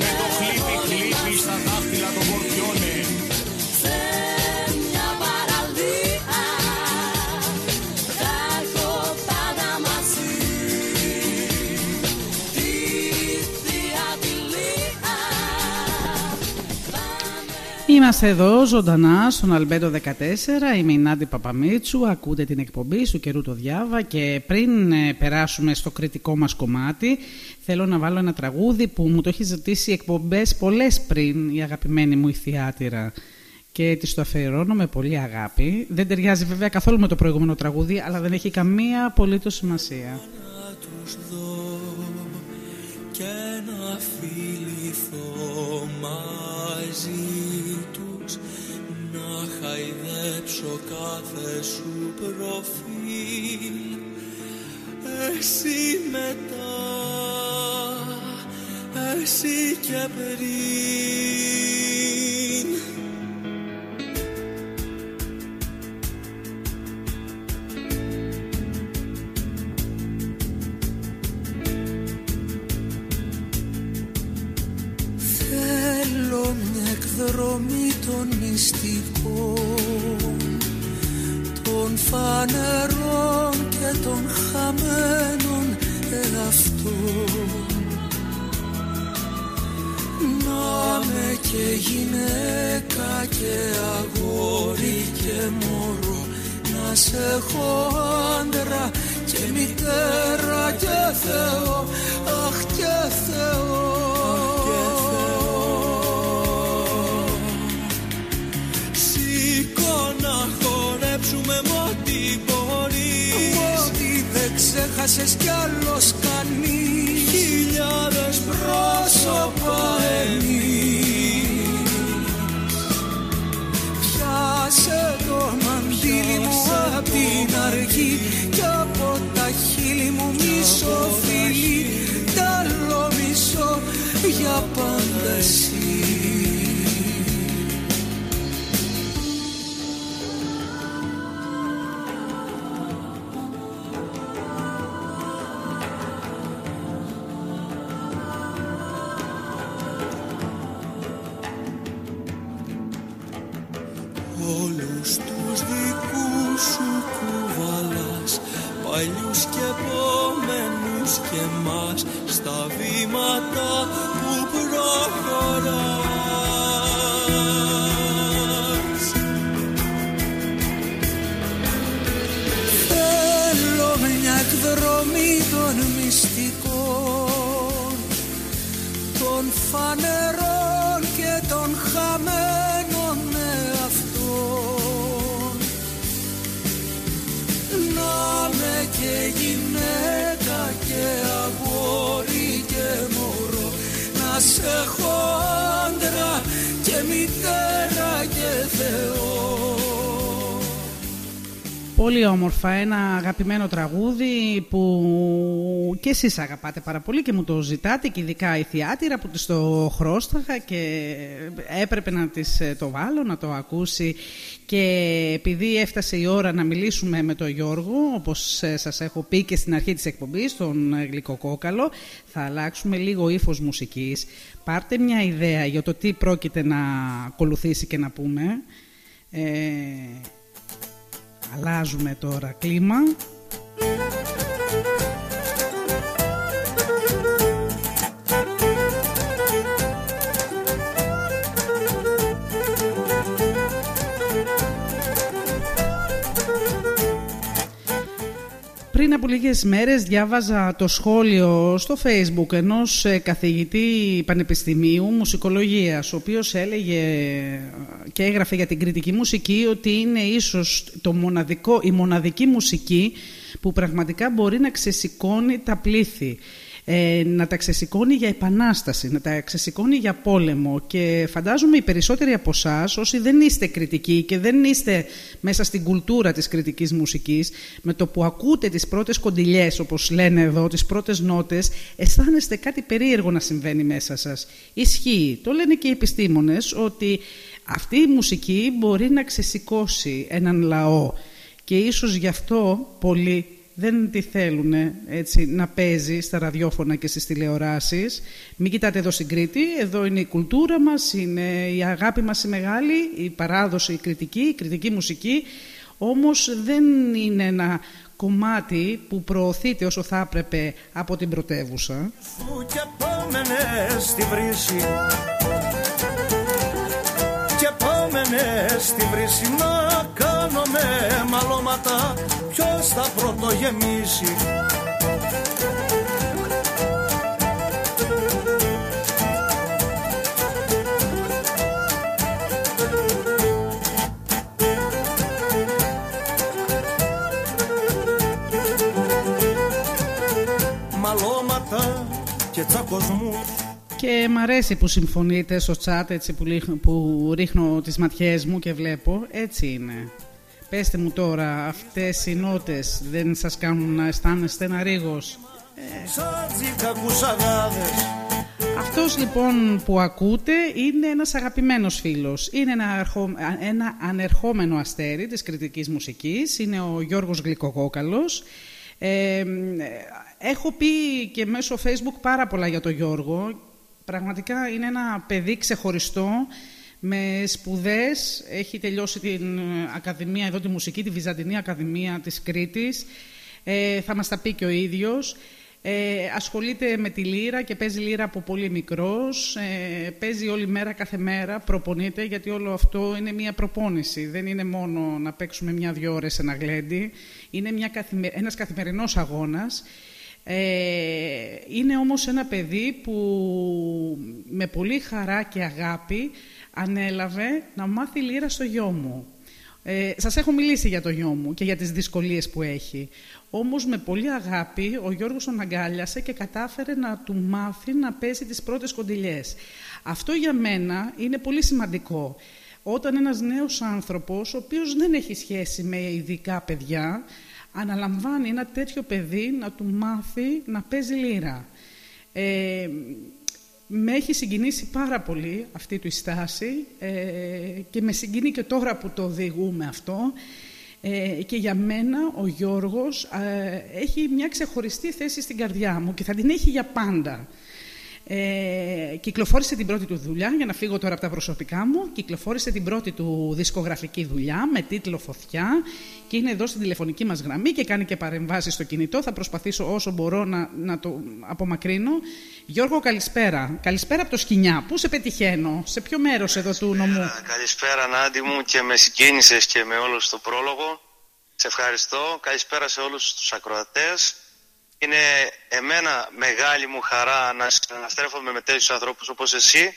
με το χλίπι χλίπι στα δάχτυλα των κορφιώνε Είμαστε εδώ ζωντανά στον Αλμπέντο 14. Είμαι η Νάντι Παπαμίτσου. Ακούτε την εκπομπή σου καιρού το διάβα. Και πριν ε, περάσουμε στο κριτικό μας κομμάτι, θέλω να βάλω ένα τραγούδι που μου το έχει ζητήσει εκπομπές πολλές πριν η αγαπημένη μου η θεάτηρα και της το αφιερώνω με πολύ αγάπη. Δεν ταιριάζει βέβαια καθόλου με το προηγούμενο τραγούδι, αλλά δεν έχει καμία απολύτως σημασία. και να φιληθώ μαζί τους να χαϊδέψω κάθε σου προφίλ. Εσύ μετά εσύ και πριν μια εκδρομή των μυστικών των φανερών και των χαμένων εαυτών να με και γυναίκα και αγόρι και μωρό. Να σε έχω άντρα και μητέρα και Θεό. Αχ και Θεό να χορέψουμε μ' ό,τι μπορείς. Ό,τι δεν ξέχασες κι άλλος κανείς. Χιλιάδες πρόσωπα εμείς. Πιάσε το μαντίλι μου απ' την αρχή. Κι από τα χείλη μου μισό φίλι Τ' άλλο μισό για πάντα εσύ όμορφα, ένα αγαπημένο τραγούδι που και εσείς αγαπάτε πάρα πολύ και μου το ζητάτε και ειδικά η θεάτηρα που της το χρώσταγα και έπρεπε να της ε, το βάλω, να το ακούσει και επειδή έφτασε η ώρα να μιλήσουμε με τον Γιώργο, όπως ε, σας έχω πει και στην αρχή της εκπομπής, τον ε, Γλυκοκόκαλο, θα αλλάξουμε λίγο ύφος μουσικής. Πάρτε μια ιδέα για το τι πρόκειται να ακολουθήσει και να πούμε. Ε, Αλλάζουμε τώρα κλίμα. Πριν από λίγες μέρες διάβαζα το σχόλιο στο facebook ενός ε, καθηγητή πανεπιστημίου μουσικολογίας ο οποίος έλεγε και έγραφε για την κριτική μουσική ότι είναι ίσως το μοναδικό, η μοναδική μουσική που πραγματικά μπορεί να ξεσηκώνει τα πλήθη ε, να τα ξεσηκώνει για επανάσταση, να τα ξεσηκώνει για πόλεμο. Και φαντάζομαι οι περισσότεροι από εσά, όσοι δεν είστε κριτικοί και δεν είστε μέσα στην κουλτούρα της κριτικής μουσικής, με το που ακούτε τις πρώτες κοντιλιές, όπως λένε εδώ, τις πρώτες νότες, αισθάνεστε κάτι περίεργο να συμβαίνει μέσα σας. Ισχύει, το λένε και οι επιστήμονες, ότι αυτή η μουσική μπορεί να ξεσηκώσει έναν λαό. Και ίσως γι' αυτό πολλοί δεν τη θέλουν έτσι, να παίζει στα ραδιόφωνα και στις τηλεοράσεις. Μην κοιτάτε εδώ στην Κρήτη, εδώ είναι η κουλτούρα μας, είναι η αγάπη μας η μεγάλη, η παράδοση, η κριτική, η κριτική μουσική, όμως δεν είναι ένα κομμάτι που προωθείται όσο θα έπρεπε από την πρωτεύουσα. Φου και επόμενες στη βρύση και πήγαινε στη βρύση να κάνουμε μαλώματα. Ποιος θα πρωτογεμίσει; Μαλώματα και τσακωσμούς Και μ' αρέσει που συμφωνείτε στο chat έτσι που, λίχ- που ρίχνω τις ματιές μου και βλέπω. Έτσι είναι. Πέστε μου τώρα, αυτές οι νότες δεν σας κάνουν να αισθάνεστε ένα ρίγος; Σαν τσικακούς αγάδες Αυτός λοιπόν που ακούτε είναι ένας αγαπημένος φίλος. Είναι ένα, αρχο- ένα ανερχόμενο αστέρι της κριτικής μουσικής. Είναι ο Γιώργος Γλυκοκόκαλος. Ε, έχω πει και μέσω facebook πάρα πολλά για τον Γιώργο. Πραγματικά είναι ένα παιδί ξεχωριστό με σπουδές. Έχει τελειώσει την ε, Ακαδημία, εδώ τη μουσική, τη Βυζαντινή Ακαδημία της Κρήτης. Ε, θα μας τα πει και ο ίδιος. Ε, ασχολείται με τη λύρα και παίζει λύρα από πολύ μικρός. Ε, παίζει όλη μέρα, κάθε μέρα, προπονείται, γιατί όλο αυτό είναι μια προπόνηση. Δεν είναι μόνο να παίξουμε μια-δυο ώρες ένα γλέντι. Είναι μια καθημε... ένας καθημερινός αγώνας. Ε, είναι όμως ένα παιδί που με πολύ χαρά και αγάπη ανέλαβε να μάθει λύρα στο γιο μου. Ε, σας έχω μιλήσει για το γιο μου και για τις δυσκολίες που έχει. Όμως με πολύ αγάπη ο Γιώργος τον αγκάλιασε και κατάφερε να του μάθει να παίζει τις πρώτες κοντιλιές. Αυτό για μένα είναι πολύ σημαντικό. Όταν ένας νέος άνθρωπος, ο οποίος δεν έχει σχέση με ειδικά παιδιά, αναλαμβάνει ένα τέτοιο παιδί να του μάθει να παίζει λύρα. Ε, με έχει συγκινήσει πάρα πολύ αυτή του η στάση ε, και με συγκινεί και τώρα που το οδηγούμε αυτό. Ε, και για μένα ο Γιώργος ε, έχει μια ξεχωριστή θέση στην καρδιά μου και θα την έχει για πάντα. Ε, κυκλοφόρησε την πρώτη του δουλειά, για να φύγω τώρα από τα προσωπικά μου, κυκλοφόρησε την πρώτη του δισκογραφική δουλειά με τίτλο «Φωτιά» και είναι εδώ στην τηλεφωνική μας γραμμή και κάνει και παρεμβάσεις στο κινητό. Θα προσπαθήσω όσο μπορώ να, να το απομακρύνω. Γιώργο, καλησπέρα. Καλησπέρα από το Σκινιά. Πού σε πετυχαίνω, σε ποιο μέρος εδώ του νομού; Καλησπέρα Νάντι μου και με συγκίνησες και με όλους στο πρόλογο. Σε ευχαριστώ. Καλησπέρα σε όλους τους ακροατές. Είναι εμένα μεγάλη μου χαρά να συναστρέφομαι με τέτοιους ανθρώπους όπως εσύ,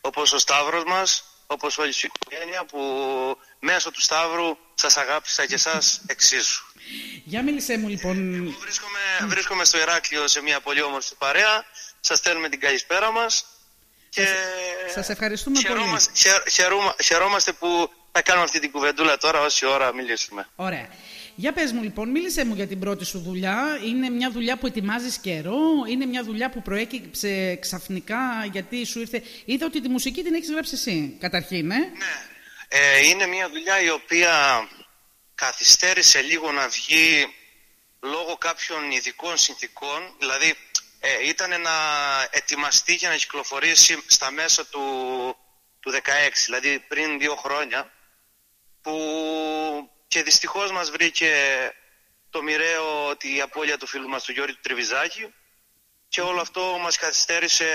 όπως ο Σταύρος μας, όπως όλη η οικογένεια που μέσω του Σταύρου σας αγάπησα και εσάς εξίσου. Για μίλησέ μου λοιπόν. Βρίσκομαι, βρίσκομαι στο Ηράκλειο σε μια πολύ όμορφη παρέα. Σας στέλνουμε την καλησπέρα μας. Και Σας ευχαριστούμε πολύ. χαιρόμαστε, χαιρ- χαιρούμα- χαιρόμαστε που θα κάνουμε αυτή την κουβεντούλα τώρα όση ώρα μιλήσουμε. Ωραία. Για πες μου λοιπόν, μίλησέ μου για την πρώτη σου δουλειά. Είναι μια δουλειά που ετοιμάζεις καιρό, είναι μια δουλειά που προέκυψε ξαφνικά γιατί σου ήρθε... Είδα ότι τη μουσική την έχεις γράψει εσύ, καταρχήν, ε; Ε, είναι μια δουλειά η οποία καθυστέρησε λίγο να βγει λόγω κάποιων ειδικών συνθήκων. Δηλαδή ε, ήταν να ετοιμαστεί για να κυκλοφορήσει στα μέσα του, του 16, δηλαδή πριν δύο χρόνια που και δυστυχώς μας βρήκε το μοιραίο ότι η απώλεια του φίλου μας του Γιώργη του Τριβιζάκη και όλο αυτό μας καθυστέρησε,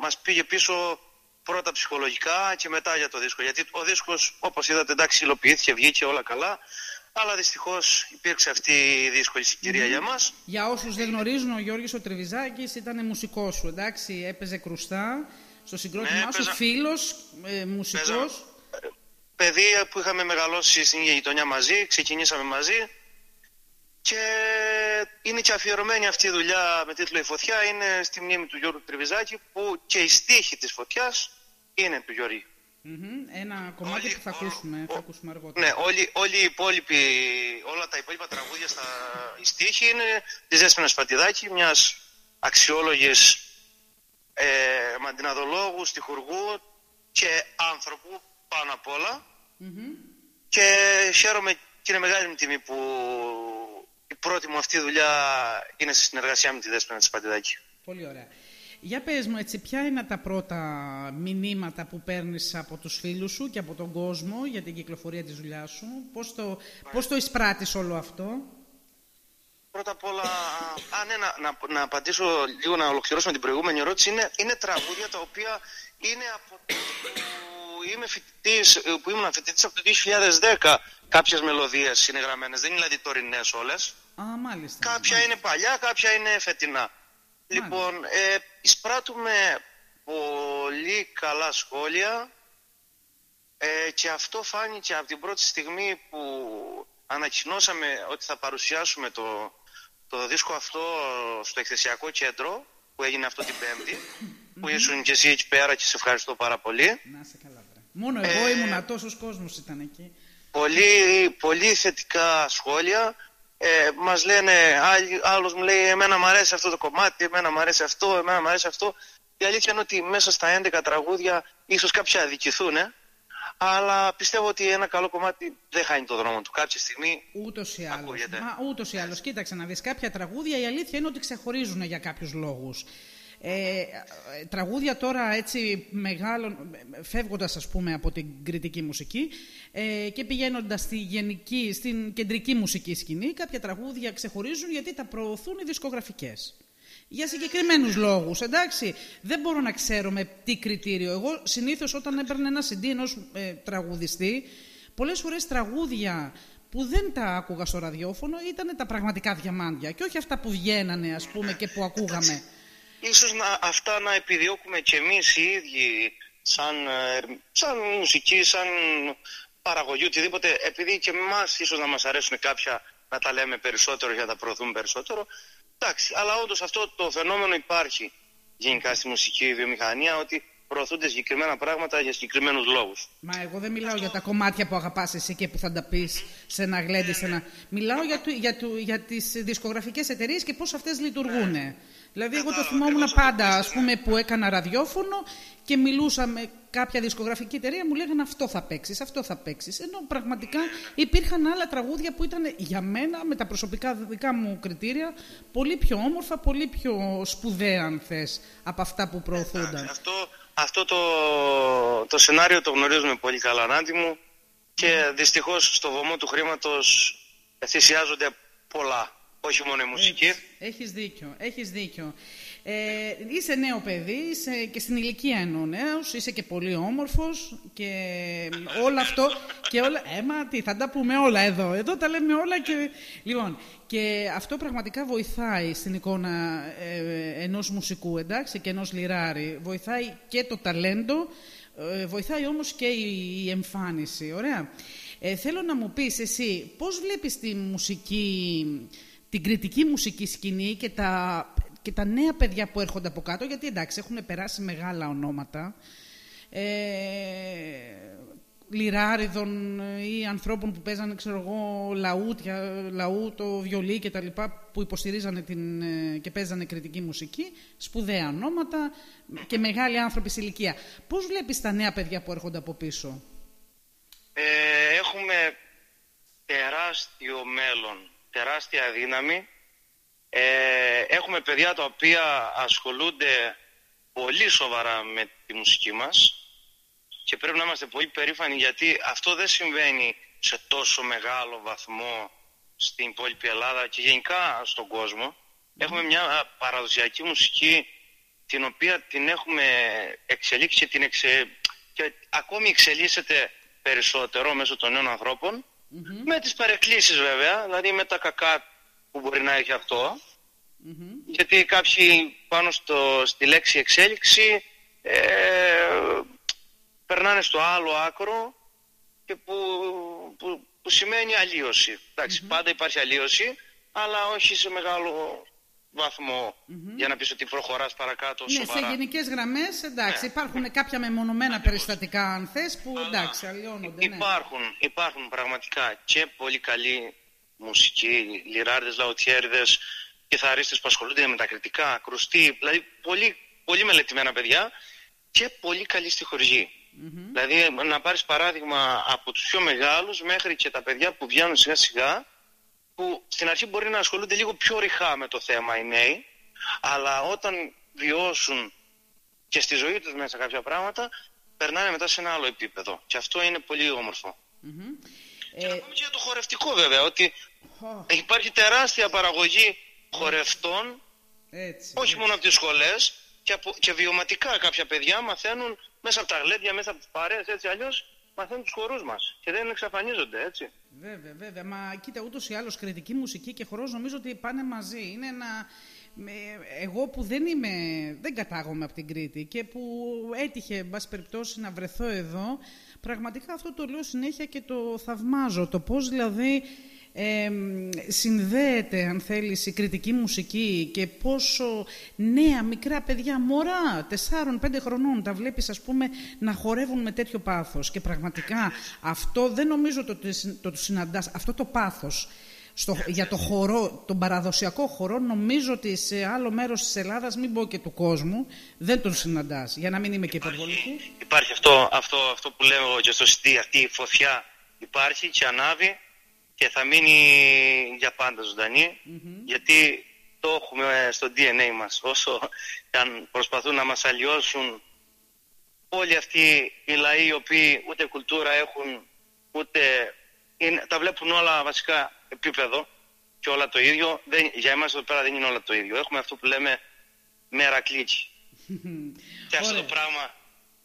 μας πήγε πίσω πρώτα ψυχολογικά και μετά για το δίσκο. Γιατί ο δίσκος, όπως είδατε, εντάξει, υλοποιήθηκε, βγήκε όλα καλά, αλλά δυστυχώς υπήρξε αυτή η δύσκολη συγκυρία για μας. Για όσους δεν γνωρίζουν, ο Γιώργης ο Τρεβιζάκης ήταν μουσικός σου, εντάξει, έπαιζε κρουστά στο συγκρότημά Ναι, σου, παίζα- φίλος, ε, μουσικός. Παιδί που είχαμε μεγαλώσει στην ίδια γειτονιά μαζί, ξεκινήσαμε μαζί και είναι και αφιερωμένη αυτή η δουλειά με τίτλο «Η Φωτιά» είναι στη μνήμη του Γιώργου Τριβιζάκη που και η στίχη της Φωτιάς είναι του Γιώργη. Μμμ, Ένα κομμάτι που θα ακούσουμε, θα ακούσουμε αργότερα. Ναι, όλοι, όλοι οι υπόλοιποι, όλα τα υπόλοιπα τραγούδια στα η στίχη είναι της Δέσποινας Πατιδάκη, μιας αξιόλογης ε, μαντιναδολόγου, στιχουργού και άνθρωπου πάνω απ' όλα. Και χαίρομαι και είναι μεγάλη μου τιμή που η πρώτη μου αυτή δουλειά είναι στη συνεργασία με τη Δέσποινα της Πατιδάκη. Πολύ ωραία. Για πες μου έτσι, ποια είναι τα πρώτα μηνύματα που παίρνεις από τους φίλους σου και από τον κόσμο για την κυκλοφορία της δουλειάς σου; Πώς το, πώς το εισπράττεις όλο αυτό; Πρώτα απ' όλα, α, ναι, να, να, να απαντήσω λίγο να ολοκληρώσουμε την προηγούμενη ερώτηση. Είναι, είναι τραγούδια τα οποία είναι από τότε που είμαι φοιτητής, που ήμουν φοιτητής από το 2010 κάποιες μελωδίες είναι γραμμένες, δεν είναι δηλαδή τωρινές όλες. Α, μάλιστα. Κάποια είναι παλιά, κάποια είναι φετινά. Λοιπόν, ε, εισπράττουμε πολύ καλά σχόλια ε, και αυτό φάνηκε από την πρώτη στιγμή που ανακοινώσαμε ότι θα παρουσιάσουμε το, το δίσκο αυτό στο εκθεσιακό κέντρο που έγινε αυτό την Πέμπτη που ήσουν και εσύ εκεί πέρα και σε ευχαριστώ πάρα πολύ. Να σε καλά, βρε. Μόνο εγώ ήμουνα, τόσος κόσμος ήταν εκεί. Πολύ, πολύ θετικά σχόλια. Ε, μας λένε, άλλοι- άλλος μου λέει εμένα μου αρέσει αυτό το κομμάτι, εμένα μου αρέσει αυτό, εμένα μου αρέσει αυτό. Η αλήθεια είναι ότι μέσα στα 11 τραγούδια ίσως κάποια αδικηθούν, αλλά πιστεύω ότι ένα καλό κομμάτι δεν χάνει το δρόμο του. Κάποια στιγμή Ούτως ή άλλως. Ακούγεται. Μα ούτως ή άλλως. Κοίταξε να δεις κάποια τραγούδια. Η αλήθεια είναι ότι ξεχωρίζουν για κάποιους λόγους. Ε, ε, τραγούδια τώρα έτσι μεγάλων, φεύγοντας ας πούμε από την κριτική μουσική ε, και πηγαίνοντας στη γενική, στην κεντρική μουσική σκηνή, κάποια τραγούδια ξεχωρίζουν γιατί τα προωθούν οι δισκογραφικές. Για συγκεκριμένους λόγους, εντάξει. Δεν μπορώ να ξέρω με τι κριτήριο. Εγώ συνήθως όταν έπαιρνε ένα CD ενός ε, τραγουδιστή, πολλές φορές τραγούδια που δεν τα άκουγα στο ραδιόφωνο ήταν τα πραγματικά διαμάντια και όχι αυτά που βγαίνανε ας πούμε και που ακούγαμε. Ίσως να, αυτά να επιδιώκουμε και εμείς οι ίδιοι σαν, ε, σαν μουσική, σαν παραγωγή, οτιδήποτε, επειδή και εμάς ίσως να μας αρέσουν κάποια να τα λέμε περισσότερο για να τα προωθούμε περισσότερο. Εντάξει, αλλά όντως αυτό το φαινόμενο υπάρχει γενικά στη μουσική βιομηχανία, ότι προωθούνται συγκεκριμένα πράγματα για συγκεκριμένους λόγους. Μα εγώ δεν μιλάω για τα κομμάτια που αγαπάς εσύ και που θα τα πεις σε ένα γλέντι, σε ένα... Μιλάω για, του, για, του, για τις δισκογραφικές εταιρείες και πώς αυτές λειτουργούν. Δηλαδή, εγώ το θυμόμουν πάντα, ας πούμε, που έκανα ραδιόφωνο και μιλούσα με κάποια δισκογραφική εταιρεία, μου λέγανε αυτό θα παίξεις, αυτό θα παίξεις. Ενώ πραγματικά υπήρχαν άλλα τραγούδια που ήταν για μένα, με τα προσωπικά δικά μου κριτήρια, πολύ πιο όμορφα, πολύ πιο σπουδαία, αν θες, από αυτά που προωθούνταν. Αυτό, αυτό το, το σενάριο το γνωρίζουμε πολύ καλά, Νάντι μου, και δυστυχώς στο βωμό του χρήματος θυσιάζονται πολλά, όχι μόνο η μουσική. Έχεις δίκιο, έχεις δίκιο. Ε, είσαι νέο παιδί, είσαι και στην ηλικία εννοώ νέος, είσαι και πολύ όμορφος και όλο αυτό και όλα... Ε, μα τι, θα τα πούμε όλα εδώ, εδώ τα λέμε όλα και... Λοιπόν, και αυτό πραγματικά βοηθάει στην εικόνα ε, ενός μουσικού, εντάξει, και ενός λιράρι. Βοηθάει και το ταλέντο, ε, βοηθάει όμως και η, η εμφάνιση, ωραία. Ε, θέλω να μου πεις εσύ, πώς βλέπεις τη μουσική, την κριτική μουσικής σκηνή και τα, και τα νέα παιδιά που έρχονται από κάτω, γιατί εντάξει, έχουν περάσει μεγάλα ονόματα, ε, λιράριδων ή ανθρώπων που παίζανε, ξέρω εγώ, λαούτια, λαού, το βιολί και τα λοιπά, που υποστηρίζανε την, ε, και παίζανε κριτική μουσική, σπουδαία ονόματα και μεγάλοι άνθρωποι σε ηλικία. Πώς βλέπεις τα νέα παιδιά που έρχονται από πίσω; Ε, έχουμε τεράστιο μέλλον, τεράστια δύναμη. Ε, έχουμε παιδιά τα οποία ασχολούνται πολύ σοβαρά με τη μουσική μας και πρέπει να είμαστε πολύ περήφανοι γιατί αυτό δεν συμβαίνει σε τόσο μεγάλο βαθμό στην υπόλοιπη Ελλάδα και γενικά στον κόσμο. Έχουμε μια α, παραδοσιακή μουσική την οποία την έχουμε εξελίξει και, την εξε... και ακόμη εξελίσσεται περισσότερο μέσω των νέων ανθρώπων με τις παρεκκλήσεις βέβαια, δηλαδή με τα κακά που μπορεί να έχει αυτό. Γιατί κάποιοι πάνω στο, στη λέξη εξέλιξη ε, περνάνε στο άλλο άκρο και που, που, που σημαίνει αλλίωση. Εντάξει, πάντα υπάρχει αλλίωση, αλλά όχι σε μεγάλο βαθμό για να πεις ότι προχωράς παρακάτω Ναι, σε σοβαρά. γενικές γραμμές, εντάξει, Ναι. υπάρχουν κάποια μεμονωμένα περιστατικά, αν θες, που εντάξει, αλλοιώνονται. Ναι. Υπάρχουν, υπάρχουν πραγματικά και πολύ καλοί μουσικοί, λιράρδες, λαουτιέρδες, κιθαρίστες που ασχολούνται με τα κριτικά, κρουστοί, δηλαδή πολύ, πολύ μελετημένα παιδιά και πολύ καλοί στιχουργοί. Δηλαδή να πάρεις παράδειγμα από τους πιο μεγάλους μέχρι και τα παιδιά που βγαίνουν σιγά σιγά που στην αρχή μπορεί να ασχολούνται λίγο πιο ρηχά με το θέμα οι νέοι αλλά όταν βιώσουν και στη ζωή τους μέσα κάποια πράγματα περνάνε μετά σε ένα άλλο επίπεδο. Και αυτό είναι πολύ όμορφο. Και ακόμη και για το χορευτικό βέβαια ότι υπάρχει τεράστια παραγωγή χορευτών Έτσι, όχι μόνο από τις σχολές και, από, και βιωματικά κάποια παιδιά μαθαίνουν μέσα από τα γλέντια, μέσα από τις παρέες, έτσι αλλιώς μαθαίνουν τους χορούς μας και δεν εξαφανίζονται, έτσι. Βέβαια, βέβαια. Μα κοίτα, ούτως ή άλλως κριτική μουσική και χορός νομίζω ότι πάνε μαζί. Είναι ένα. με- Εγώ που δεν είμαι, δεν κατάγομαι από την Κρήτη και που έτυχε, εν πάση περιπτώσει, να βρεθώ εδώ, πραγματικά αυτό το λέω συνέχεια και το θαυμάζω. Το πώς δηλαδή ε, συνδέεται, αν θέλεις, η κριτική μουσική και πόσο νέα, μικρά παιδιά, μωρά, τεσσάρων, πέντε χρονών, τα βλέπεις, ας πούμε, να χορεύουν με τέτοιο πάθος. Και πραγματικά αυτό δεν νομίζω το, το, το, το συναντάς, αυτό το πάθος στο, για το χορό, τον παραδοσιακό χορό, νομίζω ότι σε άλλο μέρος της Ελλάδας, μην πω και του κόσμου, δεν τον συναντάς, για να μην είμαι και υπερβολική. Υπάρχει αυτό, αυτό, αυτό που λέω και στο CD, αυτή η φωτιά υπάρχει και ανάβει και θα μείνει για πάντα ζωντανή, γιατί το έχουμε στο DNA μας. Όσο και αν προσπαθούν να μας αλλοιώσουν όλοι αυτοί οι λαοί οι οποίοι ούτε κουλτούρα έχουν, ούτε είναι, τα βλέπουν όλα βασικά επίπεδο και όλα το ίδιο. Δεν, για εμάς εδώ πέρα δεν είναι όλα το ίδιο. Έχουμε αυτό που λέμε μερακλίτσι. Και αυτό το πράγμα,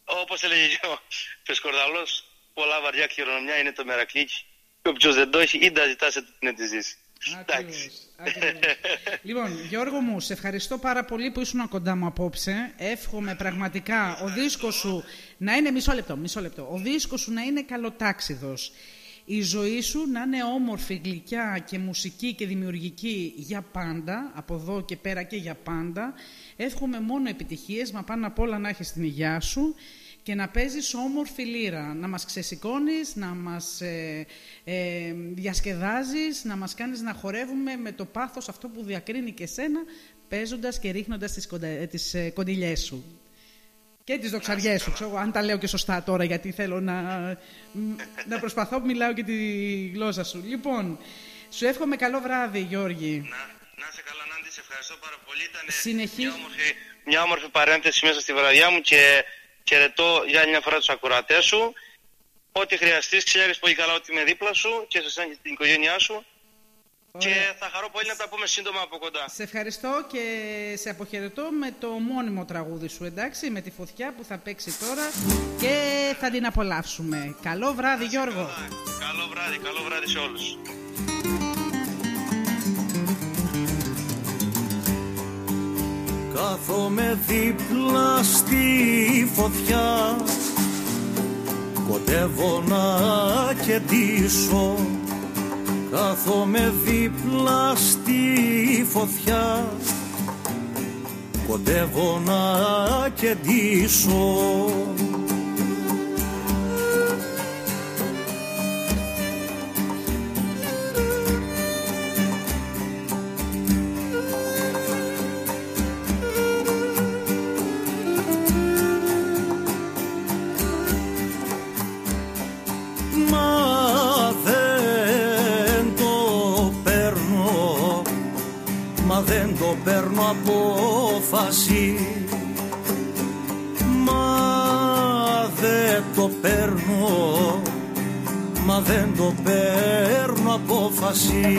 όπως έλεγε και ο Πεσκορδαλός, πολλά βαριά κληρονομιά είναι το μερακλίτσι. Και όποιος δεν το έχει, ή τα ζητάς σε την τη ζήσει. Εντάξει. Λοιπόν, Γιώργο μου, σε ευχαριστώ πάρα πολύ που ήσουν κοντά μου απόψε. Εύχομαι πραγματικά ο δίσκος σου να είναι... Μισό λεπτό, μισό λεπτό. Ο δίσκος σου να είναι καλοτάξιδος. Η ζωή σου να είναι όμορφη, γλυκιά και μουσική και δημιουργική για πάντα, από εδώ και πέρα και για πάντα. Εύχομαι μόνο επιτυχίες, μα πάνω απ' όλα να έχεις την υγειά σου και να παίζεις όμορφη λύρα, να μας ξεσηκώνεις, να μας ε, ε, διασκεδάζεις, να μας κάνεις να χορεύουμε με το πάθος αυτό που διακρίνει και σένα, παίζοντας και ρίχνοντας τις, κοντα, ε, τις ε, κοντιλιές σου. Και τις δοξαριές σου, ξέρω, αν τα λέω και σωστά τώρα, γιατί θέλω να, να προσπαθώ που μιλάω και τη γλώσσα σου. Λοιπόν, σου εύχομαι καλό βράδυ, Γιώργη. Να είσαι καλά, Νάντι, σε ευχαριστώ πάρα πολύ. Ήταν Συνεχίζ... μια, όμορφη, μια όμορφη παρένθεση μέσα στη βραδιά μου και χαιρετώ για άλλη μια φορά τους ακροατές σου. Ό,τι χρειαστείς, ξέρεις πολύ καλά ότι είμαι δίπλα σου και σε εσένα και την οικογένειά σου. Και θα χαρώ πολύ να τα πούμε σύντομα από κοντά. Σε ευχαριστώ και σε αποχαιρετώ με το μόνιμο τραγούδι σου, εντάξει, με τη φωτιά που θα παίξει τώρα και θα την απολαύσουμε. Καλό βράδυ, Γιώργο. Καλό βράδυ, καλό βράδυ σε όλους. Κάθομαι δίπλα στη φωτιά. Κοντεύω να κεντήσω Κάθομαι δίπλα στη φωτιά. Κοντεύω να κεντήσω Μα δεν το παίρνω απόφαση. Μα δεν το παίρνω. Μα δεν το παίρνω απόφαση.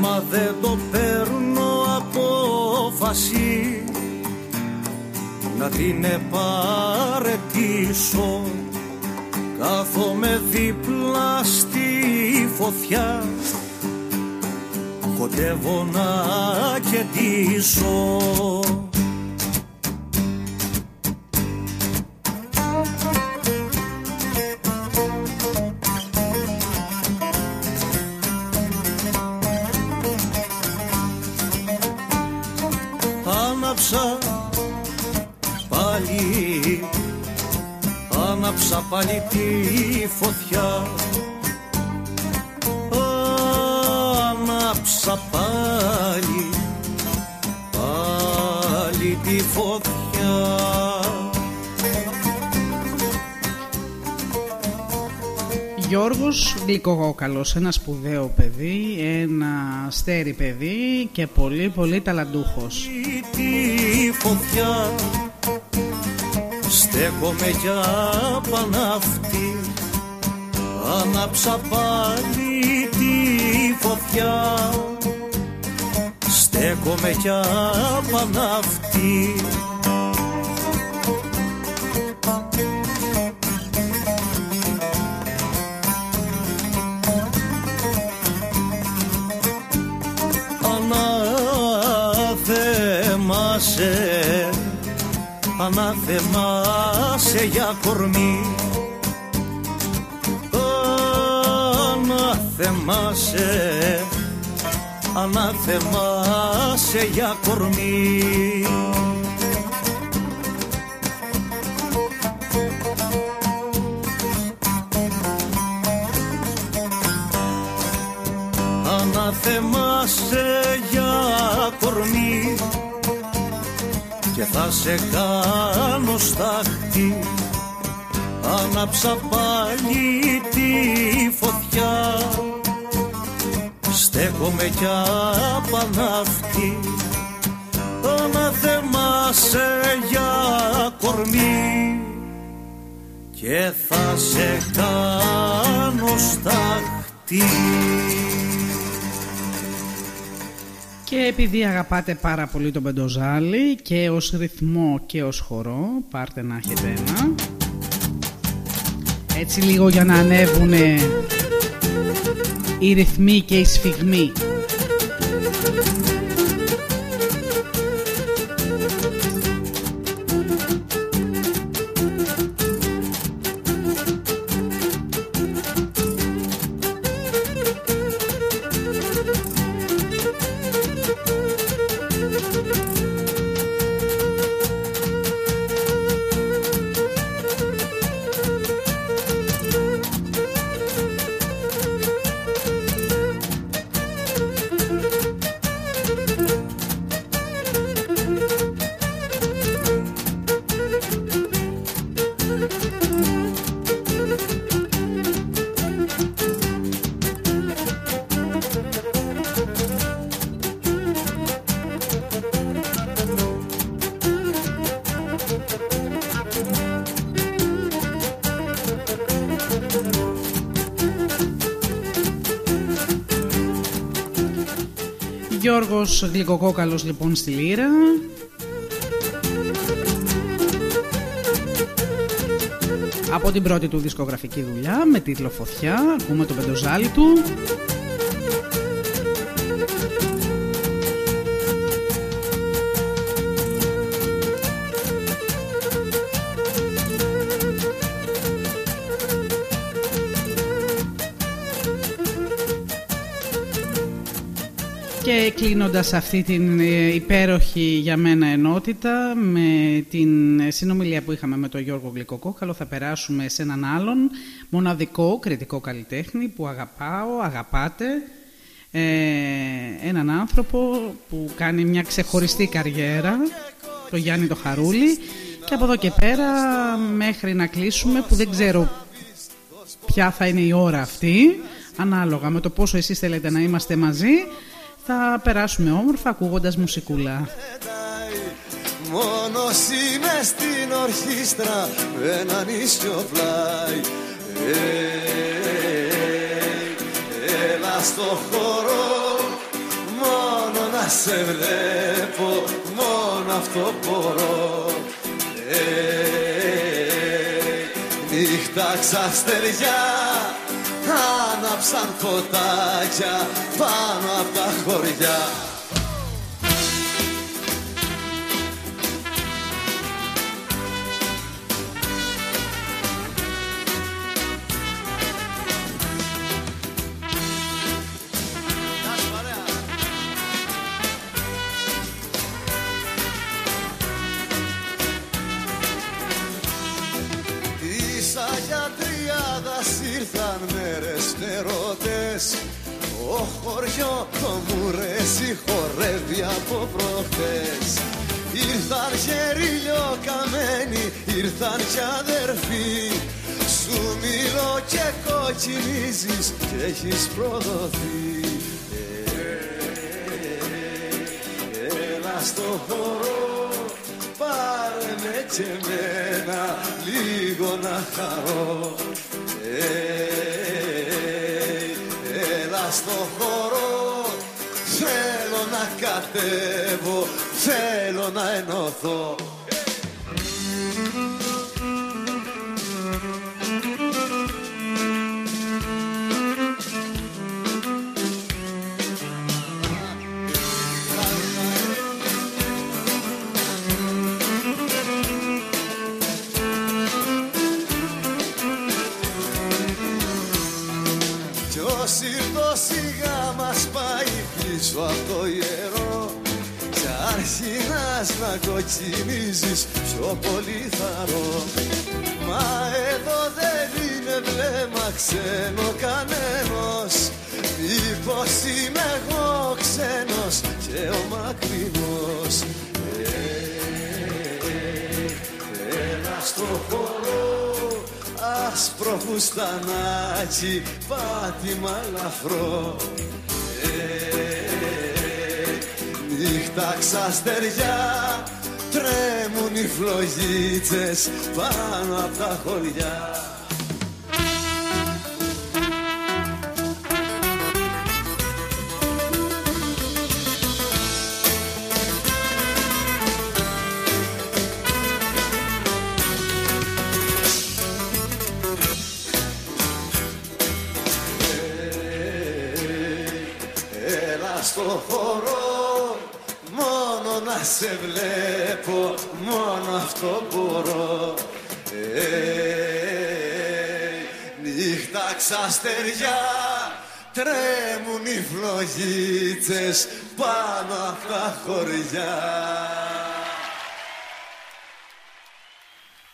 Μα δεν το παίρνω απόφαση να την επαρετήσω. Κάθομαι δίπλα στη φωτιά. Κοντεύω να κεντήσω Άναψα πάλι. Άναψα πάλι τη φωτιά. Άναψα πάλι Πάλι τη φωτιά. Γιώργος Γλυκογόκαλος, ένα σπουδαίο παιδί, ένα στέρι παιδί και πολύ πολύ ταλαντούχος. τη φωτιά Στέκομαι για παναυτή Άναψα πάλι φωτιά. Στέκομαι κι απαναυτή Ανάθεμάσαι, ανάθεμάσαι για κορμί. Ανάθεμάσαι, ανάθεμάσαι για κορμί. Ανάθεμάσαι για κορμί και θα σε κάνω στάχτη. Άναψα πάλι τη φωτιά. Στέκομαι κι απαναυτή Αναθεμάσαι για κορμί. Και θα σε κάνω στάχτη Και επειδή αγαπάτε πάρα πολύ τον Πεντοζάλη και ως ρυθμό και ως χορό, πάρτε να έχετε ένα. Έτσι λίγο για να ανέβουν οι ρυθμοί και οι σφιγμοί. Γιώργος Γλυκοκόκαλος λοιπόν στη Λύρα. Από την πρώτη του δισκογραφική δουλειά με τίτλο Φωτιά Ακούμε το πεντοζάλι του Και κλείνοντας αυτή την ε, υπέροχη για μένα ενότητα με την συνομιλία που είχαμε με τον Γιώργο Γλυκοκόκαλο θα περάσουμε σε έναν άλλον μοναδικό κριτικό καλλιτέχνη που αγαπάω, αγαπάτε. Ε, έναν άνθρωπο που κάνει μια ξεχωριστή καριέρα το Γιάννη το Χαρούλη. Και από εδώ και πέρα μέχρι να κλείσουμε που δεν ξέρω ποια θα είναι η ώρα αυτή ανάλογα με το πόσο εσείς θέλετε να είμαστε μαζί θα περάσουμε όμορφα ακούγοντας μουσικούλα. Μόνος είμαι στην ορχήστρα ένα νησιό πλάι Έλα στο χώρο μόνο να σε βλέπω μόνο αυτό μπορώ Νύχτα ξαστεριά άναψαν φωτάκια πάνω από τα χωριά Ο χωριό το μουρέσι χορεύει από προχτές. Ήρθαν χερίλιο καμένοι, ήρθαν κι αδερφοί. Σου μιλώ και κοκκινίζεις και έχεις προδοθεί. Έλα στο χώρο πάρε με και εμένα λίγο να χαρώ προχωρώ Θέλω να κατέβω, θέλω να ενωθώ. Να κοκκινίζεις πιο πολύ θαρώ Μα εδώ δεν είναι βλέμμα ξένο κανένας. Μήπως είμαι εγώ ξένος και ο μακρινός. Ε, Ένα στο χώρο άσπρο φουστανάκι πάτημα ελαφρώ Νύχτα ξαστεριά τρέμουν οι φλογίτσες πάνω από τα χωριά να σε βλέπω μόνο αυτό μπορώ. Ε, Νύχτα ξαστεριά τρέμουν οι φλογίτσες πάνω από τα χωριά.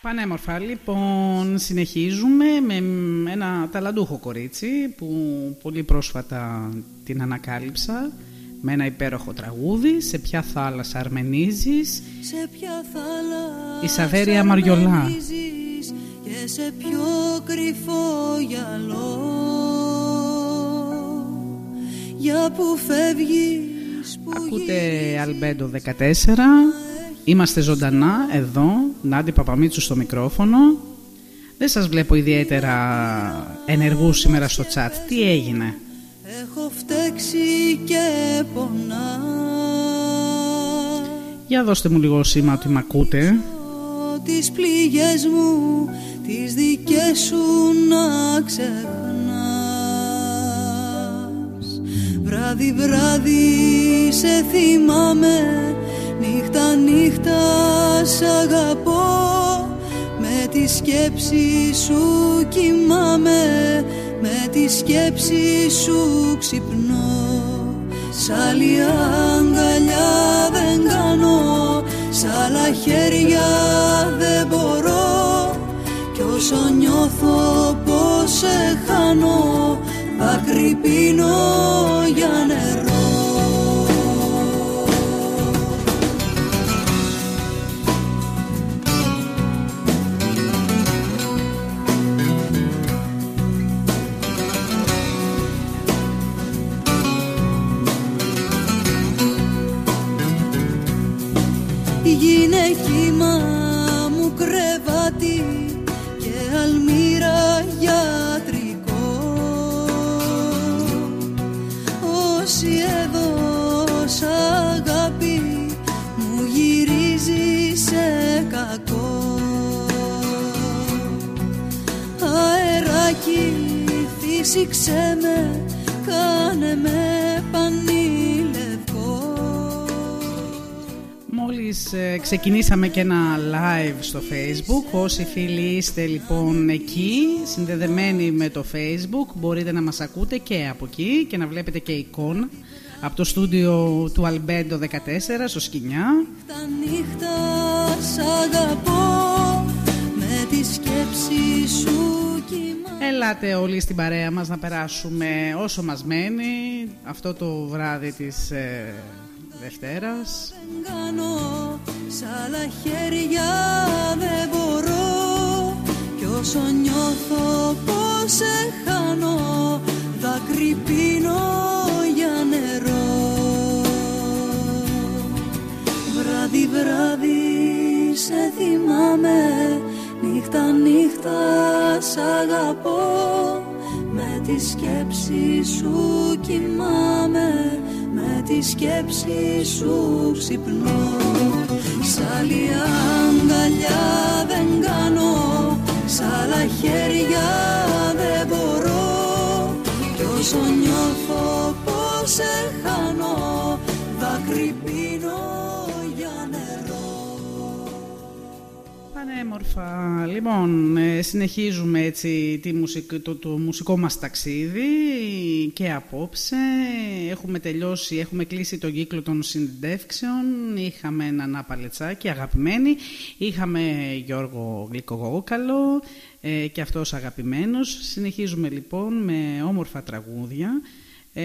Πανέμορφα. Λοιπόν, συνεχίζουμε με ένα ταλαντούχο κορίτσι που πολύ πρόσφατα την ανακάλυψα με ένα υπέροχο τραγούδι «Σε ποια θάλασσα αρμενίζεις» Σε ποια θάλασσα η Σαβέρια Μαριολά. αρμενίζεις Και σε πιο κρυφό γυαλό Για που φεύγεις που Ακούτε Αλμπέντο 14. Είμαστε ζωντανά εδώ. Νάντι Παπαμίτσου στο μικρόφωνο. Δεν σας βλέπω ιδιαίτερα ενεργούς σήμερα στο chat. Τι έγινε; Έχω φταίξει και πονά. Για δώστε μου λίγο σήμα ότι με ακούτε. Τις πληγές μου τις δικές σου να ξεχνάς. Βράδυ βράδυ σε θυμάμαι Νύχτα νύχτα σ' αγαπώ. Με τη σκέψη σου κοιμάμαι Με τη σκέψη σου ξυπνώ. Σ' άλλη αγκαλιά δεν κάνω. Σ' άλλα χέρια δεν μπορώ. Κι όσο νιώθω πως σε χάνω Δάκρυ πίνω για νερό Μόλις ε, ξεκινήσαμε και ένα live στο facebook. Όσοι φίλοι είστε λοιπόν εκεί Συνδεδεμένοι με το facebook Μπορείτε να μας ακούτε και από εκεί Και να βλέπετε και εικόνα Από το στούντιο του Αλμπέντο 14 Στο Σκινιά Τα νύχτα σ' αγαπώ με τη σκέψη σου κοιμά Ελάτε όλοι στην παρέα μας να περάσουμε όσο μας μένει Αυτό το βράδυ της ε, Δευτέρας κάνω Σ' άλλα χέρια δεν μπορώ. Κι όσο νιώθω πως σε χάνω Δάκρυ πίνω για νερό. Βράδυ βράδυ σε θυμάμαι Νύχτα νύχτα σ' αγαπώ Με τη σκέψη σου κοιμάμαι με τη σκέψη σου ξυπνώ. Σ' άλλη αγκαλιά δεν κάνω Σ' άλλα χέρια δεν μπορώ. Κι όσο νιώθω πως σε χάνω Δάκρυ Πανέμορφα. Λοιπόν, ε, συνεχίζουμε έτσι τη μουσικ- το, το μουσικό μας ταξίδι και απόψε. Έχουμε τελειώσει, έχουμε κλείσει τον κύκλο των συνεντεύξεων. Είχαμε έναν Απαλετσάκη, αγαπημένη. Είχαμε Γιώργο Γλυκογόκαλο ε, και αυτός αγαπημένος. Συνεχίζουμε λοιπόν με όμορφα τραγούδια. Ε,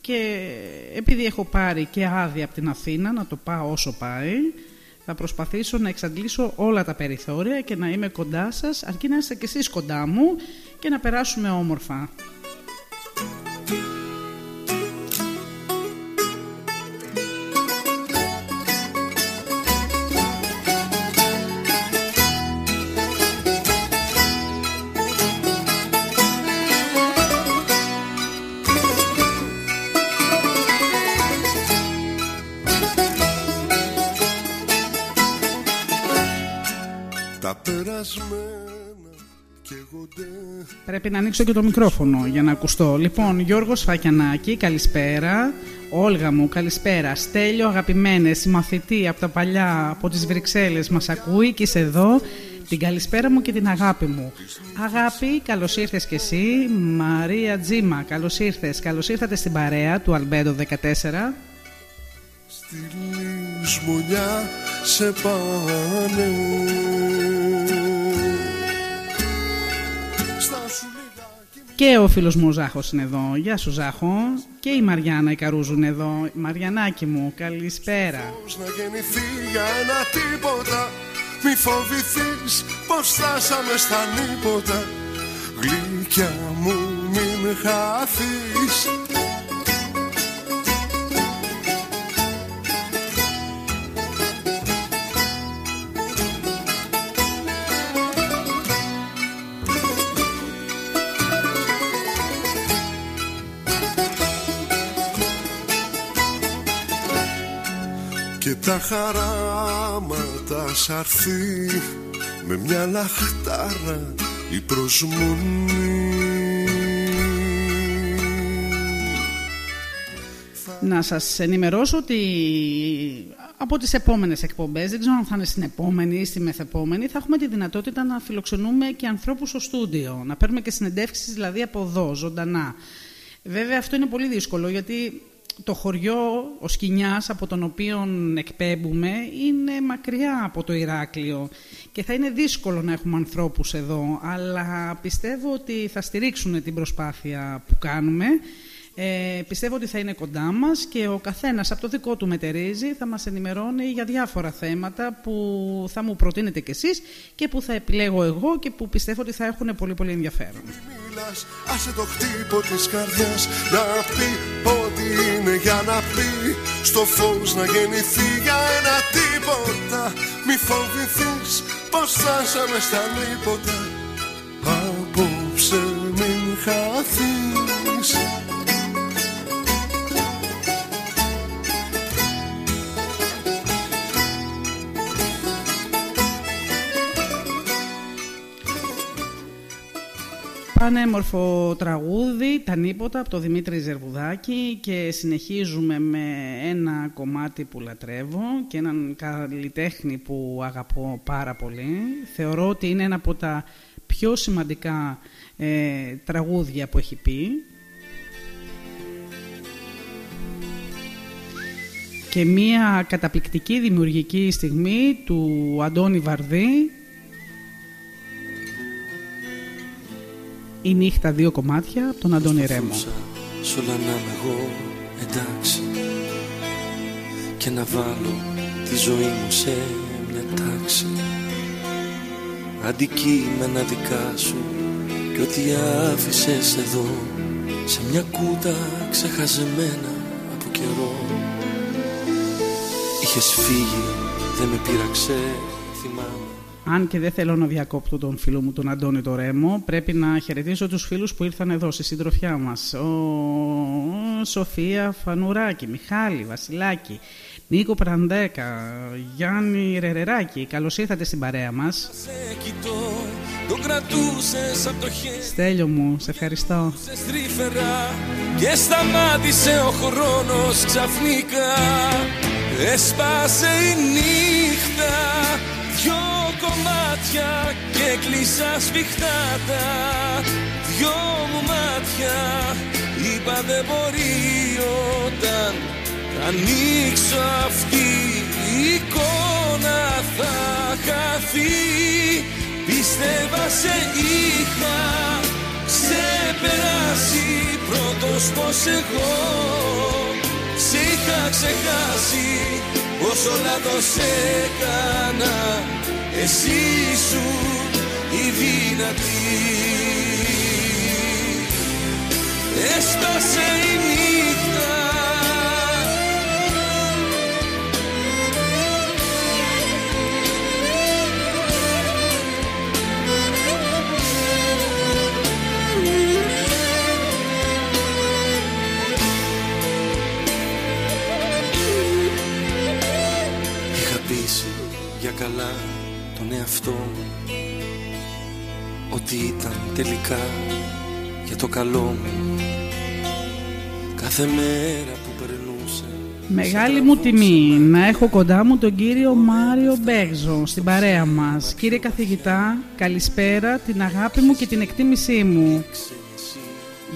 και επειδή έχω πάρει και άδεια από την Αθήνα να το πάω όσο πάει θα προσπαθήσω να εξαντλήσω όλα τα περιθώρια και να είμαι κοντά σας αρκεί να είστε κι εσείς κοντά μου και να περάσουμε όμορφα. Πρέπει να ανοίξω και το μικρόφωνο για να ακουστώ. Λοιπόν, Γιώργος Φακιανάκη, καλησπέρα. Όλγα μου, καλησπέρα. Στέλιο, αγαπημένε, συμμαθητή από τα παλιά, από τις Βρυξέλλες, μας ακούει και είσαι εδώ. Την καλησπέρα μου και την αγάπη μου. Αγάπη, καλώς ήρθες κι εσύ. Μαρία Τζίμα, καλώς ήρθες. Καλώς ήρθατε στην παρέα του Αλμπέντο 14. Στη λησμονιά σε πάνε Και ο φίλος μου ο Ζάχος είναι εδώ. Γεια σου Ζάχο. Και η Μαριάννα η Καρούζου είναι εδώ. Μαριανάκη μου, καλησπέρα. Πώς να γεννηθεί για ένα τίποτα Μη φοβηθείς πως φτάσαμε στα νύποτα Γλυκιά μου μην χαθείς Και τα χαράματα σ' αρθεί. Με μια λαχτάρα η προσμονή. Να σας ενημερώσω ότι από τις επόμενες εκπομπές, δεν ξέρω αν θα είναι στην επόμενη ή στη μεθεπόμενη, θα έχουμε τη δυνατότητα να φιλοξενούμε και ανθρώπους στο στούντιο, να παίρνουμε και συνεντεύξεις δηλαδή από εδώ, ζωντανά. Βέβαια αυτό είναι πολύ δύσκολο γιατί το χωριό, ο Σκινιάς από τον οποίο εκπέμπουμε είναι μακριά από το Ηράκλειο. Και θα είναι δύσκολο να έχουμε ανθρώπους εδώ αλλά πιστεύω ότι θα στηρίξουν την προσπάθεια που κάνουμε ε, πιστεύω ότι θα είναι κοντά μας και ο καθένας από το δικό του μετερίζει θα μας ενημερώνει για διάφορα θέματα που θα μου προτείνετε κι εσείς και που θα επιλέγω εγώ και που πιστεύω ότι θα έχουν πολύ πολύ ενδιαφέρον. μιλάς Άσε το χτύπο της καρδιάς Να πει ό,τι είναι για να πει. Στο φως να γεννηθεί για ένα τίποτα. Μη φοβηθείς πως φτάσαμε στα νύποτα Απόψε μην χαθείς Πανέμορφο τραγούδι, τα νύποτα από το Δημήτρη Ζερβουδάκη και συνεχίζουμε με ένα κομμάτι που λατρεύω και έναν καλλιτέχνη που αγαπώ πάρα πολύ. Θεωρώ ότι είναι ένα από τα πιο σημαντικά ε, τραγούδια που έχει πει. Και μία καταπληκτική δημιουργική στιγμή του Αντώνη Βαρδί Η νύχτα δύο κομμάτια από τον Αντώνη Ρέμο. Σ' όλα να είμαι εγώ εντάξει. Και να βάλω τη ζωή μου σε μια τάξη. Αντικείμενα δικά σου Κι ό,τι άφησες εδώ Σε μια κούτα ξεχαζεμένα από καιρό. Είχες φύγει, δεν με πείραξες, θυμάμαι Αν και δεν θέλω να διακόπτω τον φίλο μου τον Αντώνη το Ρέμο, πρέπει να χαιρετήσω τους φίλους που ήρθαν εδώ στη συντροφιά μας. Ο Σοφία Φανουράκη, Μιχάλη, Βασιλάκη, Νίκο Πραντέκα, Γιάννη Ρερεράκη. Καλώς ήρθατε στην παρέα μας. Σε κοιτώ, το κρατούσες από το χέρι Στέλιο μου, σε ευχαριστώ. σε στρίφερα και σταμάτησε ο χρόνος ξαφνικά Έσπασε η νύχτα, δυο κομμάτια και κλείσα σφιχτάτα Δυο μου μάτια, είπα δεν μπορεί όταν θα ανοίξω αυτή η εικόνα θα χαθεί Πίστευα σε είχα ξεπεράσει πρώτος πως εγώ σε είχα ξεχάσει πόσο λάθος έκανα. Εσύ σου η δυνατή Έσπασε η νύχτα για καλά τον εαυτό μου Ότι ήταν τελικά για το καλό μου Κάθε μέρα που περνούσε Μεγάλη μου τιμή να έχω κοντά μου τον κύριο Μάριο Μπέγζο στην παρέα μας. Κύριε καθηγητά, καλησπέρα, την αγάπη μου και την εκτίμησή μου.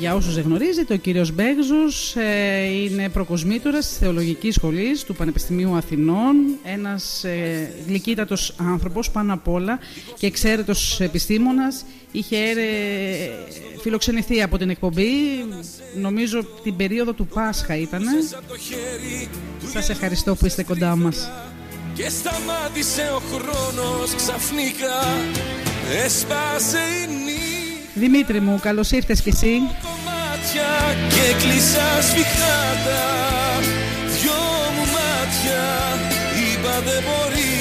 Για όσους δεν γνωρίζετε, ο κύριος Μπέγζος ε, είναι προκοσμήτορας της Θεολογικής Σχολής του Πανεπιστημίου Αθηνών, ένας ε, γλυκύτατος άνθρωπος πάνω απ' όλα και εξαίρετος επιστήμονας. Είχε ε, φιλοξενηθεί από την εκπομπή, νομίζω την περίοδο του Πάσχα ήταν. Σας ευχαριστώ που είστε κοντά μας. Και σταμάτησε ο χρόνος ξαφνικά Έσπασε η νύχτα Δημήτρη μου, καλώς ήρθες κι εσύ. μάτια και κλείσα σφιχτάτα. Δυο μου μάτια είπα δεν μπορεί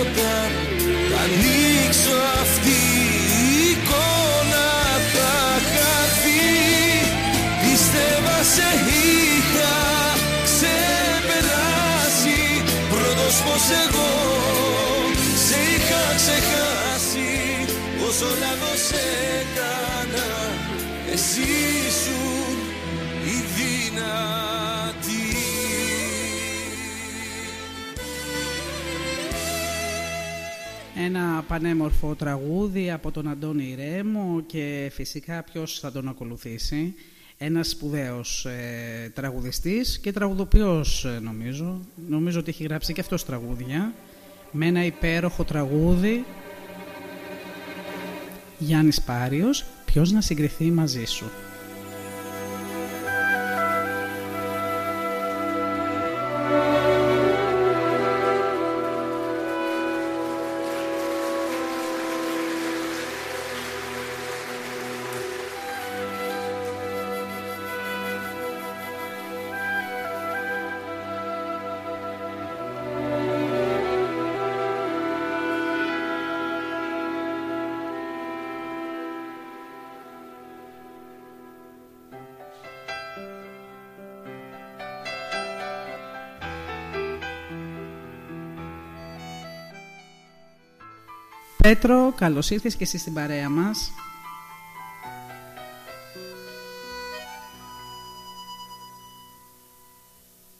όταν θα ανοίξω αυτή η εικόνα θα χαθεί Πίστευα σε είχα ξεπεράσει. Πρώτος πως εγώ σε είχα ξεχάσει όσο λάθος έκανα εσύ ήσουν η δυνατή Ένα πανέμορφο τραγούδι από τον Αντώνη Ρέμο και φυσικά ποιος θα τον ακολουθήσει. Ένας σπουδαίος ε, τραγουδιστής και τραγουδοποιός ε, νομίζω. Νομίζω ότι έχει γράψει και αυτός τραγούδια. Με ένα υπέροχο τραγούδι. Γιάννης Πάριος, ποιος να συγκριθεί μαζί σου. Πέτρο, καλώς ήρθες και εσύ στην παρέα μας.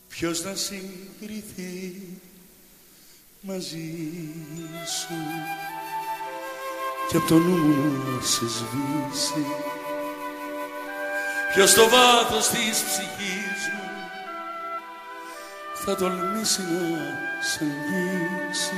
Ποιος να συγκριθεί μαζί σου και από το νου μου να σε σβήσει Ποιος στο βάθος της ψυχής μου θα τολμήσει να σε αγγίξει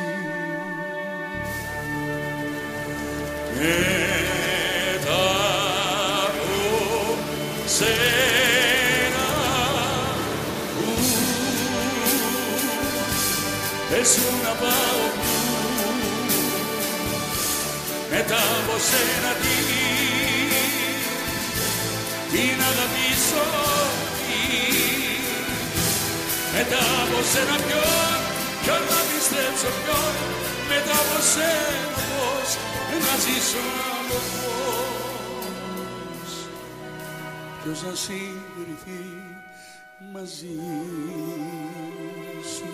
πες μου να πάω πού μετά από σένα τι τι να αγαπήσω τι μετά από σένα ποιον ποιον να πιστέψω ποιον μετά από σένα πώς να ζήσω άλλο πώς ποιος να συγκριθεί μαζί σου.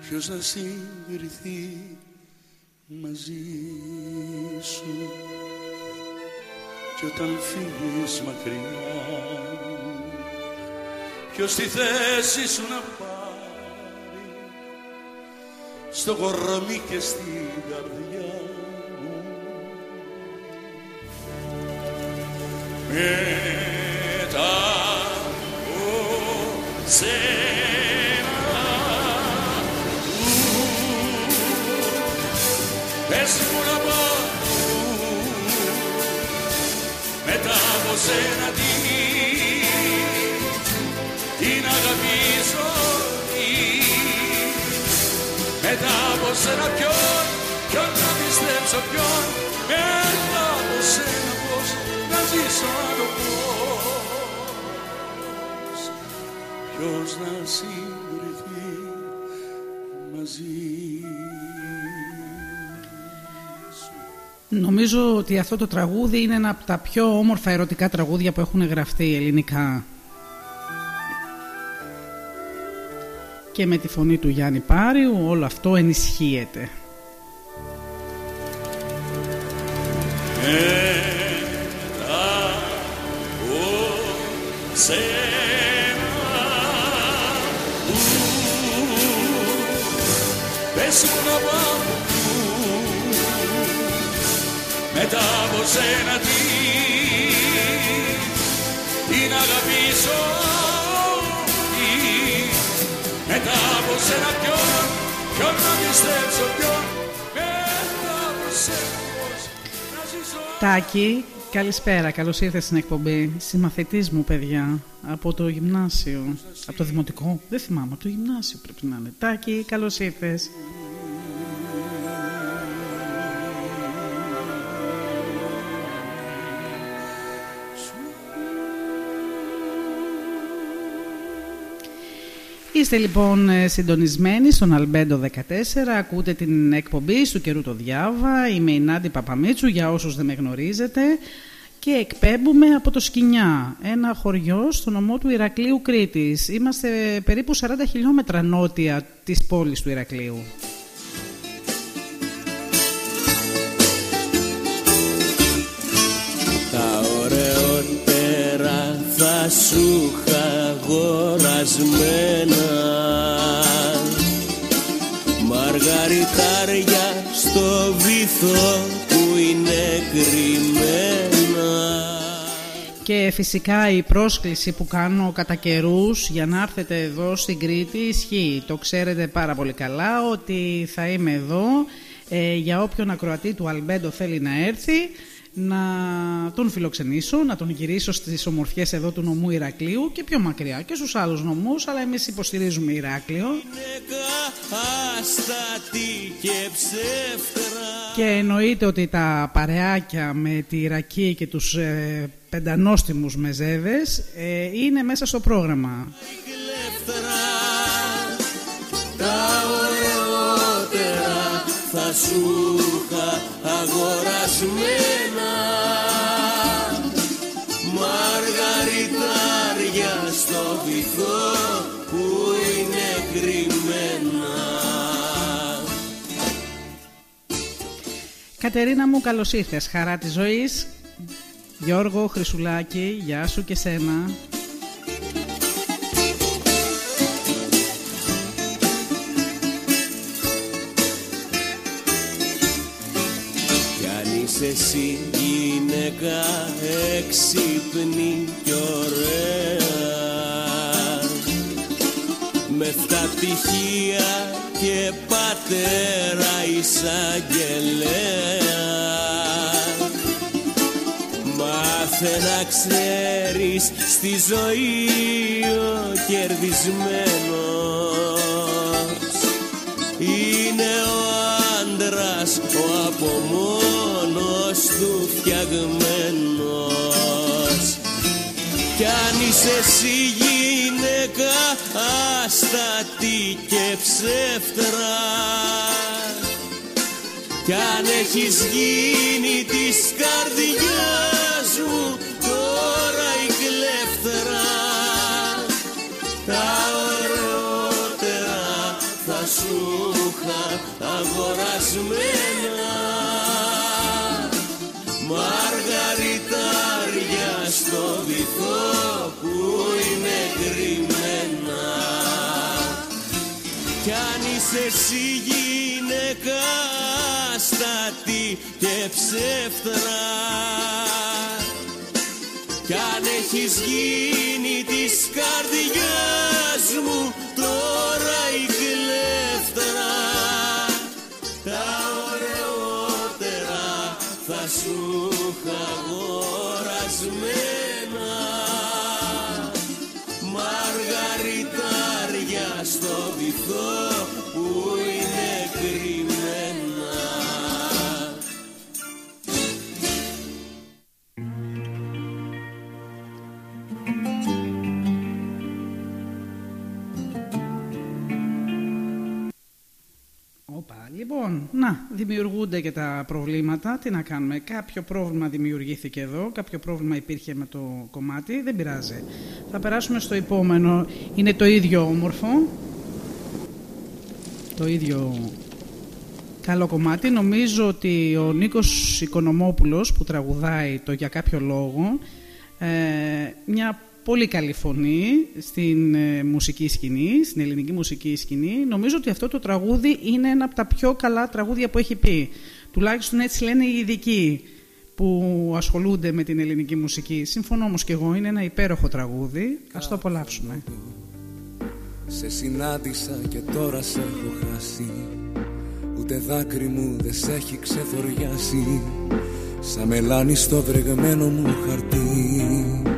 Ποιος να συγκριθεί μαζί σου. Κι όταν φύγεις μακριά ποιος τη θέση σου να πάρει στο κορμί και στην καρδιά μετά από σένα τι την αγαπήσω μετά από σένα ποιον ποιον να πιστέψω ποιον μετά από σένα πως να ζήσω άλλο πώς ποιος να συγκριθεί μαζί Νομίζω ότι αυτό το τραγούδι είναι ένα από τα πιο όμορφα ερωτικά τραγούδια που έχουν γραφτεί ελληνικά. Και με τη φωνή του Γιάννη Πάριου όλο αυτό ενισχύεται. Μετά από σένα Πες μου να πάω μετά από σένα τι την αγαπήσω τι μετά από σένα ποιον ποιον να πιστέψω ποιον μετά από σένα πώς να ζήσω Τάκη, καλησπέρα, καλώς ήρθες στην εκπομπή. Συμμαθητής μου, παιδιά, από το γυμνάσιο. Από το δημοτικό, δεν θυμάμαι, από το γυμνάσιο πρέπει να είναι. Τάκη, καλώς ήρθες. Είστε λοιπόν ε, συντονισμένοι στον Αλμπέντο 14, ακούτε την εκπομπή σου καιρού το Διάβα, είμαι η Νάντι Παπαμίτσου για όσους δεν με γνωρίζετε και εκπέμπουμε από το Σκινιά, ένα χωριό στο νομό του Ηρακλείου Κρήτης. Είμαστε περίπου 40 χιλιόμετρα νότια της πόλης του Ηρακλείου. Τα ωραιότερα θα σου είχα αγορασμένα. Μαργαριτάρια στο βυθό που είναι κρυμμένα. Και φυσικά η πρόσκληση που κάνω κατά καιρούς για να έρθετε εδώ στην Κρήτη ισχύει. Το ξέρετε πάρα πολύ καλά ότι θα είμαι εδώ ε, για όποιον ακροατή του Αλμπέντο θέλει να έρθει να τον φιλοξενήσω, να τον γυρίσω στις ομορφιές εδώ του νομού Ηρακλείου και πιο μακριά και στους άλλους νομούς, αλλά εμείς υποστηρίζουμε Ηράκλειο. Άστατη και ψεύτρα Και εννοείται ότι τα παρεάκια με τη ρακή και τους ε, πεντανόστιμους μεζέδες ε, είναι μέσα στο πρόγραμμα. Τα ωραιότερα θα σου είχα αγορασμένα Μαργαριτάρια στο βυθό που είναι κρυμμένα Κατερίνα μου, καλώς ήρθες. Χαρά της ζωής. Γιώργο Χρυσουλάκη, γεια σου και σένα. Είσαι εσύ γυναίκα έξυπνη κι ωραία. Με φτά πτυχία και πατέρα εισαγγελέα. Μάθε να ξέρεις στη ζωή ο κερδισμένος. Είναι ο άντρας ο από μόνος του φτιαγμένος. Κι αν είσαι εσύ γυναίκα άστατη και ψεύτρα. Κι αν έχεις γίνει της καρδιάς μου τώρα η κλέφτρα. Τα ωραιότερα θα σου είχα αγορασμένα είσαι εσύ γυναίκα άστατη και ψεύτρα κι αν έχεις γίνει της καρδιάς μου τώρα η κλέφτρα. Τα ωραιότερα θα σου είχα λοιπόν, να, δημιουργούνται και τα προβλήματα. Τι να κάνουμε, κάποιο πρόβλημα δημιουργήθηκε εδώ, κάποιο πρόβλημα υπήρχε με το κομμάτι, δεν πειράζει. Θα περάσουμε στο επόμενο. Είναι το ίδιο όμορφο, το ίδιο καλό κομμάτι. Νομίζω ότι ο Νίκος Οικονομόπουλος που τραγουδάει το «Για κάποιο λόγο» ε, μια πολύ καλή φωνή στην ε, μουσική σκηνή, στην ελληνική μουσική σκηνή. Νομίζω ότι αυτό το τραγούδι είναι ένα από τα πιο καλά τραγούδια που έχει πει. Τουλάχιστον έτσι λένε οι ειδικοί που ασχολούνται με την ελληνική μουσική. Συμφωνώ όμως και εγώ, είναι ένα υπέροχο τραγούδι. Ας το απολαύσουμε. Σε συνάντησα και τώρα σε έχω χάσει Ούτε δάκρυ μου δεν σε έχει ξεθοριάσει Σαν μελάνι στο βρεγμένο μου χαρτί Για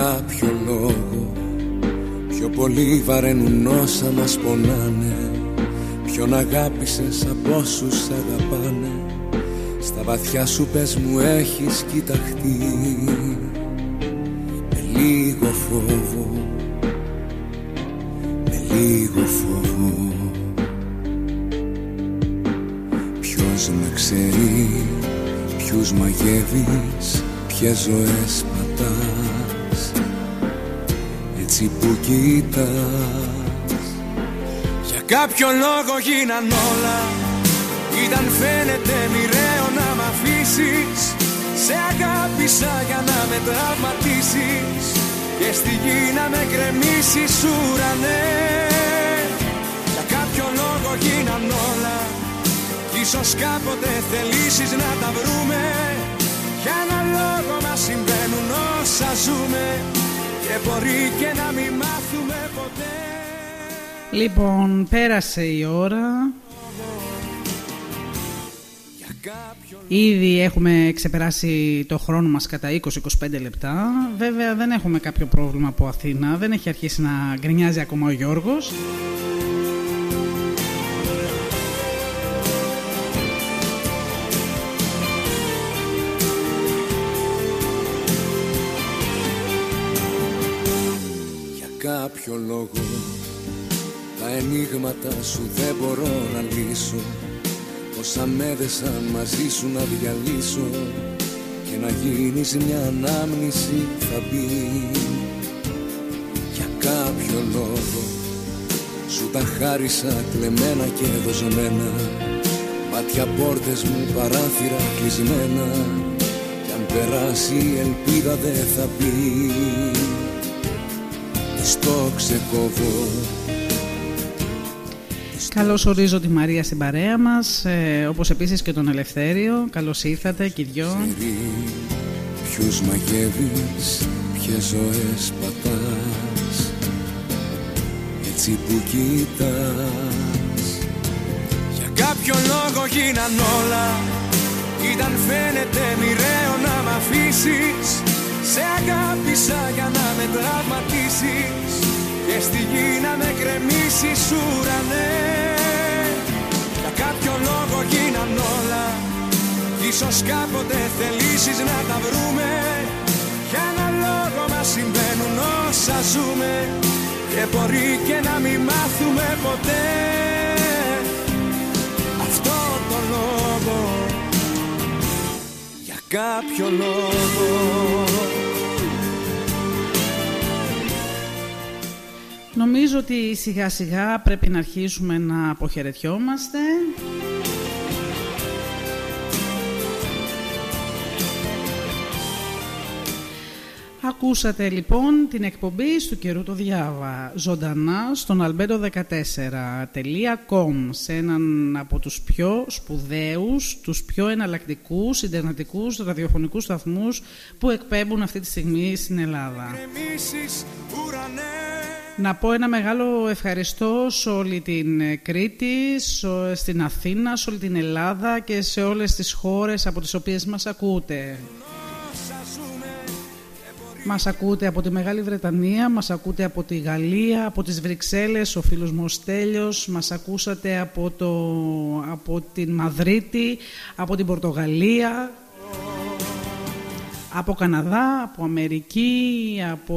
κάποιο λόγο. Πιο πολύ βαραίνουν όσα μας πονάνε. Ποιον αγάπησες από όσους αγαπάνε. Στα βαθιά σου πες μου έχεις κοιταχτεί. Με λίγο φόβο. Με λίγο φόβο. Ποιος με ξέρει Ποιους μαγεύεις Ποιες ζωές πατάς Έτσι που κοιτάς. Για κάποιο λόγο γίναν όλα. Ήταν φαίνεται μοιραίο να μ' αφήσεις. Σε αγάπησα για να με τραυματίσεις. Και στη γη να με κρεμίσεις ουρανέ. Για κάποιο λόγο γίναν όλα. Κι ίσως κάποτε θελήσεις να τα βρούμε. Για ένα λόγο μας συμβαίνουν όσα ζούμε Και μπορεί και να μην μάθουμε ποτέ Λοιπόν, πέρασε η ώρα. Ήδη έχουμε ξεπεράσει το χρόνο μας κατά 20-25 λεπτά. Βέβαια δεν έχουμε κάποιο πρόβλημα από Αθήνα. Δεν έχει αρχίσει να γκρινιάζει ακόμα ο Γιώργος. Κάποιο λόγο. Τα ενίγματα σου δεν μπορώ να λύσω. Όσα με έδεσαν μαζί σου να διαλύσω. Και να γίνεις μια ανάμνηση θα μπει. Για κάποιο λόγο. Σου τα χάρισα κλεμμένα και δοσμένα Μάτια πόρτες μου παράθυρα κλεισμένα. Κι αν περάσει η ελπίδα δεν θα πει Στο ξεκόβω Καλώς ορίζω τη Μαρία στην παρέα μας, ε, όπως επίσης και τον Ελευθέριο. Καλώς ήρθατε και οι δυο. Ποιους μαγεύεις, ποιες ζωές πατάς Έτσι που κοιτάς Για κάποιο λόγο γίναν όλα Ήταν φαίνεται μοιραίο να μ' αφήσεις σε αγάπησα για να με τραυματίσεις Και στη γη να με κρεμίσεις ουρανέ. Για κάποιο λόγο γίναν όλα. Ίσως κάποτε θελήσεις να τα βρούμε. Για ένα λόγο μας συμβαίνουν όσα ζούμε. Και μπορεί και να μην μάθουμε ποτέ. Αυτό το λόγο. Για κάποιο λόγο. Νομίζω ότι σιγά σιγά πρέπει να αρχίσουμε να αποχαιρετιόμαστε. Ακούσατε λοιπόν την εκπομπή του καιρού το διάβα ζωντανά στον albedo14.com σε έναν από τους πιο σπουδαίους, τους πιο εναλλακτικούς, συντερνατικούς ραδιοφωνικούς σταθμούς που εκπέμπουν αυτή τη στιγμή στην Ελλάδα. Να πω ένα μεγάλο ευχαριστώ σε όλη την Κρήτη, στην Αθήνα, σε όλη την Ελλάδα και σε όλες τις χώρες από τις οποίες μας ακούτε. Μας ακούτε από τη Μεγάλη Βρετανία, μας ακούτε από τη Γαλλία, από τις Βρυξέλλες, ο φίλος μου ο Στέλιος, μας ακούσατε από, το, από την Μαδρίτη, από την Πορτογαλία, από Καναδά, από Αμερική, από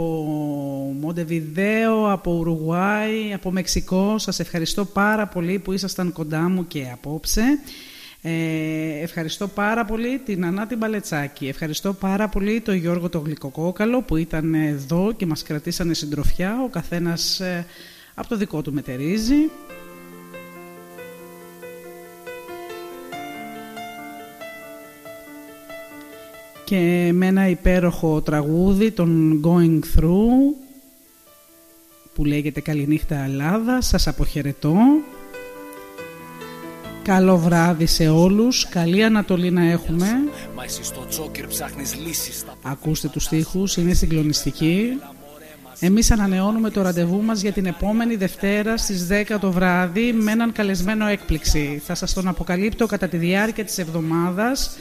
Μοντεβιδέο, από Ουρουγουάη, από Μεξικό. Σας ευχαριστώ πάρα πολύ που ήσασταν κοντά μου και απόψε. Ε, ευχαριστώ πάρα πολύ την Ανάτη Μπαλετσάκη. Ευχαριστώ πάρα πολύ τον Γιώργο το Γλυκοκόκαλο που ήταν εδώ και μας κρατήσανε συντροφιά. Ο καθένας ε, από το δικό του μετερίζει. και με ένα υπέροχο τραγούδι των Going Through που λέγεται Καληνύχτα Ελλάδα. Σας αποχαιρετώ. Καλό βράδυ σε όλους, καλή Ανατολή να έχουμε. Ακούστε τους στίχους, είναι συγκλονιστικοί. Εμείς ανανεώνουμε το ραντεβού μας για την επόμενη Δευτέρα στις 10 το βράδυ με έναν καλεσμένο έκπληξη. Θα σας τον αποκαλύπτω κατά τη διάρκεια της εβδομάδας.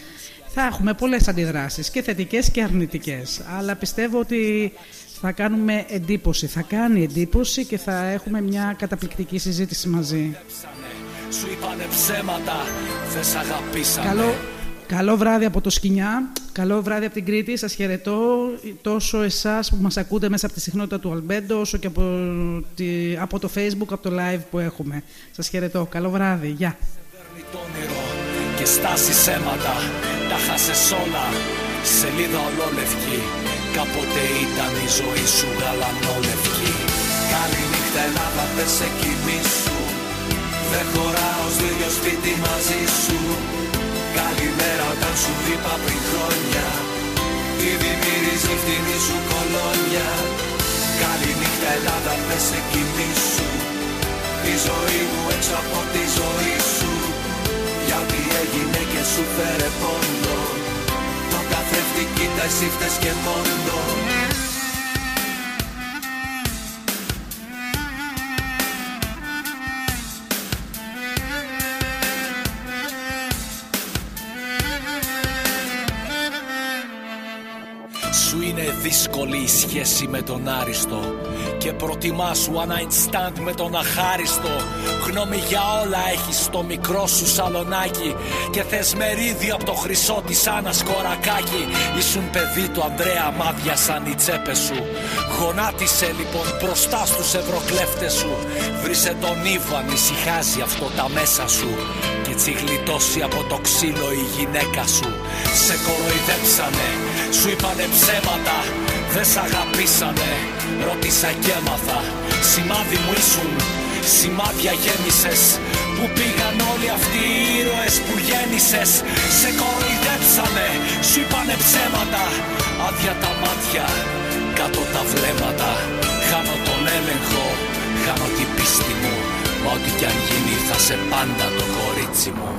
Θα έχουμε πολλές αντιδράσεις και θετικές και αρνητικές. Αλλά πιστεύω ότι θα κάνουμε εντύπωση, θα κάνει εντύπωση και θα έχουμε μια καταπληκτική συζήτηση μαζί. Σου είπανε ψέματα, δεν σ' αγαπήσανε. Καλό, καλό βράδυ από το Σκινιά, καλό βράδυ από την Κρήτη. Σας χαιρετώ τόσο εσάς που μας ακούτε μέσα από τη συχνότητα του Αλμπέντο, όσο και από, τη, από το Facebook, από το live που έχουμε. Σας χαιρετώ. Καλό βράδυ. Γεια. Και στάσει αίματα, τα χάσες όλα, σελίδα ολόλευκη. Κάποτε ήταν η ζωή σου γαλανόλευκη. Καληνύχτα Ελλάδα, δεν σε κοιμήσου δεν χωράω στο ίδιο σπίτι μαζί σου. Καλημέρα όταν σου είπα πριν χρόνια. Ήδη μύριζε φτηνή σου κολόνια. Καληνύχτα Ελλάδα πες σε κοιμήσου. Η ζωή μου έξω από τη ζωή σου. Γιατί έγινε και σου φέρε πόντο. Το καθρέφτη κοίτα εσύ φταίς και μόνο είναι δύσκολη η σχέση με τον Άριστο Και προτιμάς one night stand με τον αχάριστο. Γνώμη για όλα έχεις στο μικρό σου σαλονάκι Και θες μερίδι από το χρυσό της Άννας Κορακάκι. Ήσουν παιδί του Ανδρέα μάδια σαν οι τσέπες σου. Γονάτισε λοιπόν μπροστά στους ευρωκλέφτες σου. Βρίσε τον Ήβαν ησυχάζει αυτό τα μέσα σου Και έτσι γλιτώσει από το ξύλο η γυναίκα σου. Σε κοροϊδέψανε σου είπανε ψέματα, δεν σ' αγαπήσανε. Ρώτησα και έμαθα, σημάδι μου ήσουν Σημάδια γέμισες. Που πήγαν όλοι αυτοί οι ήρωες που γέννησες; Σε κοροϊδέψανε, σου είπανε ψέματα. Άδεια τα μάτια, κάτω τα βλέμματα. Χάνω τον έλεγχο, χάνω την πίστη μου. Μα ό,τι κι αν γίνει θα σε πάντα το κορίτσι μου